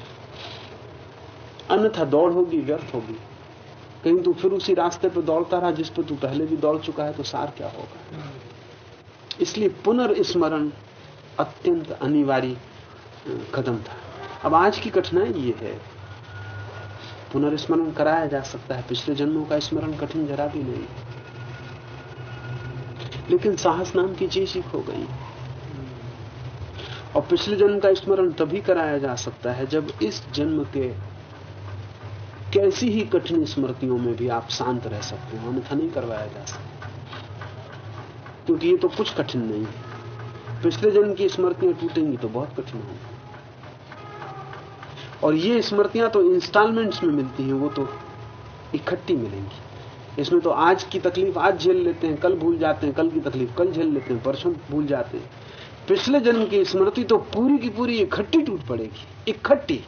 अन्यथा दौड़ होगी, व्यर्थ होगी। कहीं तू फिर उसी रास्ते पर दौड़ता रहा जिस पर तू पहले भी दौड़ चुका है तो सार क्या होगा? इसलिए पुनर्स्मरण अत्यंत अनिवार्य कदम था। अब आज की कठिनाई ये है, पुनर्स्मरण कराया जा सकता है। पिछले जन्मों का स्मरण कठिन जरा भी नहीं लेकिन साहस नाम की चीज़ ही खो गई। और पिछले जन्म का स्मरण तभी कराया जा सकता है जब इस जन्म के कैसी ही कठिन स्मृतियों में भी आप शांत रह सकते हो, अन्यथा नहीं करवाया जा सकता। क्योंकि ये तो कुछ कठिन नहीं है। पिछले जन्म की स्मृतियाँ टूटेंगी तो बहुत कठिन होगी। और ये स्मृतियाँ तो इंस्टॉलमेंट्स में मिलती हैं, वो तो इकट्ठी मिलेंगी। इसमें तो आज की तकलीफ़ आज झेल लेते हैं, कल भूल जाते हैं, कल की तकलीफ़ कल झेल लेते हैं, परसों भूल जाते हैं। पिछले जन्म की स्मृति तो पूरी की पूरी इकट्ठी टूट पड़ेगी, इकट्ठी।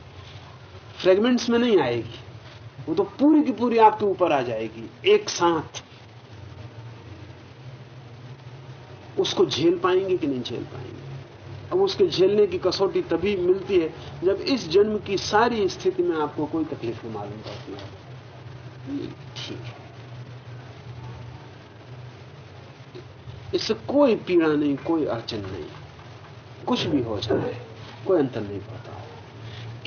फ्रेगमेंट्स में नहीं आएगी। वो तो पूरी की पूरी आपके ऊपर आ जाएगी, एक साथ। उसको झेल पाएँगे कि नहीं झेल पाएँगे? अब उसके झेलने की कसौटी तभी मिलती है जब इस जन्म की सारी स्थिति में आपको कोई तकलीफ़ नहीं मालूम पड़ती। है ठीक है। इससे कोई पीड़ा नहीं, कोई अड़चन नहीं। कुछ भी हो जाए, कोई अंतर नहीं पड़ता।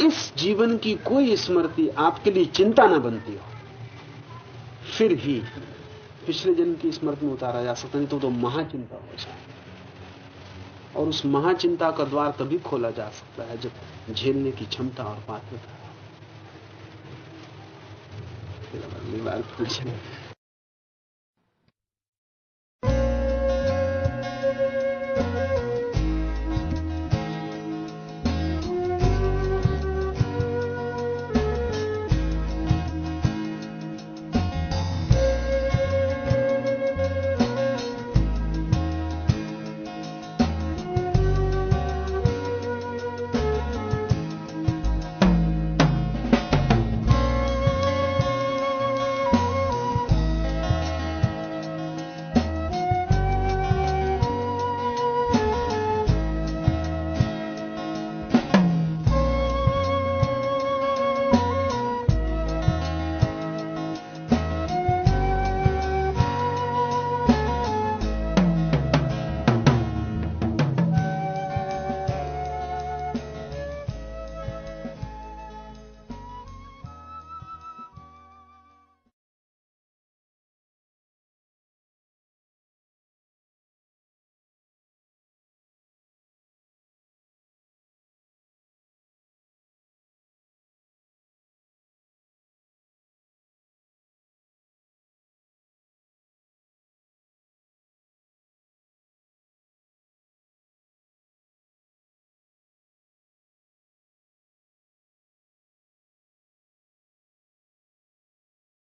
इस जीवन की कोई स्मृति आपके लिए चिंता न बनती हो। फिर भी पिछले जन्म की स्मृति में उतारा जा सकता नहीं तो तो महाचिंता हो जाए। और उस महाचिंता का द्वार तभी खोला जा सकता है जब झेलने की क्षमता और पात्रता। अगली बार पूछे